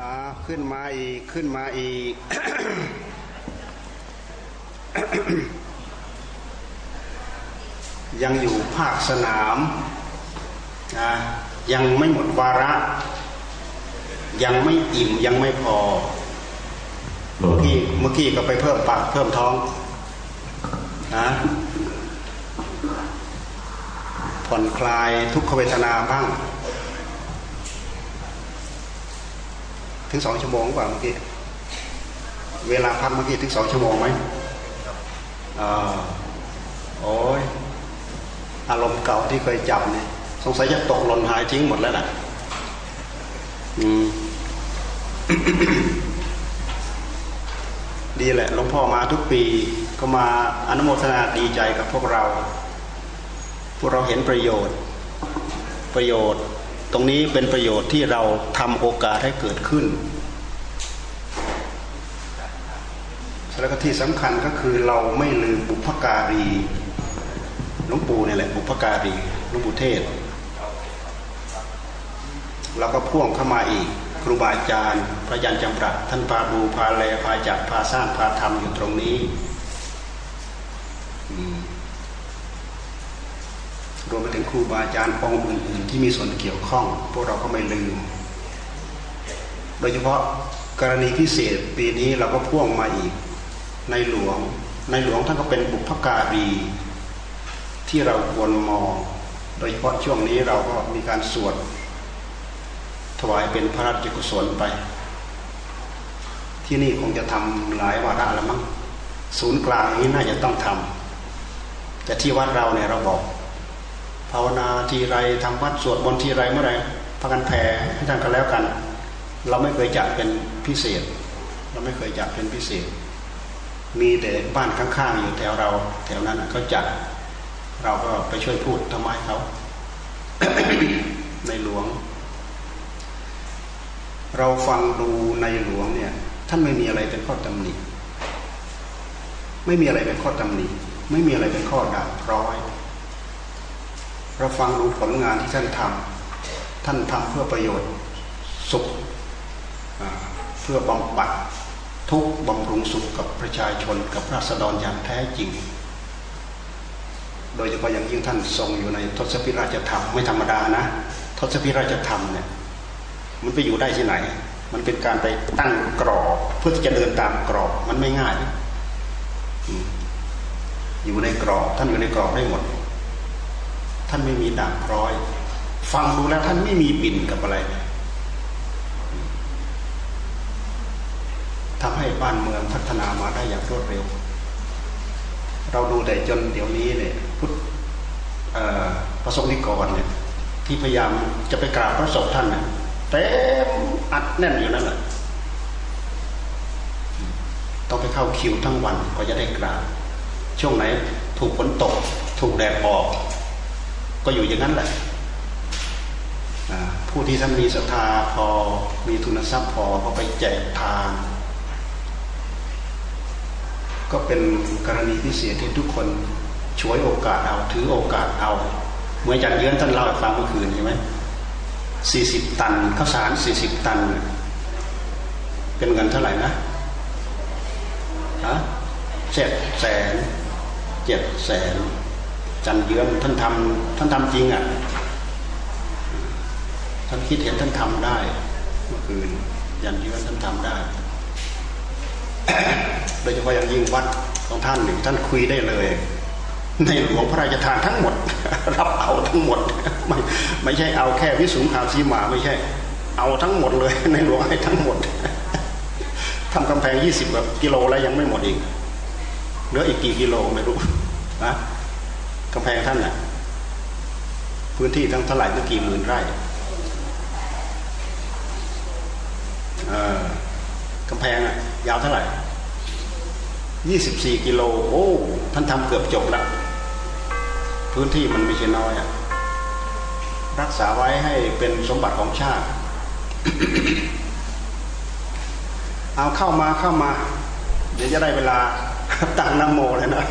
อ่าขึ้นมาอีกขึ้นมาอีก ยังอยู่ภาคสนามนะยังไม่หมดวาระ ยังไม่อิ่มยังไม่พอ เมื่อกี้เมื่อกี้ก็ไปเพิ่มปากเพิ่มท้องนะผ่อนคลายทุกขเวทนาบ้าง ถึงสองชั่วโมงกว่าเมื่อกี้เวลาพักเมื่อกี้ถึงสองชั่วโมงไหมอ่าโอ้ยอารมณ์เก่าที่เคยจับเนี่ยสงสัยจะตกหล่นหายทิ้งหมดแล้วล่ะอืมดีแหละหลวงพ่อมาทุกปีก็มาอนุโมทนาดีใจกับพวกเรา พวกเราเห็นประโยชน์ ประโยชน์ต รงนี้เป็นประโยชน์ที่เราทำโอกาสให้เกิดขึ้น แล้วก็ที่สำคัญก็คือเราไม่ลืมบุพการีหลวงปู่เนี่ยแหละบุพการีหลวงปู่เทศ แล้วก็พ่วงเข้ามาอีก ครูบาอาจารย์ พระยันจำรัดท่านพาดูพาแลพาจัดพาสร้างพาทำอยู่ตรงนี้ วมไปถึงครูบาอาจารย์องค์อื่นๆ ที่มีส่วนเกี่ยวข้อง พวกเราก็ไม่ลืม โดยเฉพาะกรณีพิเศษปีนี้เราก็พ่วงมาอีกในหลวง ในหลวงท่านก็เป็นบุพการี ที่เราควรมอง โดยเฉพาะช่วงนี้เราก็มีการสวดถวายเป็นพระราชกุศลไป ที่นี่คงจะทำหลายวาระแล้วมั้งศูนย์กลางนี้น่าจะต้องทำแต่ที่วัดเราเนี่ยเราบอก ภาวนาทีไรทำวัดสวดบนทีไรเมื่อไรพากันแผ่ให้ท่านกันแล้วกัน เราไม่เคยจัดเป็นพิเศษ เราไม่เคยจัดเป็นพิเศษ มีแต่บ้านข้างๆอยู่แถวเราแถวนั้นเขาจัด เราก็ไปช่วยพูดทำไมเขาในหลวง เราฟังดูในหลวงเนี่ย ท่านไม่มีอะไรเป็นข้อตำหนิไม่มีอะไรเป็นข้อตำหนิไม่มีอะไรเป็นข้อด่าร้อย เราฟังดูผลงานที่ท่านทำท่านทำเพื่อประโยชน์สุขเพื่อบำบัดทุกบำรุงสุขกับประชาชนกับราษฎรอย่างแท้จริง โดยเฉพาะอย่างยิ่งท่านทรงอยู่ในทศพิราชธรรมไม่ธรรมดานะ ทศพิราชธรรมเนี่ยมันไปอยู่ได้ที่ไหน มันเป็นการไปตั้งกรอบเพื่อที่จะเดินตามกรอบมันไม่ง่าย อยู่ในกรอบท่านอยู่ในกรอบได้หมด ท่านไม่มีด่างพร้อย ฟังดูแล้วท่านไม่มีบินกับอะไรทำให้บ้านเมืองพัฒนามาได้อย่างรวดเร็ว เราดูแต่จนเดี๋ยวนี้เนี่ยพุทธประสงค์นิกรเนี่ยที่พยายามจะไปกราบพระศพท่านเนี่ยเต็มอัดแน่นอยู่นั่นแหละต้องไปเข้าคิวทั้งวันก็จะได้กราบช่วงไหนถูกฝนตก ถูกแดดออก ก็อยู่อย่างนั้นแหละผู้ที่ท่านมีศรัทธาพอมีทุนทรัพย์พอก็ไปแจกทาน ก็เป็นกรณีพิเศษที่ทุกคนช่วยโอกาสเอาถือโอกาสเอาเมื่อจากเยือนท่านเล่าให้ฟังเมื่อคืนใช่ไหมสี่สิบตันข้าวสารสี่สิบตัน เป็นเงินเท่าไหร่นะฮะเจ็ดแสนเจ็ดแสน จันเยือนท่านทำท่านทำจริงอะท่านคิดเห็นท่านทำได้เมื่อคืนยันเยือนท่านทำได้โดยเฉพาะอย่างยิ่งวัดของท่านหนึ่งท่านคุยได้เลย ในหลวงพระราชทานทั้งหมด รับเอาทั้งหมด ไม่ไม่ใช่เอาแค่วิสุงขาวสีมาไม่ใช่ เอาทั้งหมดเลย ในหลวงให้ทั้งหมดทำกำแพงยี่สิบกิโลแล้วยังไม่หมดอีกเหลืออีกกี่กิโลไม่รู้นะ กำแพงท่านน่ะ พื้นที่ทั้งเท่าไหร่ตั้งกี่หมื่นไร่กำแพงอะ ยาวเท่าไหร่ยี่สิบสี่กิโล โอ้ ท่านทำเกือบจบแล้ว พื้นที่มันไม่ใช่น้อยอะ รักษาไว้ให้เป็นสมบัติของชาติ เอาเข้ามาเข้ามา เดี๋ยวจะได้เวลาตั้งนโมเลยนะ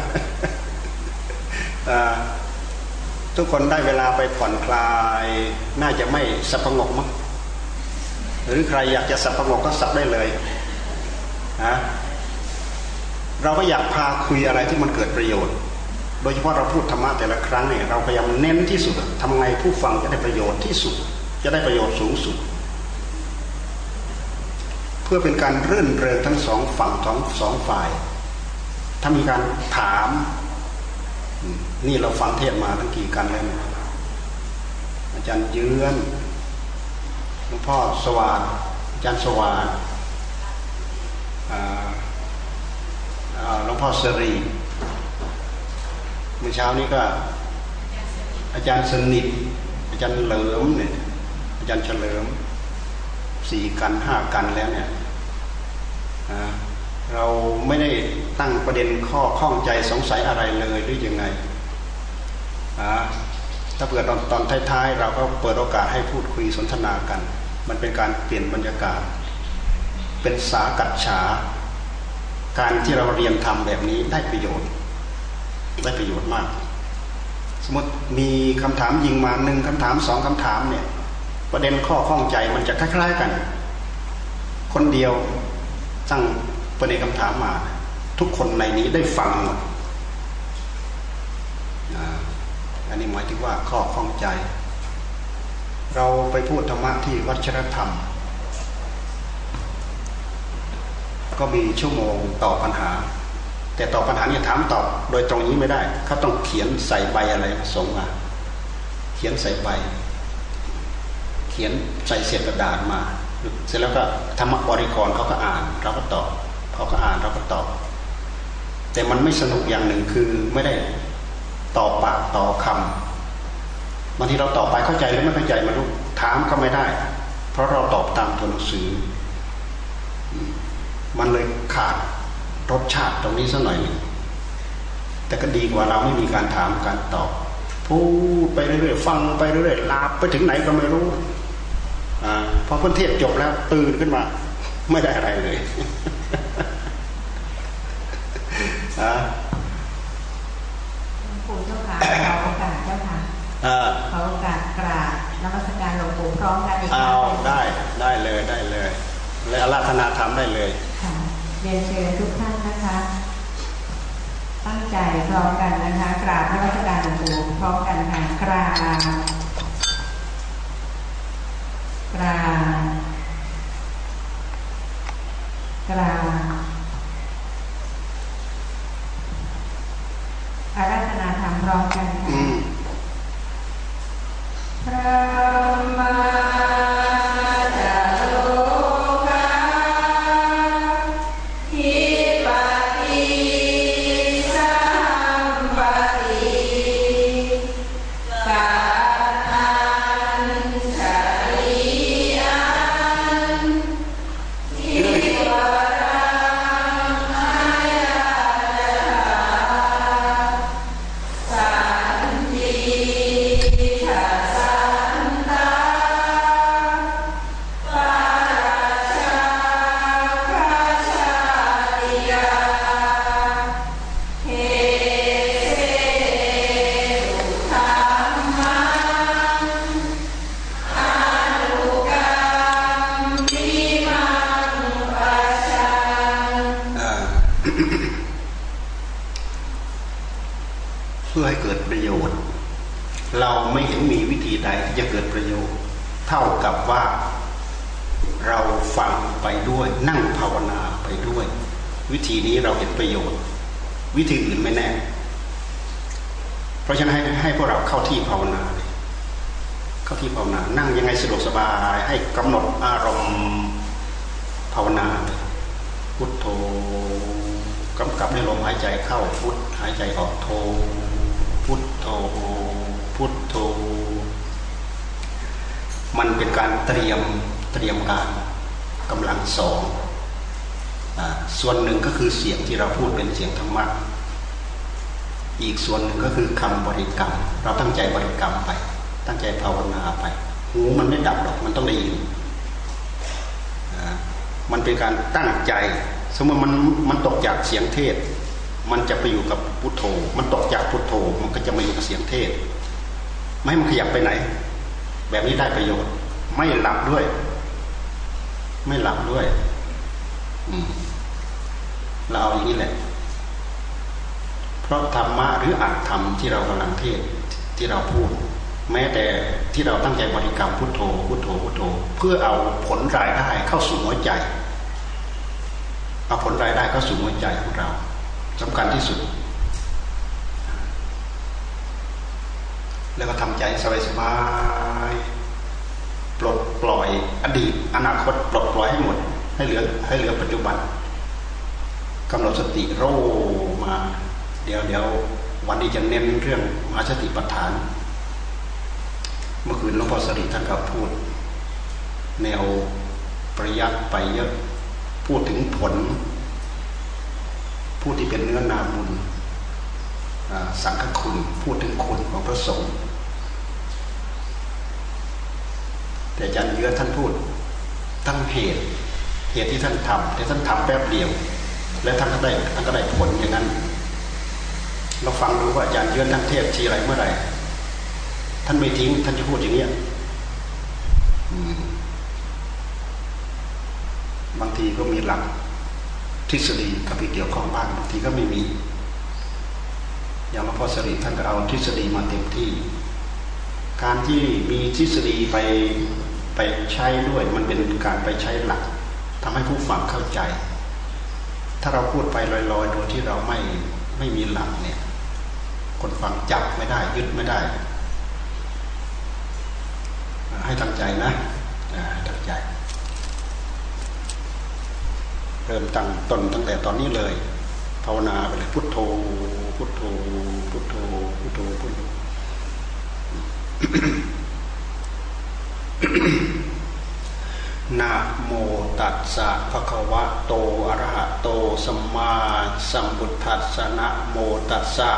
ทุกคนได้เวลาไปผ่อนคลาย น่าจะไม่สะพงกมั้งหรือใครอยากจะสับประงกก็สับได้เลยนะเราก็อยากพาคุยอะไรที่มันเกิดประโยชน์ โดยเฉพาะเราพูดธรรมะแต่ละครั้งเนี่ยเราพยายามเน้นที่สุดทำไงผู้ฟังจะได้ประโยชน์ที่สุด จะได้ประโยชน์สูงสุด เพื่อเป็นการรื่นเริงทั้งสองฝั่งทั้งสองฝ่าย ถ้ามีการถาม นี่เราฟังเทศมาตั้งกี่กันแล้วอาจารย์เยือนหลวงพ่อสว่างอาจารย์สว่างหลวงพ่อสรีเมื่อเช้านี้ก็ อาจารย์สนิท อาจารย์เหลิมเนี่ยอาจารย์เฉลิมสี่กันห้ากันแล้วเนี่ยเราไม่ได้ตั้งประเด็นข้อข้องใจสงสัยอะไรเลยหรือยังไง ถ้าเผื่อตอนตอนท้ายๆ เราก็เปิดโอกาสให้พูดคุยสนทนากัน มันเป็นการเปลี่ยนบรรยากาศ เป็นสากัดฉา การที่เราเรียนทำแบบนี้ได้ประโยชน์ ได้ประโยชน์มาก สมมติมีคำถามยิงมาหนึ่งคำถามสองคำถามเนี่ย ประเด็นข้อข้องใจมันจะคล้าย ๆกัน คนเดียวตั้งประเด็นคำถามมา ทุกคนในนี้ได้ฟังหมด อันนี้หมายถึงว่าข้อข้องใจ เราไปพูดธรรมะที่วัชรธรรม ก็มีชั่วโมงตอบปัญหา แต่ตอบปัญหาเนี่ยถามตอบโดยตรงนี้ไม่ได้เขาต้องเขียนใส่ใบอะไรส่งมาเขียนใส่ใบ เขียนใส่เศษกระดาษมา เสร็จแล้วก็ธรรมบริกรเขาก็อ่าน เราก็ตอบเขาก็อ่านเราก็ตอบ แต่มันไม่สนุกอย่างหนึ่งคือไม่ได้ ต่อปากต่อคำบางทีเราตอบไปเข้าใจหรือไม่เข้าใจมาลูกถามก็ไม่ได้ เพราะเราตอบตามตัวหนังสือ มันเลยขาดรสชาติตรงนี้สักหน่อยหนึ่งแต่ก็ดีกว่าเราไม่มีการถามการตอบพูดไปเรื่อยๆฟังไปเรื่อยๆลาไปถึงไหนก็ไม่รู้อพอพ้นเทศจบแล้ว ตื่นขึ้นมา ไม่ได้อะไรเลยอ่า ปู่เจ้าค่ะขอโอกาสเจ้าค่ะขอโอกาสกราบนมัสการหลวงปู่พร้อมกันอีกครั้งได้ได้เลยได้เลยและอาราธนาธรรมได้เลยค่ะเรียนเชิญทุกท่านนะคะ ตั้งใจพร้อมกันนะคะกราบนมัสการหลวงปู่พร้อมกันค่ะกราบกราบกราบ อาราธนาธรรมพร้อมกันค่ะพระมา เราไม่เห็นมีวิธีใดที่จะเกิดประโยชน์ เท่ากับว่าเราฟังไปด้วยนั่งภาวนาไปด้วย วิธีนี้เราเห็นประโยชน์ วิธีอื่นไม่แน่ เพราะฉะนั้นให้ให้พวกเราเข้าที่ภาวนาเข้าที่ภาวนา นั่งยังไงสะดวกสบาย ให้กำหนดอารมณ์ภาวนาพุทโธกำกับในลมหายใจเข้าพุทหายใจออกโธพุทโธ พุทโธมันเป็นการเตรียมเตรียมการกำลังสองส่วนหนึ่งก็คือเสียงที่เราพูดเป็นเสียงธรรมะอีกส่วนหนึ่งก็คือคำบริกรรม เราตั้งใจบริกรรมไป ตั้งใจภาวนาไป หูมันไม่ดับหรอกมันต้องได้ยินมันเป็นการตั้งใจ สมมติมันมันตกจากเสียงเทศ มันจะไปอยู่กับพุทโธ มันตกจากพุทโธ มันก็จะมาอยู่กับเสียงเทศ ไม่ให้มันขยับไปไหน แบบนี้ได้ประโยชน์ ไม่หลับด้วย ไม่หลับด้วยเราเอาอย่างนี้แหละ เพราะธรรมะหรืออัตธรรมที่เรากำลังเทศที่เราพูด แม้แต่ที่เราตั้งใจบริกรรมพุทโธพุทโธพุทโธ เพื่อเอาผลรายได้เข้าสู่หัวใจ เอาผลรายได้เข้าสู่หัวใจของเราสำคัญที่สุด แล้วก็ทำใจสบายๆปลดปล่อยอดีต อนาคตปลดปล่อยให้หมด ให้เหลือให้เหลือปัจจุบันกำหนดสติโรมา เดี๋ยวเดี๋ยววันนี้จะเน้นเรื่องมหาสติปัฏฐาน เมื่อคืนหลวงพ่อสริท่านก็พูด แนวประยัดไปเยอะพูดถึงผลพูดที่เป็นเนื้อนาบุญสังฆคุณ พูดถึงคุณของพระสงฆ์ แต่อาจารย์เยือท่านพูดทั้งเหตุ เหตุที่ท่านทำแต่ท่านทำแป๊บเดียว แล้วท่านก็ได้ท่านก็ได้ผลอย่างนั้นเราฟังดูว่าอาจารย์เยือนท่านเทศทีไรเมื่อไหร่ท่านไม่ทิ้ง ท่านจะพูดอย่างนี้บางทีก็มีหลักทฤษฎีกับเกี่ยวข้องบ้างบางทีก็ไม่มี อย่างหลวงพ่อสริท่านก็เอาทฤษฎีมาเต็มที่ การที่มีทฤษฎีไปไปใช้ด้วย มันเป็นการไปใช้หลักทำให้ผู้ฟังเข้าใจ ถ้าเราพูดไปลอยๆ โดยที่เราไม่ไม่มีหลักเนี่ยคนฟังจับไม่ได้ยึดไม่ได้ ให้ตั้งใจนะตั้งใจ เริ่มตั้งต้นตั้งแต่ตอนนี้เลย ภาวนาไปเลยพุทโธพุทโธพุทโธพุทโธพุทโธ นะโมตัสสะภะคะวะโตอะระหะโตสัมมาสัมพุทธัสสะนะโมตัสสะ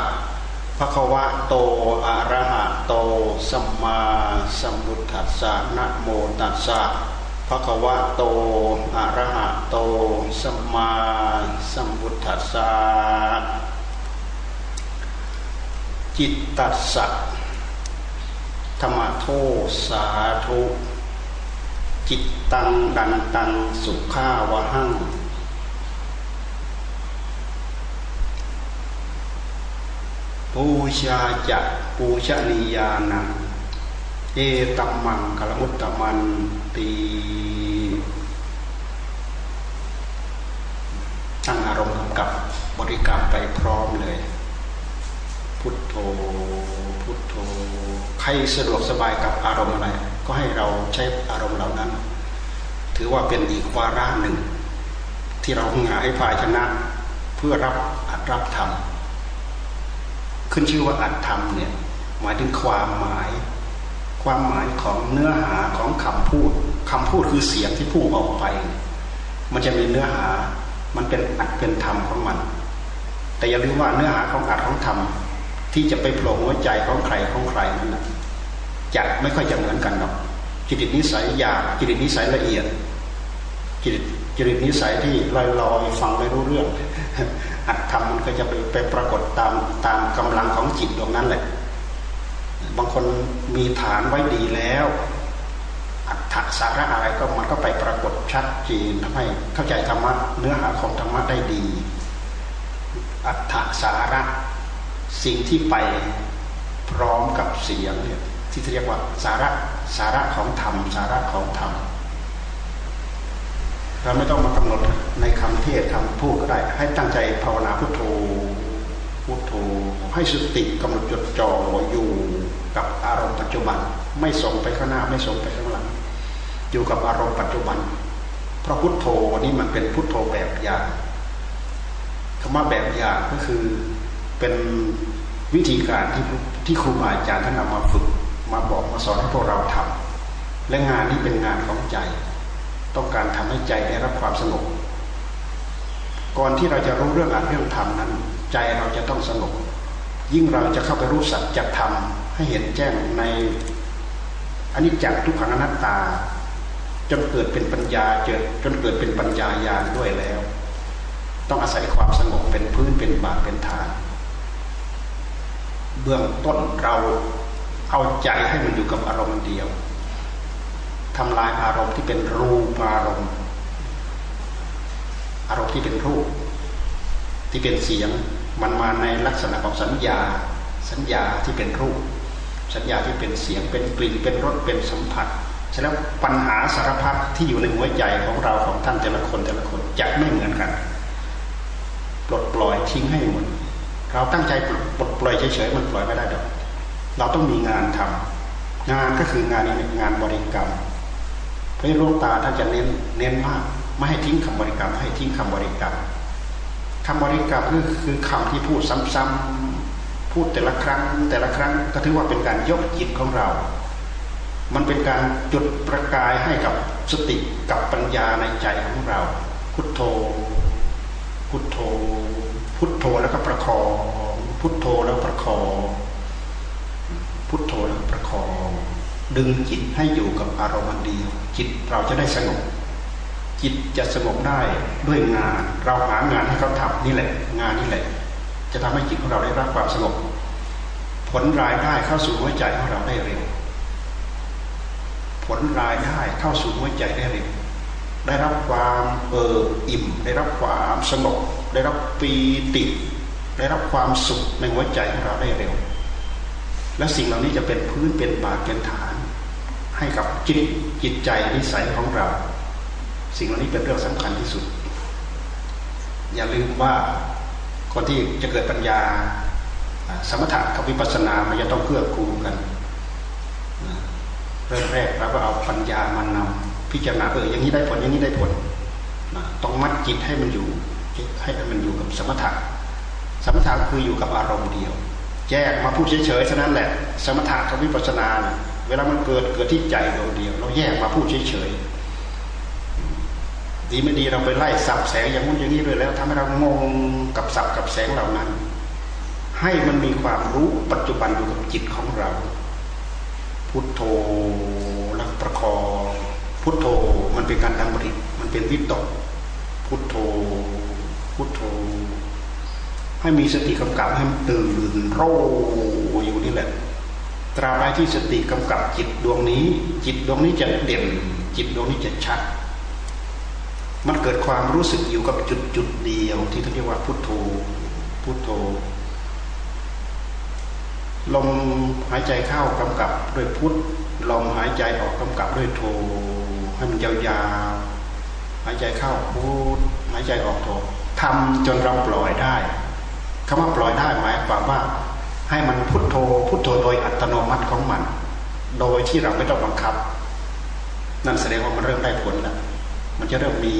ภะคะวะโตอะระหะโตสัมมาสัมพุทธัสสะนะโมตัสสะภะคะวะโตอะระหะโตสัมมาสัมพุทธัสสะจิตตัสสะ ธรรมโทสาธุ จิตตังดันตังสุขาวะหังปูชาจะปูชนียานังเอตัมมังกลมุตตมันตีตั้งอารมณ์กำกับบริกรรมไปพร้อมเลย พุทโธพุทโธ รสะดวกสบายกับอารมณ์อะไร ก็ให้เราใช้อารมณ์เหล่านั้น ถือว่าเป็นอีกวาระหนึ่ง ที่เราหงายภาชนะเพื่อรับอัดรับธรรม ขึ้นชื่อว่าอัดธรรมเนี่ยหมายถึงความหมาย ความหมายของเนื้อหาของคำพูดคำพูดคือเสียงที่พูดออกไป มันจะมีเนื้อหามันเป็นอัดเป็นธรรมของมัน แต่อย่าลืมว่าเนื้อหาของอัดของธรรมที่จะไปโผล่หัวใจของใครของใครนั้นนะ จะไม่ค่อยจะเหมือนกันหรอกจิตนิสัยหยาบจิตนิสัยละเอียดจิตจิตนิสัยที่ลอยลอยฟังไม่รู้เรื่องอัดทำมันก็จะไปไปปรากฏตามตามกำลังของจิตตรงนั้นแหละ บางคนมีฐานไว้ดีแล้ว อัตถสาระอะไรก็มันก็ไปปรากฏชัดเจนทำให้เข้าใจธรรมะเนื้อหาของธรรมะได้ดี อัตถสาระสิ่งที่ไปพร้อมกับเสียงเนี่ย ที่เรียกว่าสาระสาระของธรรม สาระของธรรม เราไม่ต้องมากำหนดในคำเทศคำพูดก็ได้ ให้ตั้งใจภาวนาพุทโธพุทโธให้สติกำหนดจดจ่ออยู่กับอารมณ์ปัจจุบัน ไม่ส่งไปข้างหน้าไม่ส่งไปข้างหลัง อยู่กับอารมณ์ปัจจุบัน เพราะพุทโธนี้มันเป็นพุทโธแบบอย่างคำว่าแบบอย่างก็คือเป็นวิธีการที่ที่ครูบาอาจารย์ท่านนำมาฝึก มาบอกมาสอนให้พวกเราทำและงานนี้เป็นงานของใจ ต้องการทำให้ใจได้รับความสงบก่อนที่เราจะรู้เรื่องอ่านเรื่องธรรมนั้น ใจเราจะต้องสงบยิ่งเราจะเข้าไปรู้สัจธรรมให้เห็นแจ้งในอันนี้จักทุกขังอนัตตา จนเกิดเป็นปัญญาเจอจนเกิดเป็นปัญญาญาณด้วยแล้ว ต้องอาศัยความสงบเป็นพื้นเป็นบาทเป็นฐาน เบื้องต้นเรา เอาใจให้มันอยู่กับอารมณ์เดียวทำลายอารมณ์ที่เป็นรูปอารมณ์ อารมณ์ที่เป็นรูป ที่เป็นเสียงมันมาในลักษณะของสัญญา สัญญาที่เป็นรูป สัญญาที่เป็นเสียงเป็นกลิ่นเป็นรสเป็นสัมผัสฉะนั้นปัญหาสารพัดที่อยู่ในหัวใจของเราของท่านแต่ละคนแต่ละคนจะไม่เหมือนกันปลดปล่อยทิ้งให้หมดเราตั้งใจปลดปล่อยเฉยๆมันปล่อยไม่ได้ดอก เราต้องมีงานทำงานก็คืองานนี้งานบริกรรมพระลูกตาท่านจะเน้นเน้นมาก ไม่ให้ทิ้งคำบริกรรม ให้ทิ้งคำบริกรรมคำบริกรรมคือคือคำที่พูดซ้ำๆพูดแต่ละครั้ง แต่ละครั้งก็ถือว่าเป็นการยกจิตของเรา มันเป็นการจุดประกายให้กับสติกับปัญญาในใจของเรา พุทโธ พุทโธ พุทโธแล้วก็ประคอง พุทโธแล้วประคอง พุทโธประคองดึงจิตให้อยู่กับอารมณ์เดียวจิตเราจะได้สงบ จิตจะสงบได้ด้วยงาน เราหางานให้เขาทำนี่แหละ งานนี่แหละ จะทำให้จิตของเราได้รับความสงบ ผลรายได้เข้าสู่หัวใจของเราได้เร็ว ผลรายได้เข้าสู่หัวใจได้เร็วได้รับความเอิบอิ่ม ได้รับความสงบได้รับปีติ ได้รับความสุขในหัวใจของเราได้เร็ว และสิ่งเหล่านี้จะเป็นพื้นเป็นบาดเป็นฐาน ให้กับจิตจิตใจนิสัยของเรา สิ่งเหล่านี้เป็นเรื่องสำคัญที่สุด อย่าลืมว่าคนที่จะเกิดปัญญา สมถะกับวิปัสสนามันจะต้องเกื้อกูลกันเริ่มแรกเราก็เอาปัญญามานำพิจารณาเอออย่างนี้ได้ผลอย่างนี้ได้ผลต้องมัดจิตให้มันอยู่ให้มันอยู่กับสมถะสมถะคืออยู่กับอารมณ์เดียว แยกมาพูดเฉยๆฉะนั้นแหละ สมถะกับวิปัสสนาเวลามันเกิดเกิดที่ใจเราเดียว เราแยกมาพูดเฉยๆดีไม่ดีเราไปไล่สับแสงอย่างนู้นอย่างนี้เลยแล้วทำให้เรางงกับสับกับแสงเหล่านั้น ให้มันมีความรู้ปัจจุบันอยู่กับจิตของเรา พุทโธแลวประคองพุทโธมันเป็นการดำริมันเป็นวิตกพุทโธพุทโธ ให้มีสติกำกับให้มันตื่นโรอยู่นี่แหละ ตราบใดที่สติกำกับจิตดวงนี้ จิตดวงนี้จะเด่น จิตดวงนี้จะชัด มันเกิดความรู้สึกอยู่กับจุดจุดเดียว ที่เรียกว่าพุทโธพุทโธลมหายใจเข้ากำกับด้วยพุทลมหายใจออกกำกับด้วยโธให้มันยาวๆหายใจเข้าพุทหายใจออกโธทำจนเราปล่อยได้ คำว่าปล่อยได้หมายความว่า ให้มันพุทโธพุทโธโดยอัตโนมัติของมัน โดยที่เราไม่ต้องบังคับ นั่นแสดงว่ามันเริ่มได้ผลแล้วมันจะเริ่มมี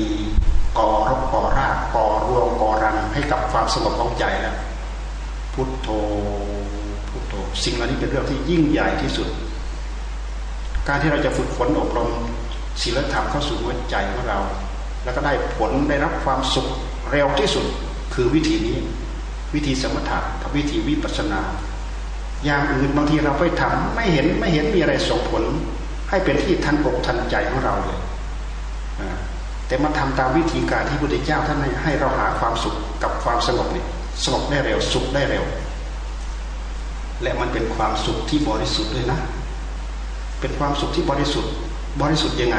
ก่อรบก่อรากก่อรวมก่อรังให้กับความสงบของใจแล้วพุทโธพุทโธสิ่งเหล่านี้เป็นเรื่องที่ยิ่งใหญ่ที่สุด การที่เราจะฝึกฝนอบรมศีลธรรมเข้าสู่หัวใจของเรา แล้วก็ได้ผลได้รับความสุขเร็วที่สุดคือวิธีนี้ วิธีสมถะกับวิธีวิปัสสนา อย่างอื่นบางทีเราไปทำไม่เห็นไม่เห็นมีอะไรส่งผล ให้เป็นที่ทันอกทันใจของเราเลยแต่มาทำตามวิธีการที่พระพุทธเจ้าท่านให้เราหาความสุขกับความสงบนี่สงบได้เร็วสุขได้เร็ว และมันเป็นความสุขที่บริสุทธิ์ด้วยนะ เป็นความสุขที่บริสุทธิ์ บริสุทธิ์ยังไง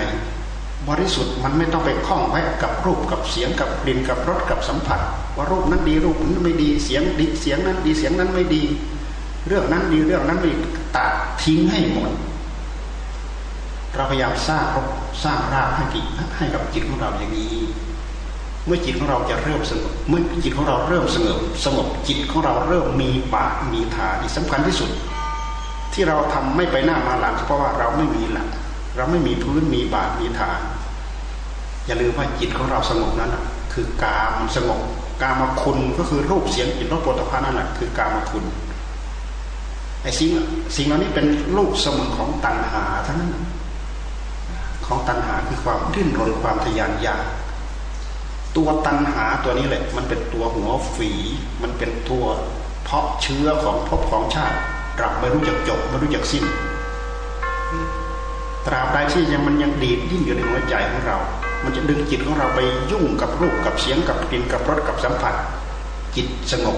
บริสุทธิ์มันไม่ต้องไปคล้องไว้กับรูปกับเสียงกับกลิ่นกับรสกับสัมผัส ว่ารูปนั้นดีรูปนั้นไม่ดีเสียงดีเสียงนั้นดีเสียงนั้นไม่ดี เรื่องนั้นดีเรื่องนั้นไม่ตัดทิ้งให้หมดเราพยายามสร้างสร้างรากให้กิให้กับจิตของเราอย่างนี้ เมื่อจิตของเราจะเริ่มสงบเมื่อจิตของเราเริ่มสงบสงบจิตของเราเริ่มมีบามีฐานที่สำคัญที่สุด ที่เราทำไม่ไปหน้ามาหลังเพราะว่าเราไม่มีหลัก เราไม่มีพื้นมีบามีฐาน อย่าลืมว่าจิตของเราสงบนั้นคือกามสงบกามคุณก็คือรูปเสียงกลิ่นรสโผฏฐานั่นแหละคือกามคุณไอ้สิ่งสิ่งเหล่านี้เป็นลูกสมุนของตัณหาทั้งนั้น ของตัณหาคือความดิ้นรนความทยานอยากตัวตัณหาตัวนี้แหละ มันเป็นตัวหัวฝี มันเป็นตัวเพาะเชื้อของภพของชาติเราไม่รู้จักจบไม่รู้จักสิ้น ตราบใดที่ยังมันยังดีดยิ่งอยู่ในหัวใจของเรา มันจะดึงจิตของเราไปยุ่งกับรูปกับเสียงกับกลิ่นกับรสกับสัมผัส จิตสงบ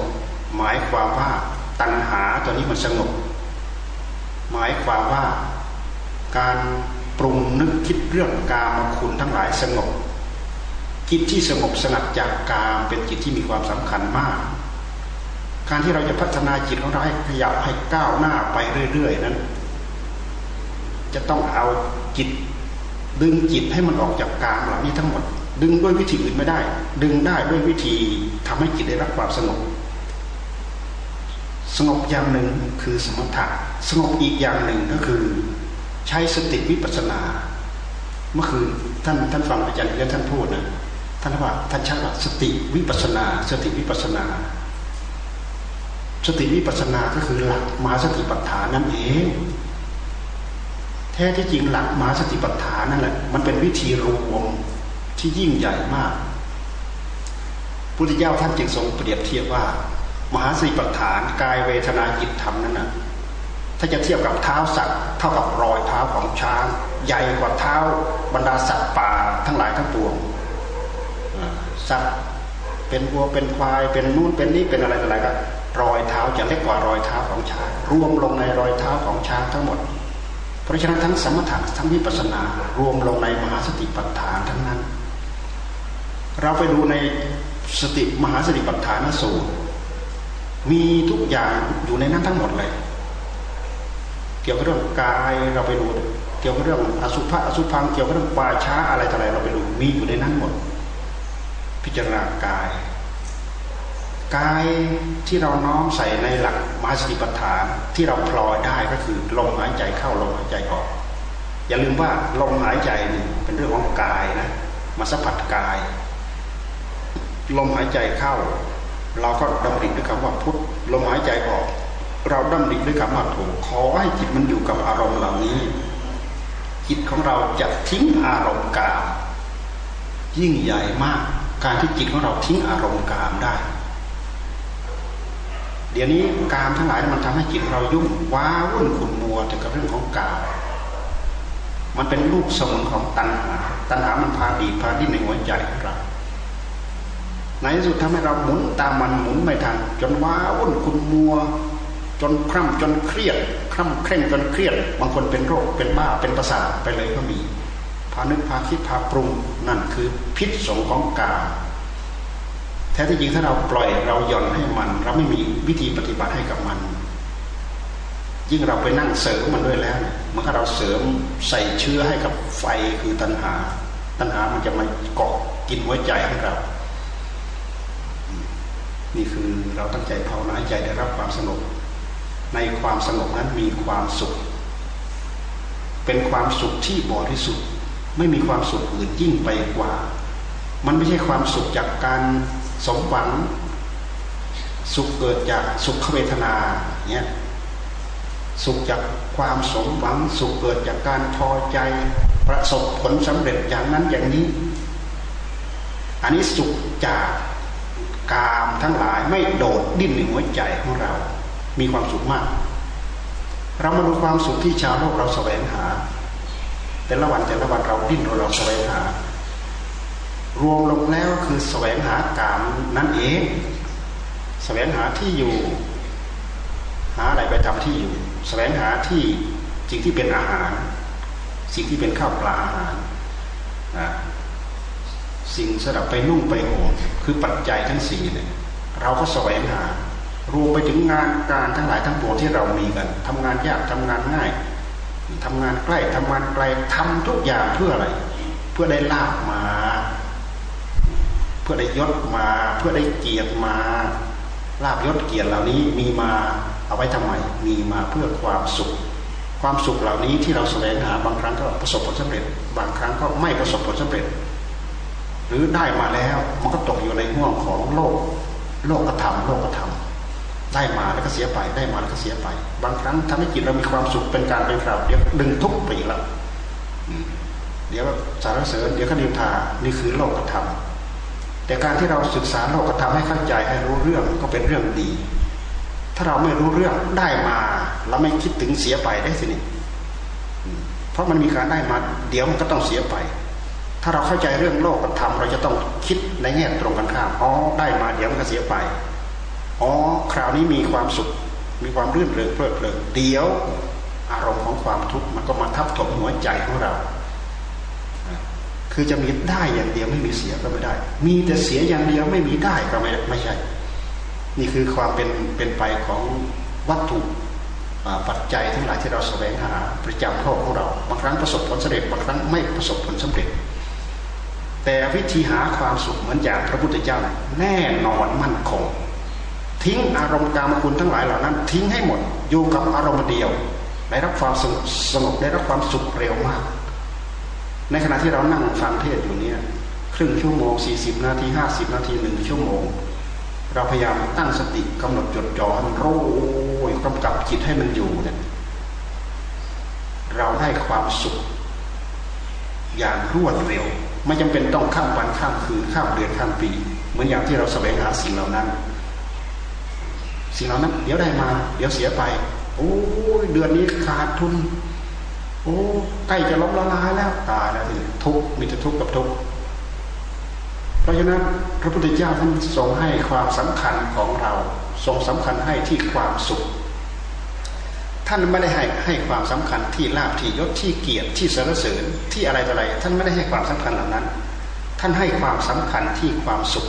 หมายความว่าตัณหาตัวนี้มันสงบ หมายความว่าการปรุงนึกคิดเรื่องกามคุณทั้งหลายสงบ จิตที่สงบสงัดจากกามเป็นจิตที่มีความสำคัญมาก การที่เราจะพัฒนาจิตของเราให้ขยับให้ก้าวหน้าไปเรื่อย ๆ นั้น จะต้องเอาจิต ดึงจิตให้มันออกจากกามเหล่านี้ทั้งหมด ดึงด้วยวิธีอื่นไม่ได้ ดึงได้ด้วยวิธีทำให้จิตได้รับความสงบสงบอย่างหนึ่งคือสมถะสงบอีกอย่างหนึ่งก็คือ ใช้สติวิปัสนา เมื่อคืนท่านท่านฟังอาจารย์เรียนท่านพูดนะท่านว่าท่านชักว่าสติวิปัสนา สติวิปัสนา สติวิปัสนาก็คือหลักมาสติปัฏฐานนั่นเอง แท้ที่จริงหลักมาสติปัฏฐานนั่นแหละ มันเป็นวิธีรวมที่ยิ่งใหญ่มากพุทธเจ้าท่านจึงทรงเปรียบเทียบว่า มหาสติปัฏฐานกายเวทนาจิตธรรมนั่นนะถ้าจะเทียบกับเท้าสัตว์เท่ากับรอยเท้าของช้าง ใหญ่กว่าเท้าบรรดาสัตว์ป่าทั้งหลายทั้งปวงสัตว์เป็นวัวเป็นควายเป็นนู่นเป็นนี่เป็นอะไรอะไรก็รอยเท้าจะเล็กกว่ารอยเท้าของช้าง รวมลงในรอยเท้าของช้างทั้งหมด เพราะฉะนั้นทั้งสมถะทั้งวิปัสสนารวมลงในมหาสติปัฏฐานทั้งนั้น เราไปดูในสติมหาสติปัฏฐานสูตรมีทุกอย่างอยู่ในนั้นทั้งหมดเลย เกี่ยวกับเรื่องกายเราไปดู เกี่ยวกับเรื่องอสุภะอสุพัง เกี่ยวกับเรื่องปาช้าอะไรต่ออะไรเราไปดูมีอยู่ในนั้นหมด พิจารณากาย กายที่เราน้อมใส่ในหลักมหาสติปัฏฐานที่เราพลอยได้ก็คือลมหายใจเข้าลมหายใจออก อย่าลืมว่าลมหายใจนี่เป็นเรื่องของกายนะมาสัมผัสกาย ลมหายใจเข้า เราก็ดำริด้วยคำว่าพุทธลมหายใจออก เราดำริด้วยคำว่าโถขอให้จิตมันอยู่กับอารมณ์เหล่านี้ จิตของเราจะทิ้งอารมณ์กามยิ่งใหญ่มากการที่จิตของเราทิ้งอารมณ์กามได้ เดี๋ยวนี้กามทั้งหลายมันทำให้จิตเรายุ่งว้าวุ่นขุ่นมัวแต่กับเรื่องของกามมันเป็นลูกสมุนของตัณหา ตัณหามันพาบีพาดิ้นในหัวใจของเราในที่สุดทำให้เราหมุนตามมันหมุนไม่ทัน จนว้าวุ่นขุ่นมัว จนคร่ำจนเครียดคร่ำเคร่งจนเครียด บางคนเป็นโรคเป็นบ้าเป็นประสาทไปเลยก็มีพานึกพาคิดพาปรุงนั่นคือพิษสงของกา แท้ที่จริงถ้าเราปล่อยเราหย่อนให้มัน เราไม่มีวิธีปฏิบัติให้กับมัน ยิ่งเราไปนั่งเสริมมันด้วยแล้วเมื่อเราเสริมใส่เชื้อให้กับไฟคือตัณหา ตัณหามันจะมาเกาะกินหัวใจของเรา นี่คือเราตั้งใจภาวนาใจได้รับความสงบในความสงบนั้นมีความสุข เป็นความสุขที่บริสุทธิ์ไม่มีความสุขอื่นยิ่งไปกว่า มันไม่ใช่ความสุขจากการ สมหวัง สุขเกิดจากสุขเวทนาเนี่ยสุขจากความสมหวัง สุขเกิดจากการพอใจ ประสบผลสำเร็จอย่างนั้นอย่างนี้ อันนี้สุขจากกามทั้งหลายไม่โดดดิ้นในหัวใจของเรา มีความสุขมาก เรามาดูความสุขที่ชาวโลกเราแสวงหา แต่ละวันแต่ละวันเราดิ้นเราแสวงหา รวมลงแล้วคือแสวงหากามนั่นเองแสวงหาที่อยู่ หาอะไรไปทำที่อยู่แสวงหาที่สิ่งที่เป็นอาหาร สิ่งที่เป็นข้าวปลาอาหารสิ่งสำหรับไปนุ่งไปห่มคือปัจจัยทั้งสี่เนี่ยเราก็แสวงหารวมไปถึงงานการทั้งหลายทั้งปวงที่เรามีกันทำงานยากทำงานง่ายทำงานใกล้ทำงานไกลทำทุกอย่างเพื่ออะไร เพื่อได้ลาบมา พื่อได้ยศมา เพื่อได้เกียรติมาลาบยศเกียรติเหล่านี้มีมาเอาไว้ทำไมมีมาเพื่อความสุข ความสุขเหล่านี้ที่เราแสวงหาบางครั้งก็ประสบผลสำเร็จ บางครั้งก็ไม่ประสบผลสำเร็จ หรือได้มาแล้วมันก็ตกอยู่ในห่วงของโลก โลกธรรมโลกธรรมได้มาแล้วก็เสียไปได้มาแล้วก็เสียไป บางครั้งทำให้จิตเรามีความสุขเป็นการเป็นคราวเดี๋ยวดึงทุกปีละเดี๋ยวสารเสริญเดี๋ยวก็นินทานี่คือโลกธรรม แต่การที่เราศึกษาโลกธรรมให้เข้าใจให้รู้เรื่องก็เป็นเรื่องดี ถ้าเราไม่รู้เรื่องได้มาเราไม่คิดถึงเสียไปได้สินี่เพราะมันมีการได้มา เดี๋ยวมันก็ต้องเสียไป ถ้าเราเข้าใจเรื่องโลกธรรมเราจะต้องคิดในแง่ตรงกันข้ามอ๋อได้มาเดี๋ยวมันก็เสียไปอ๋อคราวนี้มีความสุข มีความรื่นเริงเพลิดเพลินเดี๋ยว อารมณ์ของความทุกข์มันก็มาทับถมหัวใจของเรา คือจะมีได้อย่างเดียวไม่มีเสียก็ไม่ได้ มีแต่เสียอย่างเดียวไม่มีได้ก็ไม่ไม่ใช่ นี่คือความเป็นเป็นไปของวัตถุปัจจัยทั้งหลายที่เราแสวงหาประจำโลกของเราบางครั้งประสบผลสำเร็จบางครั้งไม่ประสบผลสำเร็จ แต่วิธีหาความสุขเหมือนอย่างพระพุทธเจ้าแน่นอนมั่นคง ทิ้งอารมณ์กามคุณทั้งหลายเหล่านั้น ทิ้งให้หมดอยู่กับอารมณ์เดียวได้รับความสงบสงบได้รับความสุขเร็วมาก ในขณะที่เรานั่งฟังเทศอยู่เนี่ยครึ่งชั่วโมง 40 นาที 50 นาทีหนึ่งชั่วโมง เราพยายามตั้งสติกำหนดจดจ่อให้มันรู้กำกับจิตให้มันอยู่เนี่ยเราได้ความสุข อย่างรวดเร็ว ไม่จำเป็นต้องข้ามวันข้ามคืนข้ามเดือนข้ามปี เหมือนอย่างที่เราแสวงหาสิ่งเหล่านั้น สิ่งเหล่านั้น เดี๋ยวได้มา เดี๋ยวเสียไปโอ้ยเดือนนี้ขาดทุน โอ้ใกล้จะล้มละลายแล้วตายแล้วทีทุกมีแต่ทุกข์กับทุกข์เพราะฉะนั้นพระพุทธเจ้าท่านทรงให้ความสำคัญของเราทรงสำคัญให้ที่ความสุข ท่านไม่ได้ให้ให้ความสำคัญที่ลาภที่ยศที่เกียรติที่สรรเสริญที่อะไรต่ออะไร ท่านไม่ได้ให้ความสำคัญเหล่านั้น ท่านให้ความสำคัญที่ความสุข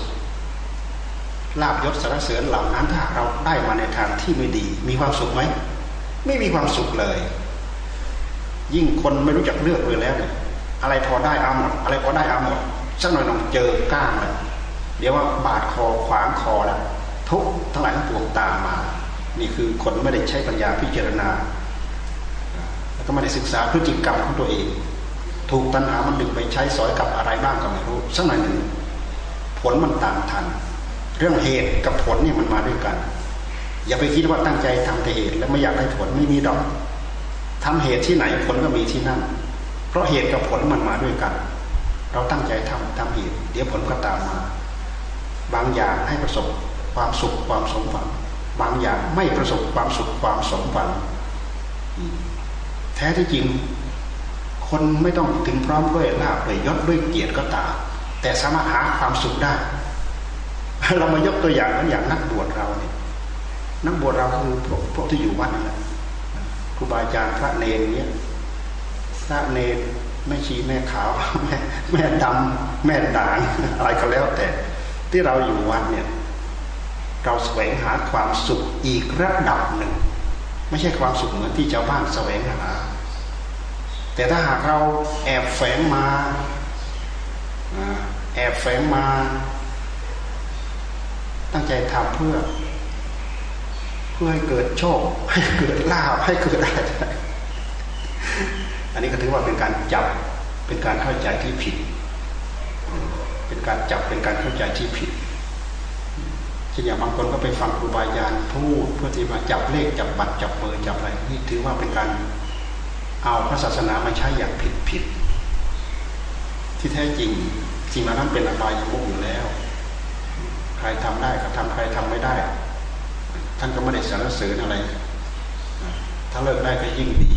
ลาบยศสรรเสริญเหล่านั้นถ้าเราได้มาในทางที่ไม่ดี มีความสุขไหมไม่มีความสุขเลย ยิ่งคนไม่รู้จักเลือกเลยแล้วเนี่ยอะไรพอได้เอาหมดอะไรพอได้เอาหมดสักหน่อยต้องเจอก้างแล้วเดี๋ยวว่าบาดคอขวางคอแล้วทุกทั้งหลายทั้งปวงตามมา นี่คือคนไม่ได้ใช้ปัญญาพิจารณา แล้วก็ไม่ได้ศึกษาพฤติกรรมของตัวเอง ถูกตัณหามันดึงไปใช้สอยกับอะไรบ้างก็ไม่รู้สักหน่อยหนึ่งผลมันตามทัน เรื่องเหตุกับผลนี่มันมาด้วยกัน อย่าไปคิดว่าตั้งใจทำแต่เหตุ แล้วไม่อยากได้ผลไม่มีดอก ทำเหตุที่ไหนผลก็มีที่นั่น เพราะเหตุกับผลมันมาด้วยกัน เราตั้งใจทำทำเหตุ เดี๋ยวผลก็ตามมา บางอย่างให้ประสบความสุขความสมหวัง บางอย่างไม่ประสบความสุขความสมหวังแท้ที่จริง คนไม่ต้องถึงพร้อมด้วยลาบด้วยยศด้วยเกียรติก็ตามแต่สามารถหาความสุขได้ เรามายกตัวอย่างนั้นอย่างนักบวชเราเนี่ยนักบวชเราคือพวกที่อยู่วัดนี่แหละ รูบาอาจารย์พระเนรเนี่ยพระเนรแม่ชีแม่ขาวแม่แม่ดำแม่ด่างอะไรก็แล้วแต่ ที่เราอยู่วัดเนี่ย เราแสวงหาความสุขอีกระดับหนึ่ง ไม่ใช่ความสุขเหมือนที่ชาวบ้านแสวงหา แต่ถ้าหากเราแอบแฝงมาแอบแฝงมา ตั้งใจทำเพื่อ พื่อให้เกิดโชค ให้เกิดลาภให้เกิดอะไรอันนี้ก็ถือว่าเป็นการจับเป็นการเข้าใจที่ผิด เป็นการจับเป็นการเข้าใจที่ผิดเช่นอย่างบางคนก็ไปฟังครูบาอาจารย์พูดเพื่อที่มาจับเลขจับบัตรจับเบอร์จับอะไรนี่ถือว่าเป็นการเอาพระศาสนามาใช้อย่างผิดผิด ที่แท้จริงสิ่งเหล่านั้นเป็นอบายมุกอยู่แล้ว ใครทำได้ก็ทำใครทำไม่ได้ ท่านก็ไม่ได้สรรเสริญอะไร ถ้าเลิกได้ก็ยิ่งดี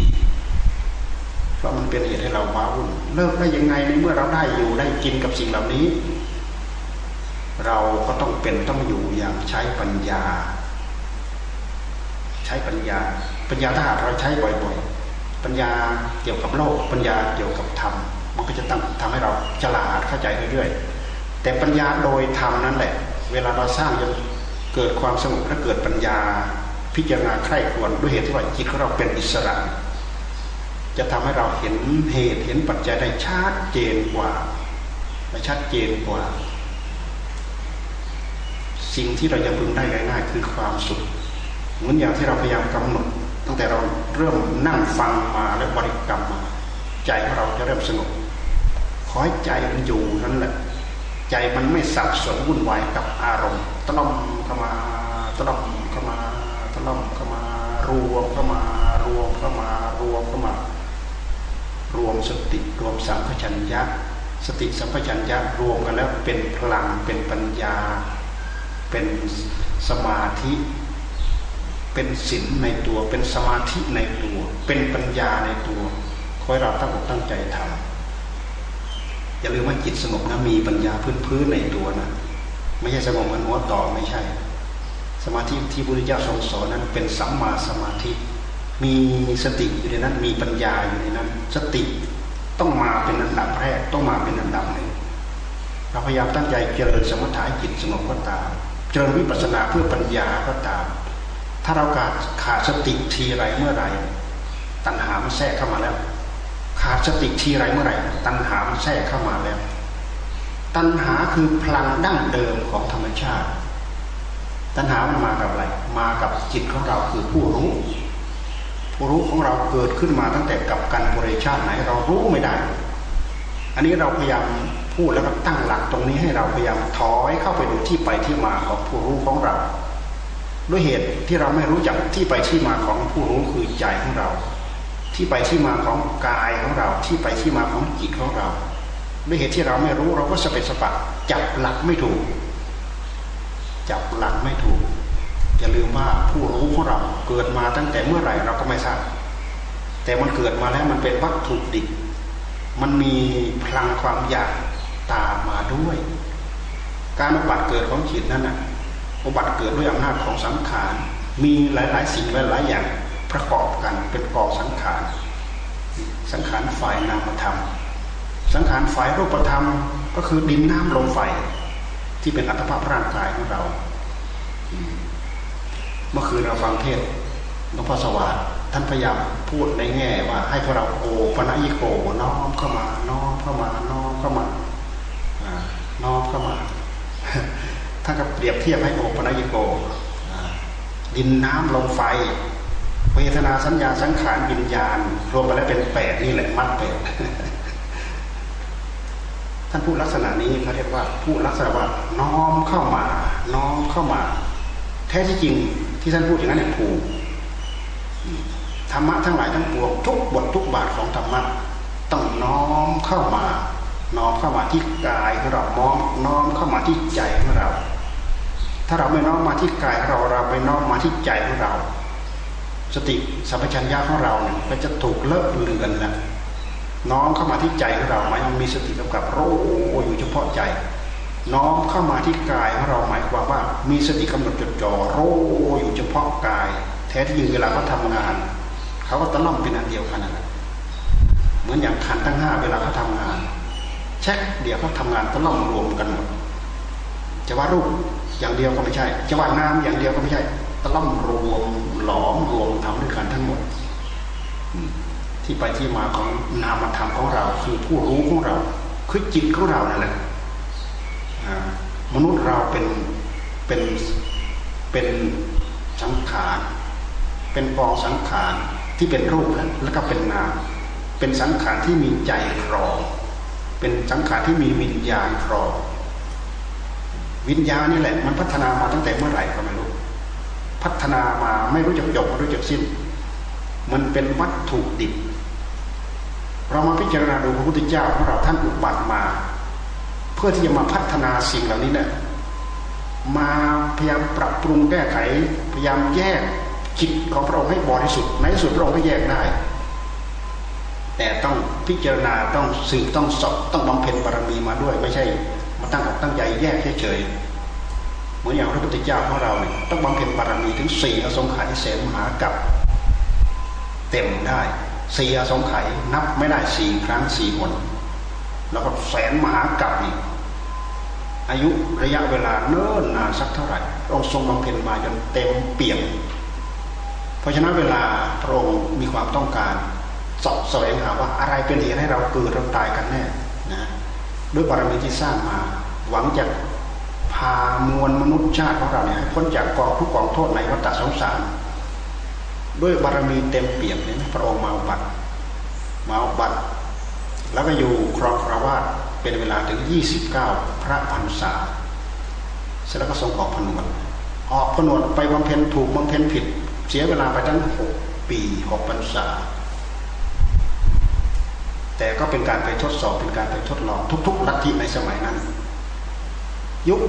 เพราะมันเป็นเหตุให้เราว้าวุ่น เลิกได้ยังไงในเมื่อเราได้อยู่ได้กินกับสิ่งเหล่านี้ เราก็ต้องเป็นต้องอยู่อย่างใช้ปัญญา ใช้ปัญญา ปัญญาถ้าหากเราใช้บ่อยๆ ปัญญาเกี่ยวกับโลก ปัญญาเกี่ยวกับธรรม มันก็จะทำให้เราฉลาดเข้าใจเรื่อยๆ แต่ปัญญาโดยธรรมนั่นแหละ เวลาเราสร้างจน เกิดความสงบและเกิดปัญญา พิจารณาใคร่ควรด้วยเหตุที่ว่าจิตของเราเป็นอิสระ จะทำให้เราเห็นเหตุเห็นปัจจัยได้ชัดเจนกว่าชัดเจนกว่า สิ่งที่เราจะพึงได้ง่ายๆคือความสุขเหมือนอย่างที่เราพยายามกำหนด ตั้งแต่เราเริ่มนั่งฟังมาและบริกรรมมาใจของเราจะเริ่มสงบขอให้ใจมันอยู่นั่นแหละ ใจมันไม่สับสนวุ่นวายกับอารมณ์ ตล่อมเข้ามาตล่อมเข้ามาตล่อมเข้ามารวมเข้ามารวมเข้ามารวมเข้ามารวมสติรวมสัมผชัญญะสติสัมผชัญญะรวมกันแล้วเป็นพลังเป็นปัญญา เป็นสมาธิเป็นศีลในตัวเป็นสมาธิในตัว เป็นปัญญาในตัวคอยเราตั้งอกตั้งใจทำอย่าลืมว่าจิตสงบนะมีปัญญาพื้นพื้นในตัวนะ ไม่ใช่สงบมันหัวต่อไม่ใช่ สมาธิที่พระพุทธเจ้าทรงสอนนั้นเป็นสัมมาสมาธิ มีสติอยู่ในนั้น มีปัญญาอยู่ในนั้น สติต้องมาเป็นอันดับแรกต้องมาเป็นอันดับหนึ่งเราพยายามตั้งใจเจริญสมถะจิตสงบก็ตาม เจริญวิปัสสนาเพื่อปัญญาก็ตาม ถ้าเราขาดขาดสติทีไรเมื่อไรตัณหามันแทรกเข้ามาแล้ว ขาดสติทีไรเมื่อไรตัณหามันแทรกเข้ามาแล้ว ตัณหาคือพลังดั้งเดิมของธรรมชาติ ตัณหามันมากับอะไร มากับจิตของเราคือผู้รู้ ผู้รู้ของเราเกิดขึ้นมาตั้งแต่กับกันบริชาติไหนเรารู้ไม่ได้ อันนี้เราพยายามพูดแล้วก็ตั้งหลักตรงนี้ให้เราพยายามถอยเข้าไปดูที่ไปที่มาของผู้รู้ของเรา ด้วยเหตุที่เราไม่รู้จักที่ไปที่มาของผู้รู้คือใจของเรา ที่ไปที่มาของกายของเรา ที่ไปที่มาของจิตของเรา ด้วยเหตุที่เราไม่รู้เราก็สเปสปะจับหลักไม่ถูก จับหลักไม่ถูกอย่าลืมว่าผู้รู้ของเราเกิดมาตั้งแต่เมื่อไหร่เราก็ไม่ทราบแต่มันเกิดมาแล้วมันเป็นวัตถุดิบมันมีพลังความอยากตามมาด้วย การอุบัติเกิดของจิตนั้นนะอุบัติเกิดด้วยอำนาจของสังขารมีหลาย ๆ สิ่งหลายๆอย่างประกอบกันเป็นกองสังขารสังขารฝ่ายนามธรรม สังขารฝ่ายรูปธรรม ก็คือดินน้ำลมไฟ ที่เป็นอัตภาพร่างกายของเรา เมื่อคืนเราฟังเทศหลวงพ่อสวัสดิ์ท่านพยายามพูดในแง่ว่า ให้พวกเราโอปนัญิโกน้อมเข้ามาน้อมเข้ามาน้อมเข้ามาน้อมเข้ามาถ้ากับเปรียบเทียบให้โอปนัญิโกดินน้ำลมไฟเวทนาสัญญาสังขารวิญญาณ รวมไปแล้วเป็นแปดนี่แหละมัดแปด ท่านพูดลักษณะนี้เขาเรียกว่าพูดลักษณะว่าน้อมเข้ามา น้อมเข้ามา แท้ที่จริงที่ท่านพูดอย่างนั้นเนี่ยถูกธรรมะทั้งหลายทั้งปวงทุกบททุกบาทของธรรมะต้องน้อมเข้ามา น้อมเข้ามาที่กายของเราน้อมน้อมเข้ามาที่ใจของเรา ถ้าเราไม่น้อมมาที่กายเราเราไปน้อมมาที่ใจของเรา สติสัมปชัญญะของเราเนี่ยก็จะถูกเลิกเลือนแล้ว น้อมเข้ามาที่ใจของเราหมายมีสติกำกับรู้อยู่เฉพาะใจ น้อมเข้ามาที่กายของเราหมายความว่า มีสติกำหนดจดจ่อรู้อยู่เฉพาะกาย แท้ที่จริงเวลาเขาทางานเขาก็ตะล่อมเป็นอันเดียวกันนั่นแหละเหมือนอย่างขันทั้งห้าเวลาเขาทางาน เช็คเดี๋ยวเขาทางานตะล่อมรวมกันหมดจะว่ารูปอย่างเดียวก็ไม่ใช่จะว่านามอย่างเดียวก็ไม่ใช่ตะล่อมรวมหลอมรวมทำด้วยกันทั้งหมด ที่ไปที่มาของนามธรรมของเรา คือผู้รู้ของเรา คือจิตของเรานั่นแหละมนุษย์เราเป็นเป็นเป็นสังขารเป็นกองสังขารที่เป็นรูปแล้วก็เป็นนามเป็นสังขารที่มีใจครองเป็นสังขารที่มีวิญญาณครองวิญญาณนี่แหละ มันพัฒนามาตั้งแต่เมื่อไหร่ก็ไม่รู้ พัฒนามาไม่รู้จักจบไม่รู้จักสิ้น มันเป็นวัตถุดิบ เรามาพิจารณาดูพระพุทธเจ้าของเราท่านอุบัติมา เพื่อที่จะมาพัฒนาสิ่งเหล่านี้เนี่ยมาพยายามปรับปรุงแก้ไข พยายามแยกจิตของพระองค์ให้บริสุทธิ์ในสุดพระองค์ก็แยกได้ แต่ต้องพิจารณาต้องสืบต้องสอบต้องบำเพ็ญบารมีมาด้วย ไม่ใช่มาตั้งอกตั้งใจแยกเฉยๆเหมือนอย่างพระพุทธเจ้าของเราเนี่ยต้องบำเพ็ญบารมีถึงสี่อสงไขยเสมหากับเต็มได้ สี่อสงไขยนับไม่ได้สี่ครั้งสี่หนแล้วก็แสนมหากับอีกอายุระยะเวลาเนิ่นนานสักเท่าไหร่องค์ทรงบำเพ็ญมาจนเต็มเปี่ยมเพราะฉะนั้นเวลาพระองค์มีความต้องการสอบแสวงหาว่าอะไรเป็นเหตุให้เราเกิดเราตายกันแน่นะด้วยบารมีที่สร้างมา หวังจะพามวลมนุษยชาติของเราเนี่ยพ้นจากกองทุกกองโทษในวัฏสงสาร ด้วยบารมีเต็มเปี่ยมเนี่ยพระองค์มาบัตรมาบัตรแล้วก็อยู่ครองคราวาสเป็นเวลาถึง 29 พระพรรษา เสร็จแล้วก็ทรงออกผนวดออกผนวดไปบำเพ็ญถูกบำเพ็ญผิด เสียเวลาไปตั้งหกปีหกพรรษา แต่ก็เป็นการไปทดสอบเป็นการไปทดลองทุกๆลัทธิในสมัยนั้น ยุค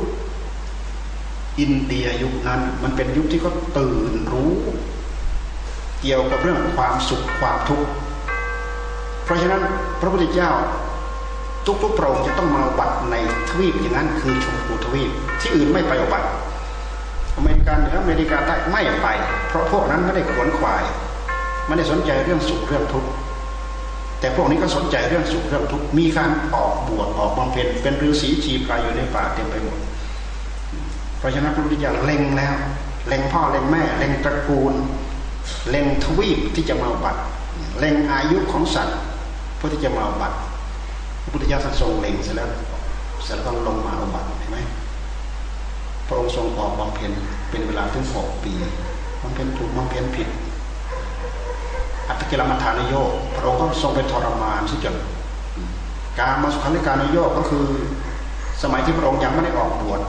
อินเดียยุคนั้นมันเป็นยุคที่เขาตื่นรู้ เกี่ยวกับเรื่องความสุขความทุกข์เพราะฉะนั้นพระพุทธเจ้าทุกๆพระองค์จะต้องมาบัตในทวีปอย่างนั้นคือชมพูทวีปที่อื่นไม่ไปบัตอเมริกาเหนืออเมริกาใต้ไม่ไป เพราะพวกนั้นไม่ได้ขวนขวายไม่ได้สนใจเรื่องสุขเรื่องทุกข์แต่พวกนี้ก็สนใจเรื่องสุขเรื่องทุกข์มีการออกบวชออกบำเพ็ญเป็นฤาษีชีพายอยู่ในป่าเต็มไปหมดเพราะฉะนั้นพระพุทธเจ้าเล็งแล้วเล็งพ่อเล็งแม่เล็งตระกูล เล็งทวีปที่จะมาบัตรเล็งอายุของสัตว์เพื่อที่จะมาบัตรพระพุทธเจ้าทรงเล็งเสร็จแล้วเสร็จแล้วก็ลงมาบัตรเห็นไหมพระองค์ทรงออกบำเพ็ญเป็นเวลาถึงหกปีบำเพ็ญถูกบำเพ็ญผิด อัตกิลมัฐานโยกพระองค์ก็ทรงไปทรมานสิจนการมาสุขันิการนโยกก็คือ สมัยที่พระองค์ยังไม่ได้ออกบวช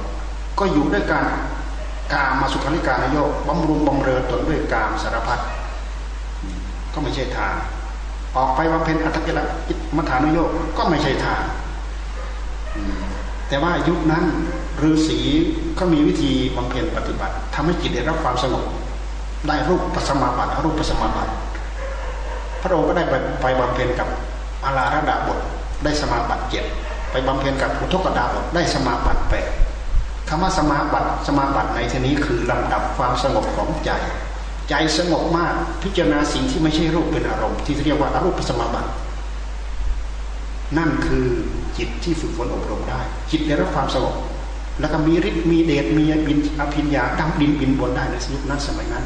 ก็อยู่ด้วยการ กามาสุขันิการนโยกบำรุงบำเรอตนด้วยกามสารพัดก็ไม่ใช่ทาง ออกไปบำเพ็ญอัตตกิลมัฐานโยกก็ไม่ใช่ทาง แต่ว่ายุคนั้นฤาษีก็มีวิธีบำเพ็ญปฏิบัติทำให้จิตได้รับความสงบได้รูปปัสมาบัติรูปปัสมาบัติพระองค์ก็ได้ไปไปบำเพ็ญกับอาราระดาบทได้สมาบัติเจ็ดไปบำเพ็ญกับอุทกดาบทได้สมาบัติแปด คำว่าสมาบัติสมาบัติในที่นี้คือลำดับความสงบของใจ ใจสงบมากพิจารณาสิ่งที่ไม่ใช่รูปเป็นอารมณ์ที่เรียกว่าอารูปสมาบัติ นั่นคือจิตที่ฝึกฝนอบรมได้ จิตได้รับความสงบแล้วก็มีฤทธิ์มีเดชมีบินอภิญญาดำดินบินบนได้ในยุคนั้นสมัยนั้น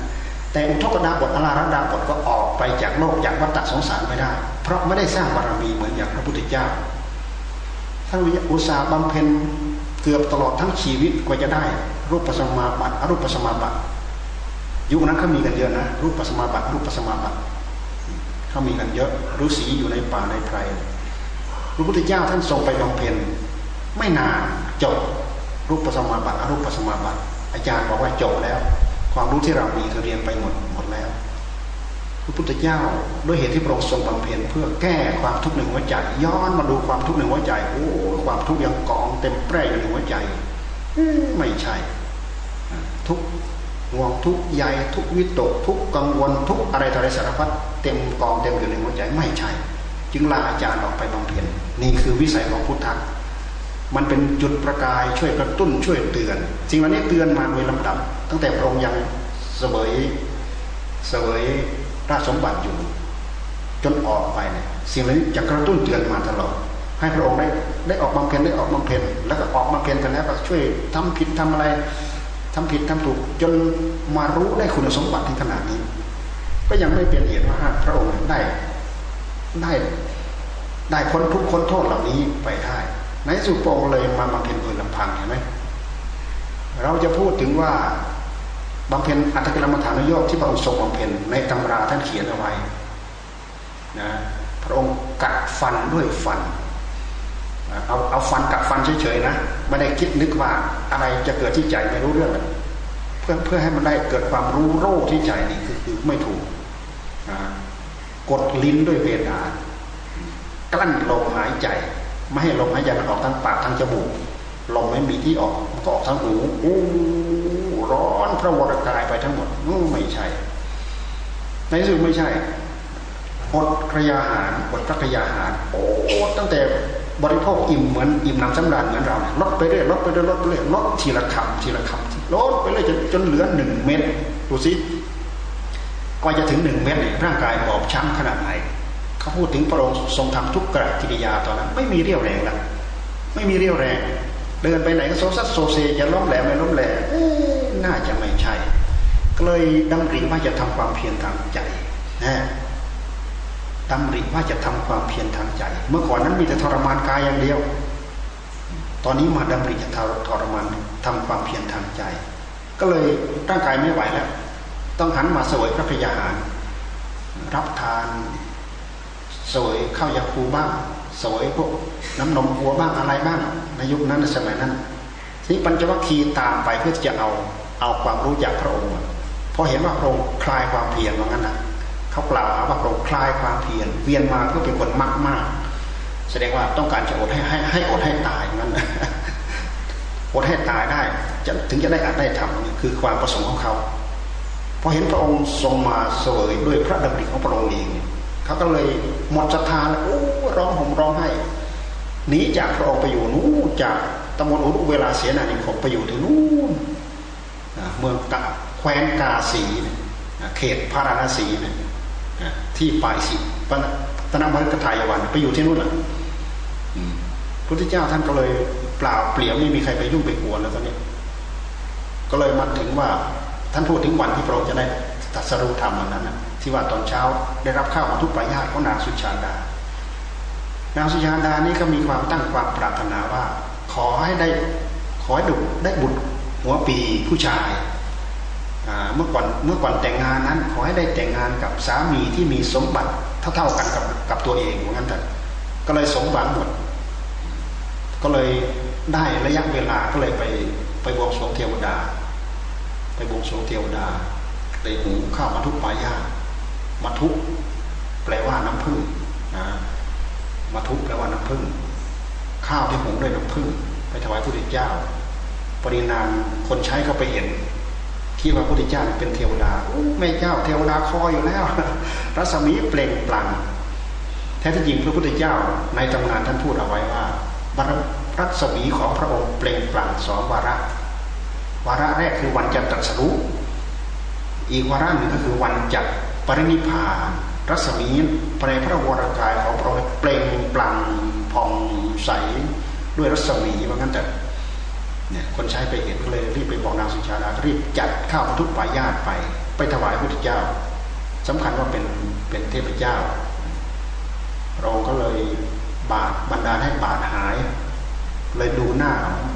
แต่อุทกดาบทอลาระดาบทก็ออกไปจากโลกจากวัฏสงสารไม่ได้ เพราะไม่ได้สร้างบารมีเหมือนอย่างพระพุทธเจ้าท่านอุตสาห์บำเพ็ญ เกือบตลอดทั้งชีวิตกว่าจะได้ รูปปัสมาบัติอรูปปัสมาบัติยุคนั้นเขามีกันเยอะนะ รูปปัสมาบัติรูปปัสมาบัติเขามีกันเยอะฤาษีอยู่ในป่าในไพรพระพุทธเจ้าท่านทรงไปบำเพ็ญไม่นานจบรูปปัสมาบัติอรูปปัสมาบัติอาจารย์บอกว่าจบแล้ว ความรู้ที่เรามีคือเรียนไปหมด ระพุทธเจ้าด้วยเหตุที่พระองค์ทรงบำเพ็ญเพื่อแก้ความทุกข์ในหัวใจ ย้อนมาดูความทุกข์ในหัวใจโอ้ความทุกข์ยังกองเต็มแปร่อยู่ในหัวใจไม่ใช่ ทุกห่วงทุกใหญ่ทุกวิตก ทุกกังวลทุกอะไรต่ออะไรสารพัดเต็มกองเต็มอยู่ในหัวใจไม่ใช่ จึงลาอาจารย์ออกไปบำเพ็ญนี่คือวิสัยของพุทธะมันเป็นจุดประกายช่วยกระตุ้นช่วยเตือนสิ่งเหล่านี้เตือนมาโดยลำดับ ตั้งแต่พระองค์ยังเสวยเสวย ราชสมบัติอยู่ จนออกไปเนี่ยสิ่งเหล่านี้จะกระตุ้นเตือนมาตลอด ให้พระองค์ได้ได้ออกบำเพ็ญได้ออกบำเพ็ญแล้วก็ออกมาเพ็ญกันแล้วก็ช่วยทำผิดทำอะไรทำผิดทำถูก จนมารู้ได้คุณสมบัติที่ขนาดนี้ ก็ยังไม่เปลี่ยนเหตุว่าพระองค์ได้ได้ได้พ้นทุกข์พ้นโทษเหล่านี้ไปได้ในสุโปงเลยมาบำเพ็ญโดยลำพังเห็นไหมเราจะพูดถึงว่า บำเพ็ญอัตตกิลมฐานโยกที่พระองค์ทรงบำเพ็ญในตำราท่านเขียนเอาไว้นะพระองค์กัดฟันด้วยฟันเอาเอาฟันกัดฟันเฉยๆนะไม่ได้คิดนึกว่าอะไรจะเกิดที่ใจไม่รู้เรื่องเพื่อเพื่อให้มันได้เกิดความรู้โรคที่ใจนี่คือคือไม่ถูกกดลิ้นด้วยเวดากลั้นลมหายใจ ไม่ให้ลมหายใจมันออกทั้งปากทั้งจมูกลมไม่มีที่ออกมันก็ออกทั้งหูอู้ ร้อนพระวรกายไปทั้งหมดไม่ใช่ ในที่สุดไม่ใช่อดกระยาหารอดพระกระยาหารโอ้ตั้งแต่บริโภคอิ่มเหมือนอิ่มน้ำสำราญเหมือนเราลดไปเรื่อยลดไปเรื่อยลดไปเรื่อยลดทีละคำทีละคำลดไปเรื่อยจนจนเหลือหนึ่งเม็ดดูสิก่อนจะถึงหนึ่งเม็ดร่างกายบอบช้ำขนาดไหนเขาพูดถึงพระองค์ทรงทำทุกกระกิริยาตอนนั้น ไม่มีเรี่ยวแรงละไม่มีเรี่ยวแรง เดินไปไหนก็โซซัสโซเซจะล้มแหลมไม่ล้มแหลมน่าจะไม่ใช่ ก็เลยดำริว่าจะทำความเพียรทางใจนะดำริว่าจะทำความเพียรทางใจ เมื่อก่อนนั้นมีแต่ทรมานกายอย่างเดียว ตอนนี้มาดำริจะทรมานทำความเพียรทางใจ ก็เลยร่างกายไม่ไหวแล้ว ต้องหันมาสวยพระพยาหาร รับทานสวยข้าวยาคูบ้างสวยพวกน้ำนมวัวบ้างอะไรบ้าง ในยุคนั้นในสมัยนั้นทีปัญจวัคคีย์ตามไปเพื่อจะเอาเอาความรู้จากพระองค์พอเห็นว่าพระองค์คลายความเพียรว่างั้นนะเขากล่าวหาว่าพระองค์คลายความเพียรเวียนมาเพื่อเป็นคนมากมากแสดงว่าต้องการจะอดให้ให้ให้อดให้ตายนั้นอดให้ตายได้จะถึงจะได้อาจได้ทำคือความประสงค์ของเขาพอเห็นพระองค์ทรงมาเสวยด้วยพระดำริของพระองค์เองเขาก็เลยหมดศรัทธาแล้วโอ้ร้องห่มร้องไห้ หนีจากพระองค์ไปอยู่นู้นจากตำบลอุรุเวลาเสียนานิคมไปอยู่ที่นู้นเมืองกาแคว้นกาสีเขตพาราณสีที่ปลายสีตนามฤกทายวันไปอยู่ที่นู่นแหละพุทธเจ้าท่านก็เลยเปล่าเปลี่ยวไม่มีใครไปยุ่งไปกวนแล้วตอนนี้ ก็เลยมาถึงว่าท่านพูดถึงวันที่พระองค์จะได้ตัดสรุปธรรมนั้นนะที่ว่าตอนเช้าได้รับข้าวมาทุกปายาตของนางสุชาดา นางสุชาดานี่ก็มีความตั้งความปรารถนาว่า ขอให้ได้ขอให้ดุได้บุตรหัวปีผู้ชายเมื่อก่อนเมื่อก่อนแต่งงานนั้น ขอให้ได้แต่งงานกับสามีที่มีสมบัติเท่าๆกันกับกับตัวเองเหมือนกันแต่ก็เลยสมหวังหมด ก็เลยได้ระยะเวลาก็เลยไปไปบวงสรวงเทวดา ไปบวงสรวงเทวดาได้หูข้าวมาทุกปลายามาทุกแปลว่าน้ำผึ้งนะ มาทุกแปลว่าน้ำผึ้งข้าวที่หุงด้วยน้ำผึ้งไปถวายพระพุทธเจ้าปรินานคนใช้ก็ไปเห็นคิดว่าพระพุทธเจ้าเป็นเทวดาไม่เจ้าเทวดาคอยอยู่แล้ว รัศมีเปล่งปลั่งแท้ที่จริงพระพุทธเจ้าในตำนานท่านพูดเอาไว้ว่าบรรัศมีของพระองค์เปล่งปลั่งสองวาระ วาระแรกคือวันจันตรัสรู้อีกวาระหนึ่งก็คือวันจัดปรินิพาน รัศมีในพระวรกายของพระองค์เปล่งปลั่งผ่องใสด้วยรัศมีว่างั้นแต่เนี่ยคนใช้ไปเห็นก็เลยรีบไปบอกนางสุชาดารีบจัดข้าวทุกปายาตไป ไปถวายพระพุทธเจ้าสำคัญว่าเป็นเป็นเทพเจ้าเราก็เลยบาดบรรดาให้บาดหาย เลยดูหน้า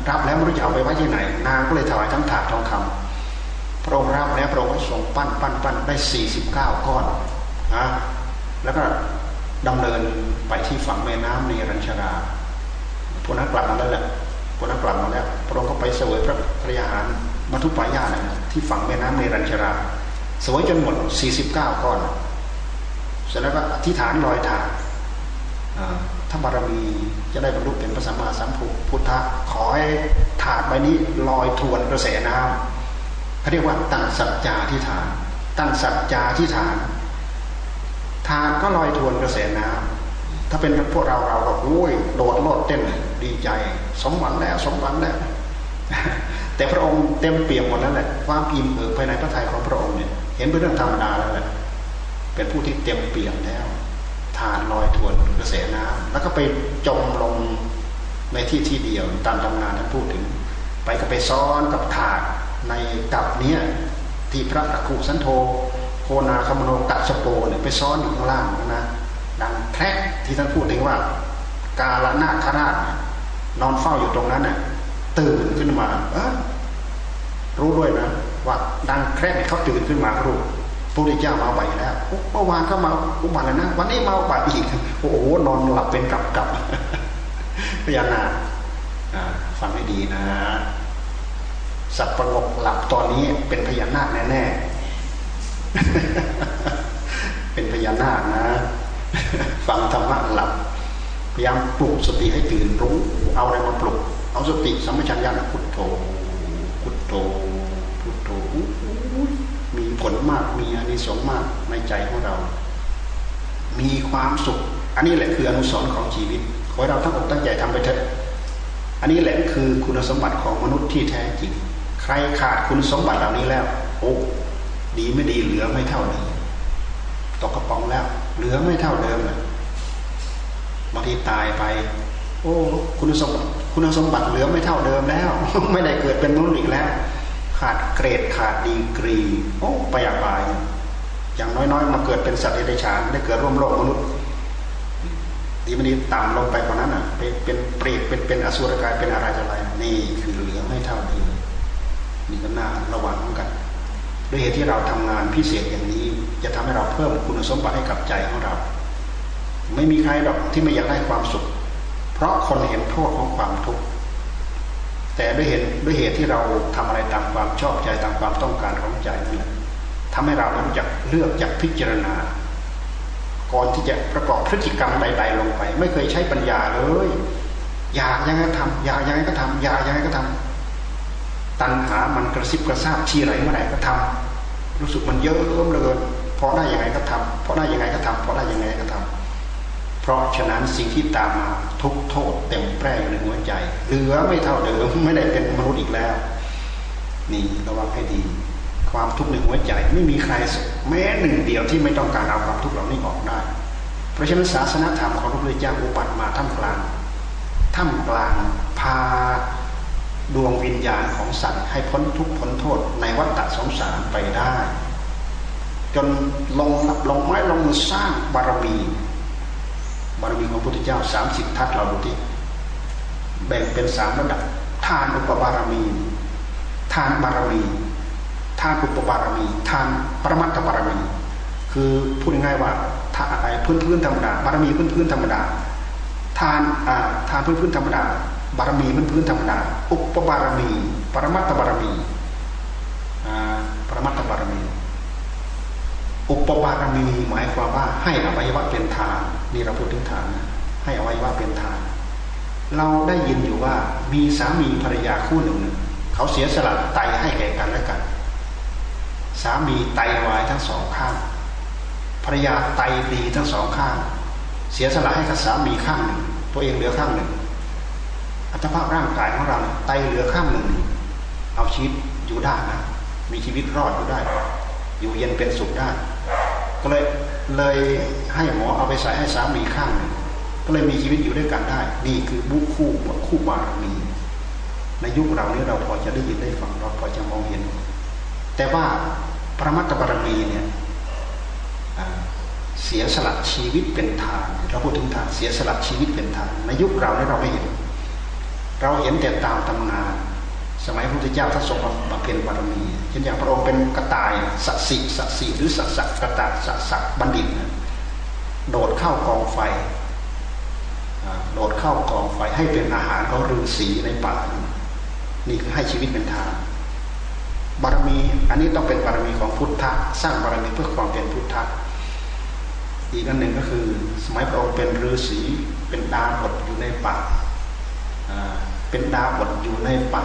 รับแล้วไม่รู้จะเอาไปไว้ที่ไหน นางก็เลยถวายทั้งถาดทองคำพระองค์รับแล้วพระองค์ก็ส่งปั้นปั้นปั้นได้สี่สิบเก้าก้อน นะแล้วก็ดำเนินไปที่ฝั่งแม่น้ำในรัญชาราพวกนั้นกลับมาแล้วแหละพวกนั้นกลับมาแล้วพระองค์ก็ไปเสวยพระพระยาหารมัทุปายานะที่ฝั่งแม่น้ำในรัญชาราเสวยจนหมดสี่สิบเก้าก้อน เสร็จแล้วก็อธิษฐานลอยถาดถ้าบารมีจะได้บรรลุเป็นพระสัมมาสัมพุทธะขอให้ถาดใบนี้ลอยทวนกระแสน้ำเขาเรียกว่าตั้งสัจจาที่ฐาน ตั้งสัจจาที่ฐาน ทานก็ลอยทวนกระแสน้ำถ้าเป็นพวกเราเราก็โอ้ยโดดโลดเต้นดีใจ สมหวังแล้วสมหวังแล้วแต่พระองค์เต็มเปี่ยมหมดแล้วแหละความอิ่มเอิบภายในพระทัยของพระองค์เนี่ยเห็นเป็นเรื่องธรรมดาแล้วแหละเป็นผู้ที่เต็มเปี่ยมแล้วทานลอยทวนกระแสน้ำแล้วก็ไปจมลงในที่ที่เดียวตามตำนานท่านพูดถึง ไปก็ไปซ้อนกับถาดในกับเนี้ยที่พระตะคุสันโธ โคนาคมโนตัสโปเนี่ยไปซ้อนอยู่ข้างล่างนะดังแท้ที่ท่านพูดถึงว่า กาลนาคราชนอนเฝ้าอยู่ตรงนั้นน่ะตื่นขึ้นมาเออรู้ด้วยนะว่าดังแครกเขาตื่นขึ้นมารู้พระพุทธเจ้ามาไปแล้วเมื่อวานก็มาอุบัติแล้วนะวันนี้มาอุบัติอีกโอ้โหนอนหลับเป็นกับกับพญานาคฟังให้ดีนะ สัตว์ประงกหลับตอนนี้เป็นพญานาคแน่ เป็นพญานาคนะ ฟังธรรมะหลับ พยายามปลุกสติให้ตื่นรู้ เอาอะไรมาปลุก เอาสติสัมปชัญญะพุทโธพุทโธพุทโธมีผลมากมีอานิสงส์มากในใจของเรา มีความสุข อันนี้แหละคืออนุสรณ์ของชีวิตขอให้เราทั้งอกตั้งใจทำไปเถอะอันนี้แหละคือคุณสมบัติของมนุษย์ที่แท้จริง ใครขาดคุณสมบัติเหล่านี้แล้ว โอ้ ดีไม่ดีเหลือไม่เท่าเดิมตกกระป๋องแล้ว เหลือไม่เท่าเดิมเลยบางทีตายไป โอ้คุณสมบัติคุณสมบัติเหลือไม่เท่าเดิมแล้ว ไม่ได้เกิดเป็นมนุษย์อีกแล้ว ขาดเกรดขาดดีกรี โอ้ไปอบายอย่างน้อยๆมาเกิดเป็นสัตว์เดรัจฉานได้เกิดร่วมโลกมนุษย์ดีมันดีต่ำลงไปกว่านั้นอะเป็นเป็นเปรตเป็นเป็นอสุรกายเป็นอะไรอะไรนี่คือเหลือไม่เท่าเดิมนี่ก็น่าระวังเหมือนกัน ด้วยเหตุที่เราทำงานพิเศษอย่างนี้ จะทำให้เราเพิ่มคุณสมบัติให้กับใจของเรา ไม่มีใครหรอกที่ไม่อยากได้ความสุข เพราะคนเห็นโทษของความทุกข์แต่ด้วยเหตุด้วยเหตุที่เราทำอะไรตามความชอบใจตามความต้องการของใจนี่แหละทำให้เรารู้จักเลือกจักพิจารณา ก่อนที่จะประกอบพฤติกรรมใด ๆ ลงไป ไม่เคยใช้ปัญญาเลย อยากยังไงก็ทำอยากยังไงก็ทำอยากยังไงก็ทำ ตัณหามันกระซิบกระซาบที่ไรเมื่อไหร่ก็ทำรู้สึกมันเยอะเริ่มเลยพอได้ยังไงก็ทำพอได้ยังไงก็ทำพอได้ยังไงก็ทำเพราะฉะนั้นสิ่งที่ตามมาทุกโทษเต็มแปร่อยู่ในหัวใจเหลือไม่เท่าเดิมไม่ได้เป็นมนุษย์อีกแล้ว นี่ระวังให้ดี ความทุกข์ในหัวใจไม่มีใครแม้หนึ่งเดียวที่ไม่ต้องการเอาความทุกข์เหล่านี้ออกได้ เพราะฉะนั้นศาสนาธรรมของพระพุทธเจ้าอุบัติมาท่ามกลางท่ามกลางพา ดวงวิญญาณของสัตว์ให้พ้นทุกข์พ้นโทษในวัฏสงสารไปได้ จนลงลงไม้ลงมือสร้างบารมี บารมีของพระพุทธเจ้าสามสิบทัศเราดูทีแบ่งเป็นสามระดับ ทานอุปบารมี ทานบารมี ทานอุปบารมี ทานปรมัตถบารมี คือพูดง่ายๆว่าทานอะไรพื้นพื้นธรรมดาบารมีพื้นพื้นธรรมดา ทานอ่าทานพื้นพื้นธรรมดา บารมีพื้นพื้นธรรมดาอุปบารมี ปรมัตถบารมีอ่าปรมัตถบารมี อุปบารมีหมายความว่าให้อวัยวะเป็นทานนี่เราพูดถึงทานนะให้อวัยวะเป็นทาน เราได้ยินอยู่ว่ามีสามีภรรยาคู่หนึ่ง เขาเสียสละไตให้แก่กันและกัน สามีไตวายทั้งสองข้างภรรยาไตดีทั้งสองข้าง เสียสละให้กับสามีข้างหนึ่ง ตัวเองเหลือข้างหนึ่ง อัตภาพร่างกายของเราไตเหลือข้างหนึ่ง เอาชีวิตอยู่ได้นะ มีชีวิตรอดอยู่ได้ อยู่เย็นเป็นสุขได้ ก็เลยเลยให้หมอเอาไปใส่ให้สามีข้างหนึ่ง ก็เลยมีชีวิตอยู่ด้วยกันได้ นี่คือบุคู่คู่บารมีในยุคเรานี้เราพอจะได้ยินได้ฟังเราพอจะมองเห็น แต่ว่าพระมัตตบารมีเนี่ยเสียสละชีวิตเป็นทานเราพูดถึงทานเสียสละชีวิตเป็นทานในยุคเราเนี่ยเราไม่เห็น เราเห็นแต่ตามตำนาน สมัยพระพุทธเจ้าท่านทรงบำเพ็ญบารมีเช่นอย่างพระองค์เป็นกระต่ายสัตสิสัตสิหรือสัตสักกระต่ายสัตสักบัณฑิตโดดเข้ากองไฟโดดเข้ากองไฟให้เป็นอาหารของฤาษีในป่า นี่คือให้ชีวิตเป็นทานบารมีอันนี้ต้องเป็นบารมีของพุทธะสร้างบารมีเพื่อความเป็นพุทธะอีกอันหนึ่งก็คือ สมัยพระองค์เป็นฤาษีเป็นดาบทอยู่ในป่า เป็นดาบทอยู่ในป่า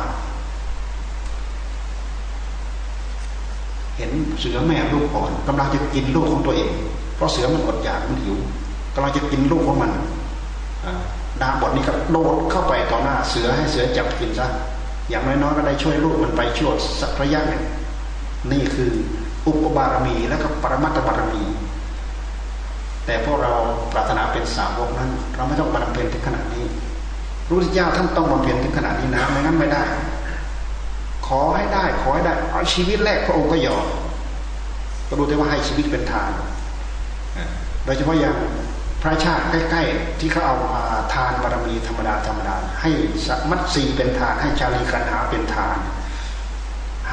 เห็นเสือแม่ลูกอ่อนกำลังจะกินลูกของตัวเอง เพราะเสือมันอดอยากมันหิวกำลังจะกินลูกของมันดาบทนี้ก็โดดเข้าไปต่อหน้าเสือให้เสือจับกินซะอย่างน้อยๆก็ได้ช่วยลูกมันไปช่วยสักระยะหนึ่งนี่คืออุปบารมีและก็ปรมัตถบารมี แต่พวกเราปรารถนาเป็นสาวกนั้น เราไม่ต้องบำเพ็ญถึงขนาดนี้ รู้ที่ยาท่านต้องบำเพ็ญถึงขนาดนี้นะไม่งั้นไม่ได้ ขอให้ได้ ขอให้ได้เอาชีวิตแรกพระองค์ก็ยอมก็ดูได้ว่าให้ชีวิตเป็นทานโดยเฉพาะอย่างพระชาติใกล้ ๆ ที่เขาเอาทานบารมีธรรมดาธรรมดาให้สัมัตสีเป็นทาน ให้ชาลีกันหาเป็นทาน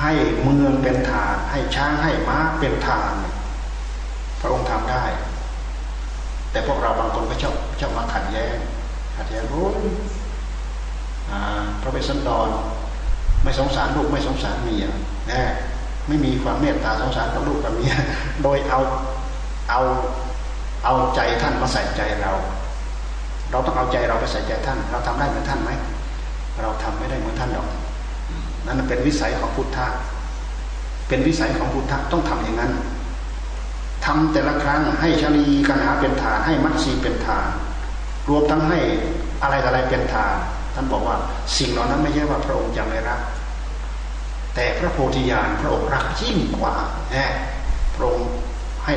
ให้เมืองเป็นทาน ให้ช้างให้ม้าเป็นทาน พระองค์ทำได้ แต่พวกเราบางคนก็ชอบชอบมาขัดแย้งขัดแย้งโอ้ย พระเวสสันดร ไม่สงสารลูกไม่สงสารเมียน่ไม่มีความเมตตาสงสารกับลูกกับเมียโดยเอาเอาเอาใจท่านมาใส่ใจเรา เราต้องเอาใจเราไปใส่ใจท่าน เราทำได้เหมือนท่านไหมเราทำไม่ได้เหมือนท่านหรอกนั่นเป็นวิสัยของพุทธะเป็นวิสัยของพุทธะต้องทำอย่างนั้นทำแต่ละครั้งให้ชลีกันหาเป็นฐานให้มัตสีเป็นฐาน รวมทั้งให้อะไรอะไรเป็นฐาน ท่านบอกว่าสิ่งเหล่านั้นไม่ใช่ว่าพระองค์จะไม่รัก แต่พระโพธิญาณพระองค์รักยิ่งกว่าแหมพระองค์ให้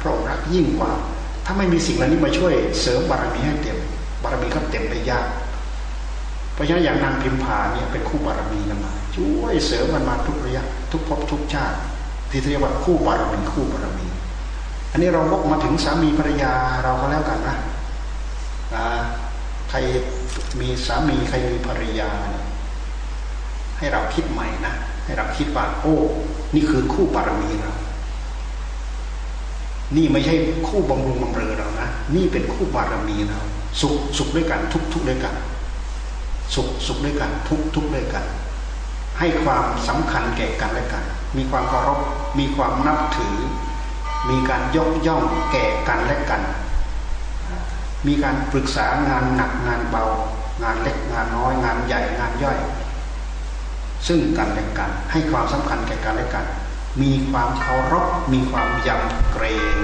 พระองค์รักยิ่งกว่า ถ้าไม่มีสิ่งเหล่านี้มาช่วยเสริมบารมีให้เต็ม บารมีก็เต็มไปยาก เพราะฉะนั้นอย่างนางพิมพาเนี่ยเป็นคู่บารมีกันมาช่วยเสริมมันมาทุกระยะ ทุกภพทุกชาติ ที่เรียกว่าคู่บารมีคู่บารมี อันนี้เราวกมาถึงสามีภรรยาเราก็แล้วกันนะใค รมีสามีใครมีภรรยาเนี่ยให้เราคิดใหม่นะให้เราคิดว่าโอ้ นี่คือคู่บารมีเรานี่ไม่ใช่คู่บำรุงบำเรอเรานะนี่เป็นคู่บารมีเราสุขสุขด้วยกันทุกทุกด้วยกัน สุขสุขด้วยกัน ทุกทุกด้วยกัน ให้ความสำคัญแก่กันและกัน มีความเคารพมีความนับถือ มีการยกย่องแก่กันและกัน มีการปรึกษางานหนักงานเบา งานเล็กงานน้อย งานใหญ่งานย่อย ซึ่งกันและกันให้ความสำคัญแก่กันและกัน มีความเคารพมีความยำเกรง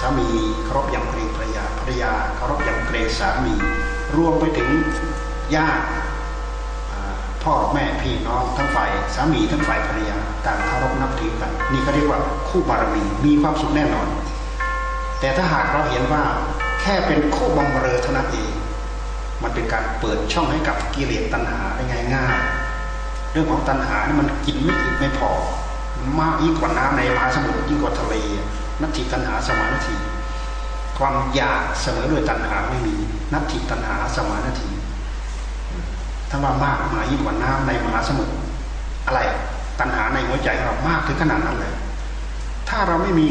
สามีเคารพยำเกรงภรรยาภรรยาเคารพยำเกรงสามี รวมไปถึงญาติพ่อแม่พี่น้องทั้งฝ่ายสามีทั้งฝ่ายภรรยาต่างเคารพนับถือกัน นี่เขาเรียกว่าคู่บารมีมีความสุขแน่นอน แต่ถ้าหากเราเห็นว่า แค่เป็นโคบำเรอเท่านั้นเอง มันเป็นการเปิดช่องให้กับกิเลสตัณหาได้ง่ายๆเรื่องของตัณหานี่มันกินไม่อิ่มไม่พอ มากยิ่งกว่าน้ำในมหาสมุทรยิ่งกว่าทะเลนัตถิตัณหาสมานาที ความอยากเสมอด้วยตัณหาไม่มีนัตถิตัณหาสมานาทีถ้าว่ามากมายิ่งกว่าน้ำในมหาสมุทรอะไรตัณหาในหัวใจเรามากถึงขนาดนั้นเลย ถ้าเราไม่มี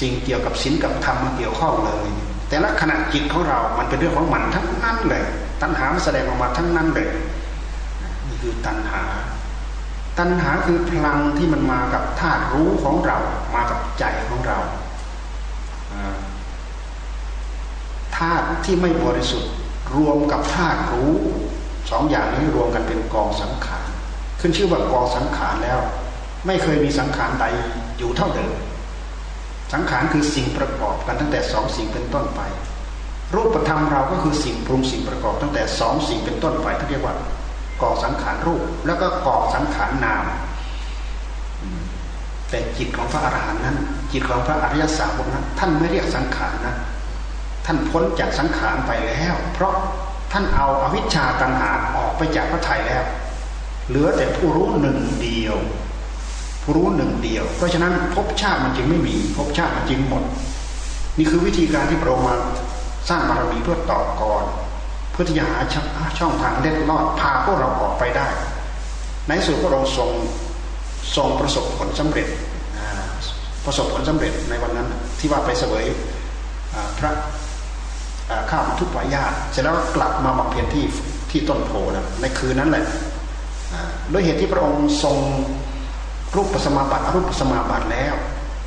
สิ่งเกี่ยวกับศีลกับธรรมมาเกี่ยวข้องเลย แต่ละขณะจิตของเรา มันเป็นเรื่องของมันทั้งนั้นเลย ตัณหามันแสดงออกมาทั้งนั้นเลย นี่คือตัณหา ตัณหาคือพลังที่มันมากับธาตุรู้ของเรา มากับใจของเราธาตุที่ไม่บริสุทธิ์ รวมกับธาตุรู้สองอย่างนี้รวมกันเป็นกองสังขาร ขึ้นชื่อว่ากองสังขารแล้ว ไม่เคยมีสังขารใดอยู่เท่าเดิม สังขารคือสิ่งประกอบกันตั้งแต่สองสิ่งเป็นต้นไป รูปธรรมเราก็คือสิ่งปรุงสิ่งประกอบตั้งแต่สองสิ่งเป็นต้นไปที่เรียกว่าก่อสังขารรูปแล้วก็ก่อสังขารนาม แต่จิตของพระอรหันต์นั้น จิตของพระอริยสาวกนั้นท่านไม่เรียกสังขารนะท่านพ้นจากสังขารไปแล้ว เพราะท่านเอาอาวิชชาตัณหาออกไปจากพระไถ่แล้ว เหลือแต่ผู้รู้หนึ่งเดียว รู้หนึ่งเดียว เพราะฉะนั้นภพชาติมันจึงไม่มีภพชาติมันจึงหมด นี่คือวิธีการที่พระองค์มาสร้างบารมีเพื่อต่อกรเพื่อที่จะหาช่องทางเล็ดลอดพาพวกเราออกไปได้ ในสุดพระองค์ทรงทรงประสบผลสำเร็จประสบผลสำเร็จในวันนั้นที่ว่าไปเสวยพระข้าวทุกปายาตเสร็จแล้วกลับมาบำเพ็ญที่ที่ต้นโพนะในคืนนั้นแหละด้วยเหตุที่พระองค์ทรง รูปปัสมาบัติรูปปัสมาบัติแล้ว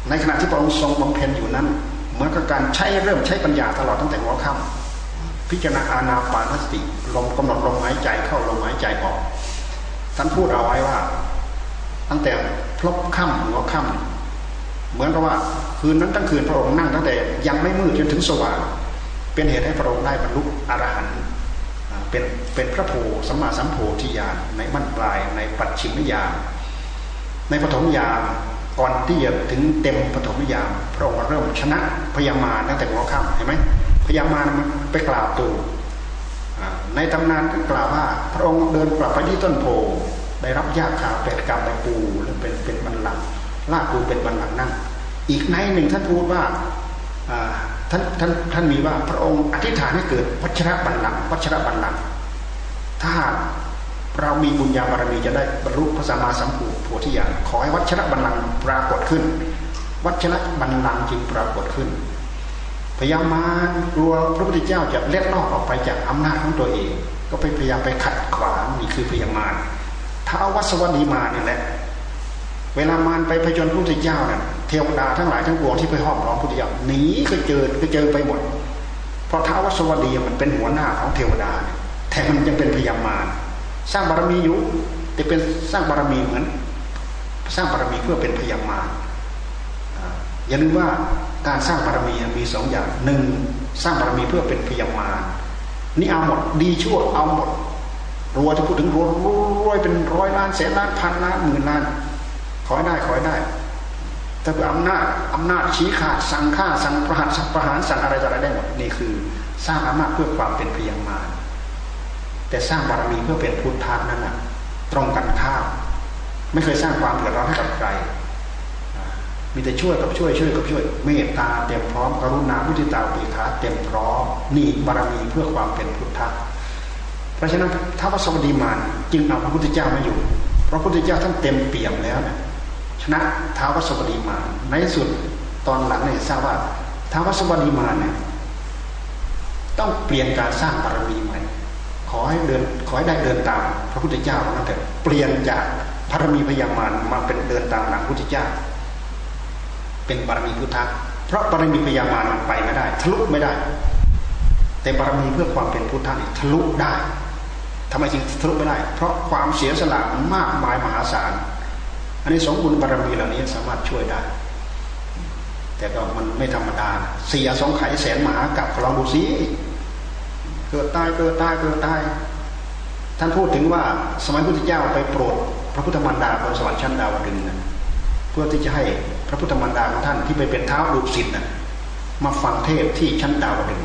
ในขณะที่พระองค์ทรงบำเพ็ญอยู่นั้น เหมือนกับการใช้เริ่มใช้ปัญญาตลอดตั้งแต่หัวค่ำพิจารณาอาณาปานสติลมกำหนดลมหายใจเข้าลมหายใจออกท่านพูดเอาไว้ว่า ตั้งแต่พลบค่ำหัวค่ำเหมือนกับว่าคืนนั้นทั้งคืนพระองค์นั่งตั้งแต่ยังไม่มืดจนถึงสว่างเป็นเหตุให้พระองค์ได้บรรลุอรหันต์เป็นเป็นพระโพสัมมาสัมโพธิญาณในบั้นปลายในปัจฉิมญาณ ในปฐมญาณก่อนที่จะถึงเต็มปฐมญาณพระองค์เริ่มชนะพยามาตั้งแต่หัวค่ำเห็นไหมพยามามันไปกล่าวตูในตำนานก็กล่าวว่า พระองค์เดินกลับไปที่ต้นโพได้รับยาขาเป็ดกับใบปูหรือเป็นเป็นบันลังลากปูเป็นบันลังนั่ง อีกในหนึ่งท่านพูดว่าท่านท่านท่านมีว่าพระองค์อธิษฐานให้เกิดวัชระบัลลังวัชระบัลลังถ้า เรามีบุญญาบารมีจะได้บรรลุพระสัมมาสัมพุทธโพธิญาณขอให้วัชระบัลลังก์ปรากฏขึ้น วัชระบัลลังก์จึงปรากฏขึ้น พยามารกลัวพระพุทธเจ้าจะเล็ดลอดออกไปจากอำนาจของตัวเอง ก็ไปพยายามไปขัดขวางนี่คือพยามารถ้าเอาวัสวัีมาเนี่ยแหละเวลามารไปพจนพระพุทธเจ้าเนี่ยเทวดาทั้งหลายทั้งปวงที่ไปห้อมล้อมพุทธเจ้าหนีก็เจอก็เจอไปหมดเพราะท้าวสวัสดีมันเป็นหัวหน้าของเทวดาแต่มันยังเป็นพยามาร สร้างบารมีอยู่ แต่เป็นสร้างบารมีเหมือน สร้างบารมีเพื่อเป็นพยามารอย่าลืมว่าการสร้างบารมีมีสองอย่างหนึ่งสร้างบารมีเพื่อเป็นพยามารนี่เอาหมดดีชั่วเอาหมดรวยจะพูดถึงรวยรวยเป็นร้อยล้านแสนล้านพันล้านหมื่นล้านขอให้ได้ขอให้ได้ถ้าเพื่ออำนาจอำนาจชี้ขาดสั่งฆ่าสั่งประหารสั่งประหารสั่งอะไรต่ออะไรได้หมดนี่คือ สร้างอำนาจเพื่อความเป็นพยามาร แต่สร้างบารมีเพื่อเป็นพุทธะนั่นน่ะตรงกันข้ามไม่เคยสร้างความเดือดร้อนให้กับใครมีแต่ช่วยกับช่วยช่วยกับช่วย เมตตาเต็มพร้อมกรุณาพุทิตาปีขาเต็มพร้อมนี่บารมีเพื่อความเป็นพุทธะเพราะฉะนั้นท้าวสวัสดีมานจึงเอาพระพุทธเจ้ามาอยู่เพราะพุทธเจ้าท่านเต็มเปี่ยมแล้วนะชนะท้าวสวัสดีมาในสุดตอนหลังเนี่ยทราบว่าท้าวสวัสดีมาเนี่ยต้องเปลี่ยนการสร้างบารมีใหม่ ขอให้เดินขอให้ได้เดินตามพระพุทธเจ้านั่นแต่เปลี่ยนจากบารมีพยามารมาเป็นเดินตามหลังพระพุทธเจ้า เป็นบารมีพุทธะเพราะบารมีพยามารมันไปไม่ได้ ทะลุไม่ได้ แต่บารมีเพื่อความเป็นพุทธะนี่ทะลุได้ทำไมจึงทะลุไม่ได้ เพราะความเสียสละมากมายมหาศาลอันนี้สงบุญบารมีเหล่านี้สามารถช่วยได้แต่ก็มันไม่ธรรมดาเสียสองไข่แสนมหากับลองดูสิ เกิดตายเกิดตายเกิดตาย ท่านพูดถึงว่าสมัยพุทธเจ้าไปโปรด พระพุทธมารดาบนสวรรค์ชั้นดาวดึงนะเพื่อที่จะให้พระพุทธมารดาของท่านที่ไปเป็นเท้าดุสิตนะมาฟังเทศที่ชั้นดาวดึง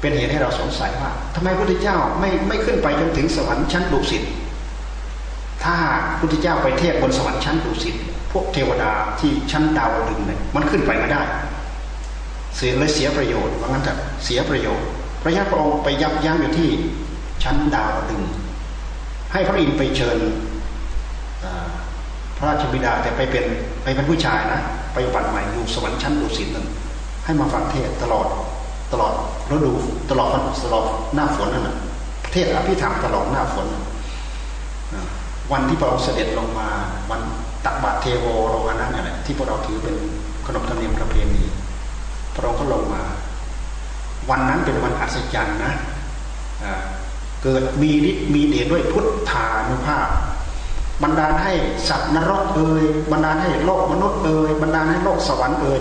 เป็นเหตุให้เราสงสัยว่าทำไมพระพุทธเจ้าไม่ไม่ขึ้นไปจนถึงสวรรค์ชั้นดุสิตถ้าพระพุทธเจ้าไปเทศบนสวรรค์ชั้นดุสิตพวกเทวดาที่ชั้นดาวดึงเนี่ยมันขึ้นไปไม่ได้ เสียเลยเสียประโยชน์ว่างั้นแต่เสียประโยชน์ พระยาพระองค์ไปยับยั้งอยู่ที่ชั้นดาวดึง ให้พระอินทร์ไปเชิญพระราชบิดาแต่ไปเป็นไปเป็นผู้ชายนะไปบัตรใหม่อยู่สวรรค์ชั้นดุสิตนั่นให้มาฟังเทศตลอดตลอดฤดูตลอดตลอดหน้าฝนนั่นแหละเทศอภิธรรมตลอดหน้าฝน วันที่พระองค์เสด็จลงมาวันตักบาตรเทโวลงมานั้นนี่แหละที่พวกเราถือเป็นขนบธรรมเนียมประเพณีพระองค์ก็ลงมา วันนั้นเป็นวันอัศจรรย์นะเกิดมีฤทธิ์มีเดชด้วยพุทธานุภาพบรรดาให้สัตว์นรกเอ่ยบรรดาให้โลกมนุษย์เอ่ยบรรดาให้โลกสวรรค์เอ่ย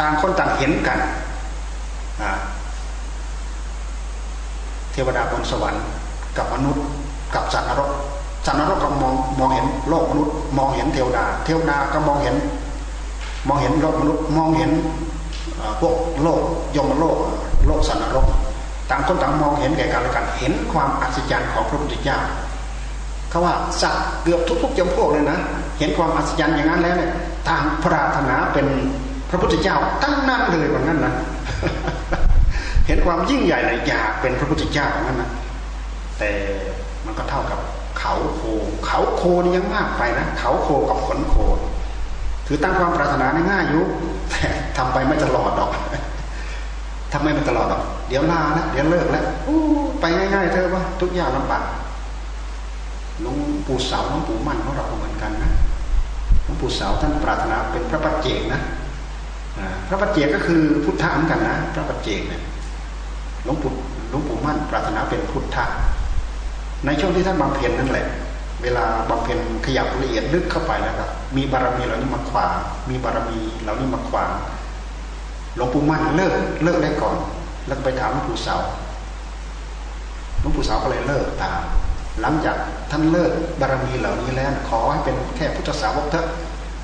ต่างคนต่างเห็นกันเทวดาบนสวรรค์กับมนุษย์ กับสัตว์นรกสัตว์นรกก็มองมองเห็นโลกมนุษย์ มองเห็นเทวดา เทวดาก็มองเห็น มองเห็นโลกมนุษย์มองเห็นพวกโลกยมโลก โลกสัตว์นรกต่างคนต่างมองเห็นแก่กันและกันเห็นความอัศจรรย์ของพระพุทธเจ้าเขาว่าสัตว์เกือบทุกๆจำพวกเลยนะ เห็นความอัศจรรย์อย่างนั้นแล้วเนี่ยต่างปรารถนาเป็นพระพุทธเจ้าตั้งนั่นเลยว่างั้นนะเห็นความยิ่งใหญ่เลยอยากเป็นพระพุทธเจ้าว่างั้นนะแต่มันก็เท่ากับเขาโค เขาโคนี่ยังมากไปนะเขาโคกับขนโคคือตั้งความปรารถนาง่ายอยู่แต่ทำไปไม่ตลอดดอก ทำไมไม่ตลอดดอกเดี๋ยวลาแล้วเดี๋ยวเลิกแล้วไปง่ายๆเธอว่าทุกอย่างลำบากหลวงปู่เสาหลวงปู่มั่นของเราเหมือนกันนะหลวงปู่เสาท่านปรารถนาเป็นพระปัจเจกนะพระปัจเจกก็คือพุทธะเหมือนกันนะพระปัจเจกเนี่ยหลวงปู่หลวงปู่มั่น ปรารถนาเป็นพุทธะในช่วงที่ท่านบำเพ็ญนั่นแหละ เวลาบำเพ็ญขยับละเอียดลึกเข้าไปแล้วครับมีบารมีเหล่านี้มาขวางมีบารมีเหล่านี้มาขวาง หลวงปู่มั่นเลิกเลิกได้ก่อน แล้วไปถามหลวงปู่เสาหลวงปู่เสาก็เลยเลิกตาม หลังจากท่านเลิกบารมีเหล่านี้แล้วขอให้เป็นแค่พุทธสาวกเถอะ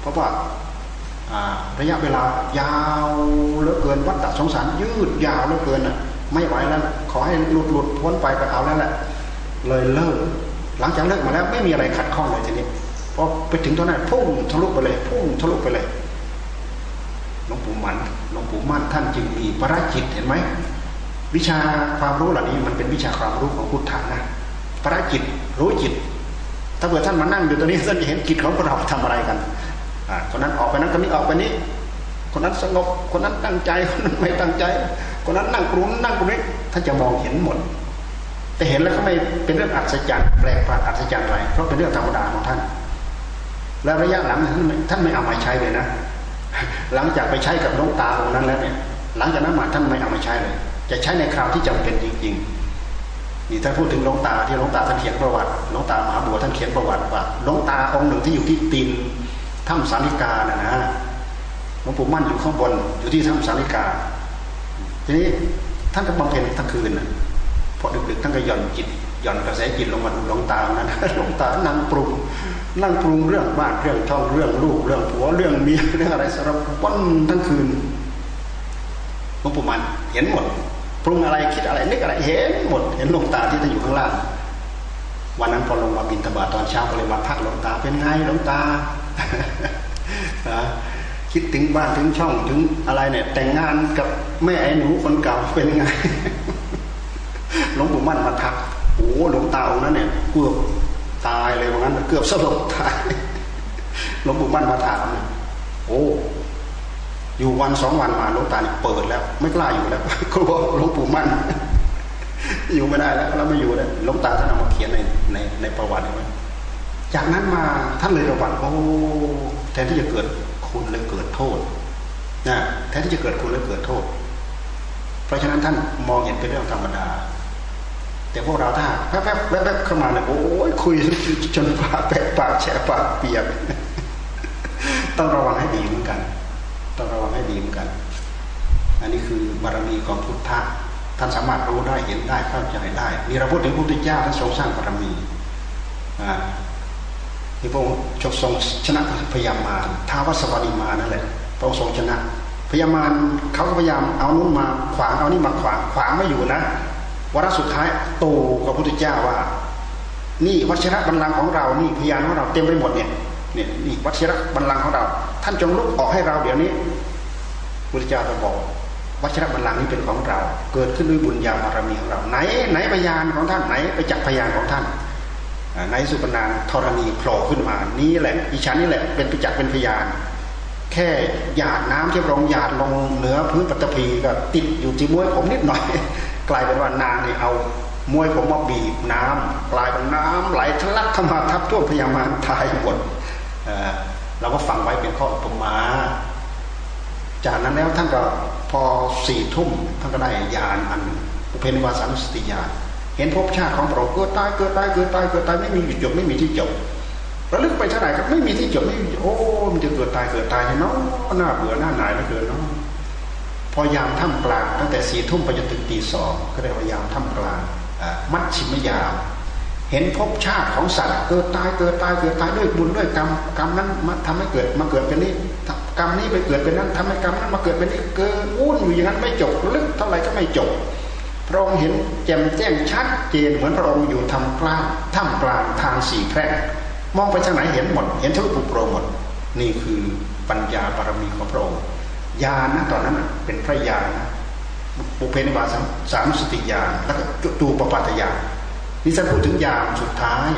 เพราะว่าระยะเวลายาวเหลือเกินวัฏฏะสงสารยืดยาวเหลือเกินอะไม่ไหวแล้วขอให้หลุดหลุดพ้นไปก็เอาแล้วแหละ เลยเลิก หลังจากเลิกมาแล้วไม่มีอะไรขัดข้องเลยทีนี้พอไปถึงตอนนั้นพุ่งทะลุไปเลยพุ่งทะลุไปเลย หลวงปู่มันหลวงปู่มั่นท่านจึงมีปราจิตเห็นไหมวิชาความรู้เหล่านี้มันเป็นวิชาความรู้ของพุทธะนะปราจิตรู้จิต ถ้าเกิดท่านมานั่งอยู่ตรงนี้ท่านจะเห็นจิตของเราทำอะไรกันคนนั้นออกไปนั้นคนนี้ออกไปนี้ คนนั้นสงบคนนั้นตั้งใจคนนั้นไม่ตั้งใจ คนนั้นนั่งปรุงนั่งปรุงนี้ท่านจะมองเห็นหมด แต่เห็นแล้วก็ไม่เป็นเรื่องอัศจรรย์แปลกประหลาดอัศจรรย์อะไรเพราะเป็นเรื่องธรรมดาของท่าน แล้วระยะหลังท่านท่านไม่เอามาใช้เลยนะ หลังจากไปใช้กับน้องตาองนั้นแล้วเนี่ย หลังจากนั้นมาท่านไม่เอามาใช้เลย จะใช้ในคราวที่จำเป็นจริง ๆ นี่ถ้าพูดถึงหลวงตาที่หลวงตาท่านเขียนประวัติหลวงตามหาบัวท่านเขียนประวัติว่าหลวงตาองค์หนึ่งที่อยู่ที่ตีนถ้ำสาริกานะนะหลวงปู่มั่นอยู่ข้างบนอยู่ที่ถ้ำสาริกา ทีนี้ท่านก็บำเพ็ญทั้งคืนพอดึกๆท่านก็หย่อนจิตหย่อนกระแสจิตลงมาดูหลวงตานั้นหลวงตานั่งปรุง นั่งปรุงเรื่องบ้านเรื่องช่องเรื่องลูกเรื่องผัวเรื่องเมียเรื่องอะไรสารพัดทั้งคืนหลวงปู่มันเห็นหมดปรุงอะไรคิดอะไรนึกอะไรเห็นหมด เห็นลงตาที่ท่านอยู่ข้างล่าง วันนั้นพอลงมาบินธบาตอนเช้าก็เลยมาพักหลงตาเป็นไงหลงตาคิดถึงบ้านถึงช่องถึงอะไรเนี่ย แต่งงานกับแม่ไอ้หนูคนเก่าเป็นไงหลวงปู่มั่นมาทักโอ้หลวงตาองนั้นเนี่ยเกือบ ตายเลยว่างั้นเกือบสลบตายหลวงปู่มั่นมาถามโอ้อยู่วันสองวันมาหลวงตาเนี่ยเปิดแล้ว ไม่กล้าอยู่แล้วเขาบอกหลวงปู่มั่น อยู่ไม่ได้แล้วเราไม่อยู่แล้วหลวงตาท่านเอามาเขียนในในในประวัติไว้จากนั้นมาท่านเลยระวังโอ้แทนที่จะเกิดคุณเลยเกิดโทษนะแทนที่จะเกิดคุณเลยเกิดโทษ เพราะฉะนั้นท่านมองเห็นเป็นเรื่องธรรมดา แต่พวกเราถ้าแป๊บแป๊บแป๊บเข้ามาเนี่ยโอ้ยคุยจนปากแปะปากแฉะปากเปียกต้องระวังให้ดีเหมือนกัน ต้องระวังให้ดีเหมือนกัน อันนี้คือบารมีของพุทธะท่านสามารถรู้ได้เห็นได้เข้าใจได้นี่เราพูดถึงพระพุทธเจ้าท่านทรงสร้างบารมีอ่าที่พระองค์ทรงชนะพยามารท้าวสวัสดิมานั่นแหละพระองค์ทรงชนะพยามารเขาก็พยายามเอานู้นมาขวางเอานี่มาขวางขวางไม่อยู่นะ วาระสุดท้ายโตกับพุทธเจ้าว่า นี่วัชระบัลลังก์ของเรา นี่พยานของเราเต็มไปหมดเนี่ยเนี่ยนี่วัชระบัลลังก์ของเรา ท่านจงลุกออกให้เราเดี๋ยวนี้พุทธเจ้าจะบอกวัชระบัลลังก์นี้เป็นของเรา เกิดขึ้นด้วยบุญญาบารมีของเรา ไหนไหนพยานของท่านไหนไปจักพยานของท่านในสุปนานธรณีโผล่ขึ้นมา นี้แหละอิฉันนี่แหละเป็นไปจักเป็นพยาน แค่หยาดน้ำที่รองหยาดลงเหนือพื้นปฐพีก็ติดอยู่ที่มวยผมนิดหน่อย กลายเป็นว่านางนี่เอามวยผมมาบีบน้ำกลายเป็นน้ำไหลทะลักเข้ามาทับท่วมพยามารตายหมดเราก็ฟังไว้เป็นข้ออุปมา จากนั้นแล้วท่านก็พอสี่ทุ่มท่านก็ได้ยานอันอุเพนวาสานุสติญาณเห็นภพชาติของเราเกิดตายเกิดตายเกิดตายเกิดตายไม่มีหยุดจบไม่มีที่จบระลึกไปเท่าไหร่ก็ไม่มีที่จบไม่โอ้มันจะเกิดตายเกิดตายเนาะน่าเบื่อหน้าหนายเหลือเกินเนาะ พอยามท่ามกลางตั้งแต่สี่ทุ่มไปจนถึงตีสองก็เรียกว่ายามท่ามกลางมัดชิมยาม เห็นภพชาติของสัตว์เกิดตายเกิดตายเกิดตายด้วยบุญด้วยกรรมกรรมนั้นมาทำให้เกิดมาเกิดเป็นนี้กรรมนี้ไปเกิดเป็นนั้นทำให้กรรมนั้นมาเกิดเป็นนี้เกิดวุ่นอยู่อย่างนั้นไม่จบลึกเท่าไหร่ก็ไม่จบพระองค์เห็นแจ่มแจ้งชัดเจนเหมือนพระองค์อยู่ทำกลางท่ามกลางทางสี่แพร่งมองไปทางไหนเห็นหมด เห็นทะลุปุโปรหมด นี่คือปัญญาบารมีของพระองค์ ญาณนะตอนนั้นเป็นพระญาณบุเพนิวาสสามสติญาณแล้วก็ตูปปัตยานนี่ฉันพูดถึงยามสุดท้าย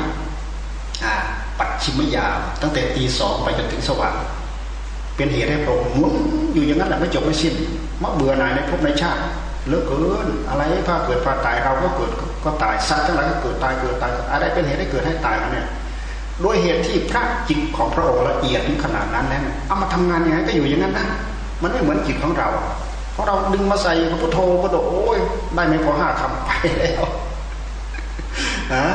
ปัจฉิมยาม ตั้งแต่ตีสองไปจนถึงสวรรค์เป็นเหตุให้พระองค์หมุนอยู่อย่างนั้นแหละไม่จบไม่สิ้นมาเบื่อหน่ายในภพในชาติเลิกเกินอะไรพาเกิดพาตายเราก็เกิดก็ตายสัตว์ทั้งหลายก็เกิดตายเกิดตายอะไรเป็นเหตุให้เกิดให้ตายเนี่ยโดยเหตุที่พระจิตของพระองค์ละเอียดถึงขนาดนั้นแล้วเอามาทำงานยังไงก็อยู่อย่างนั้นนะ มันไม่เหมือนจิตของเรา เพราะเราดึงมาใส่พุทโธพุทโธโอ้ยได้ไม่พอห้าคำไปแล้วนะ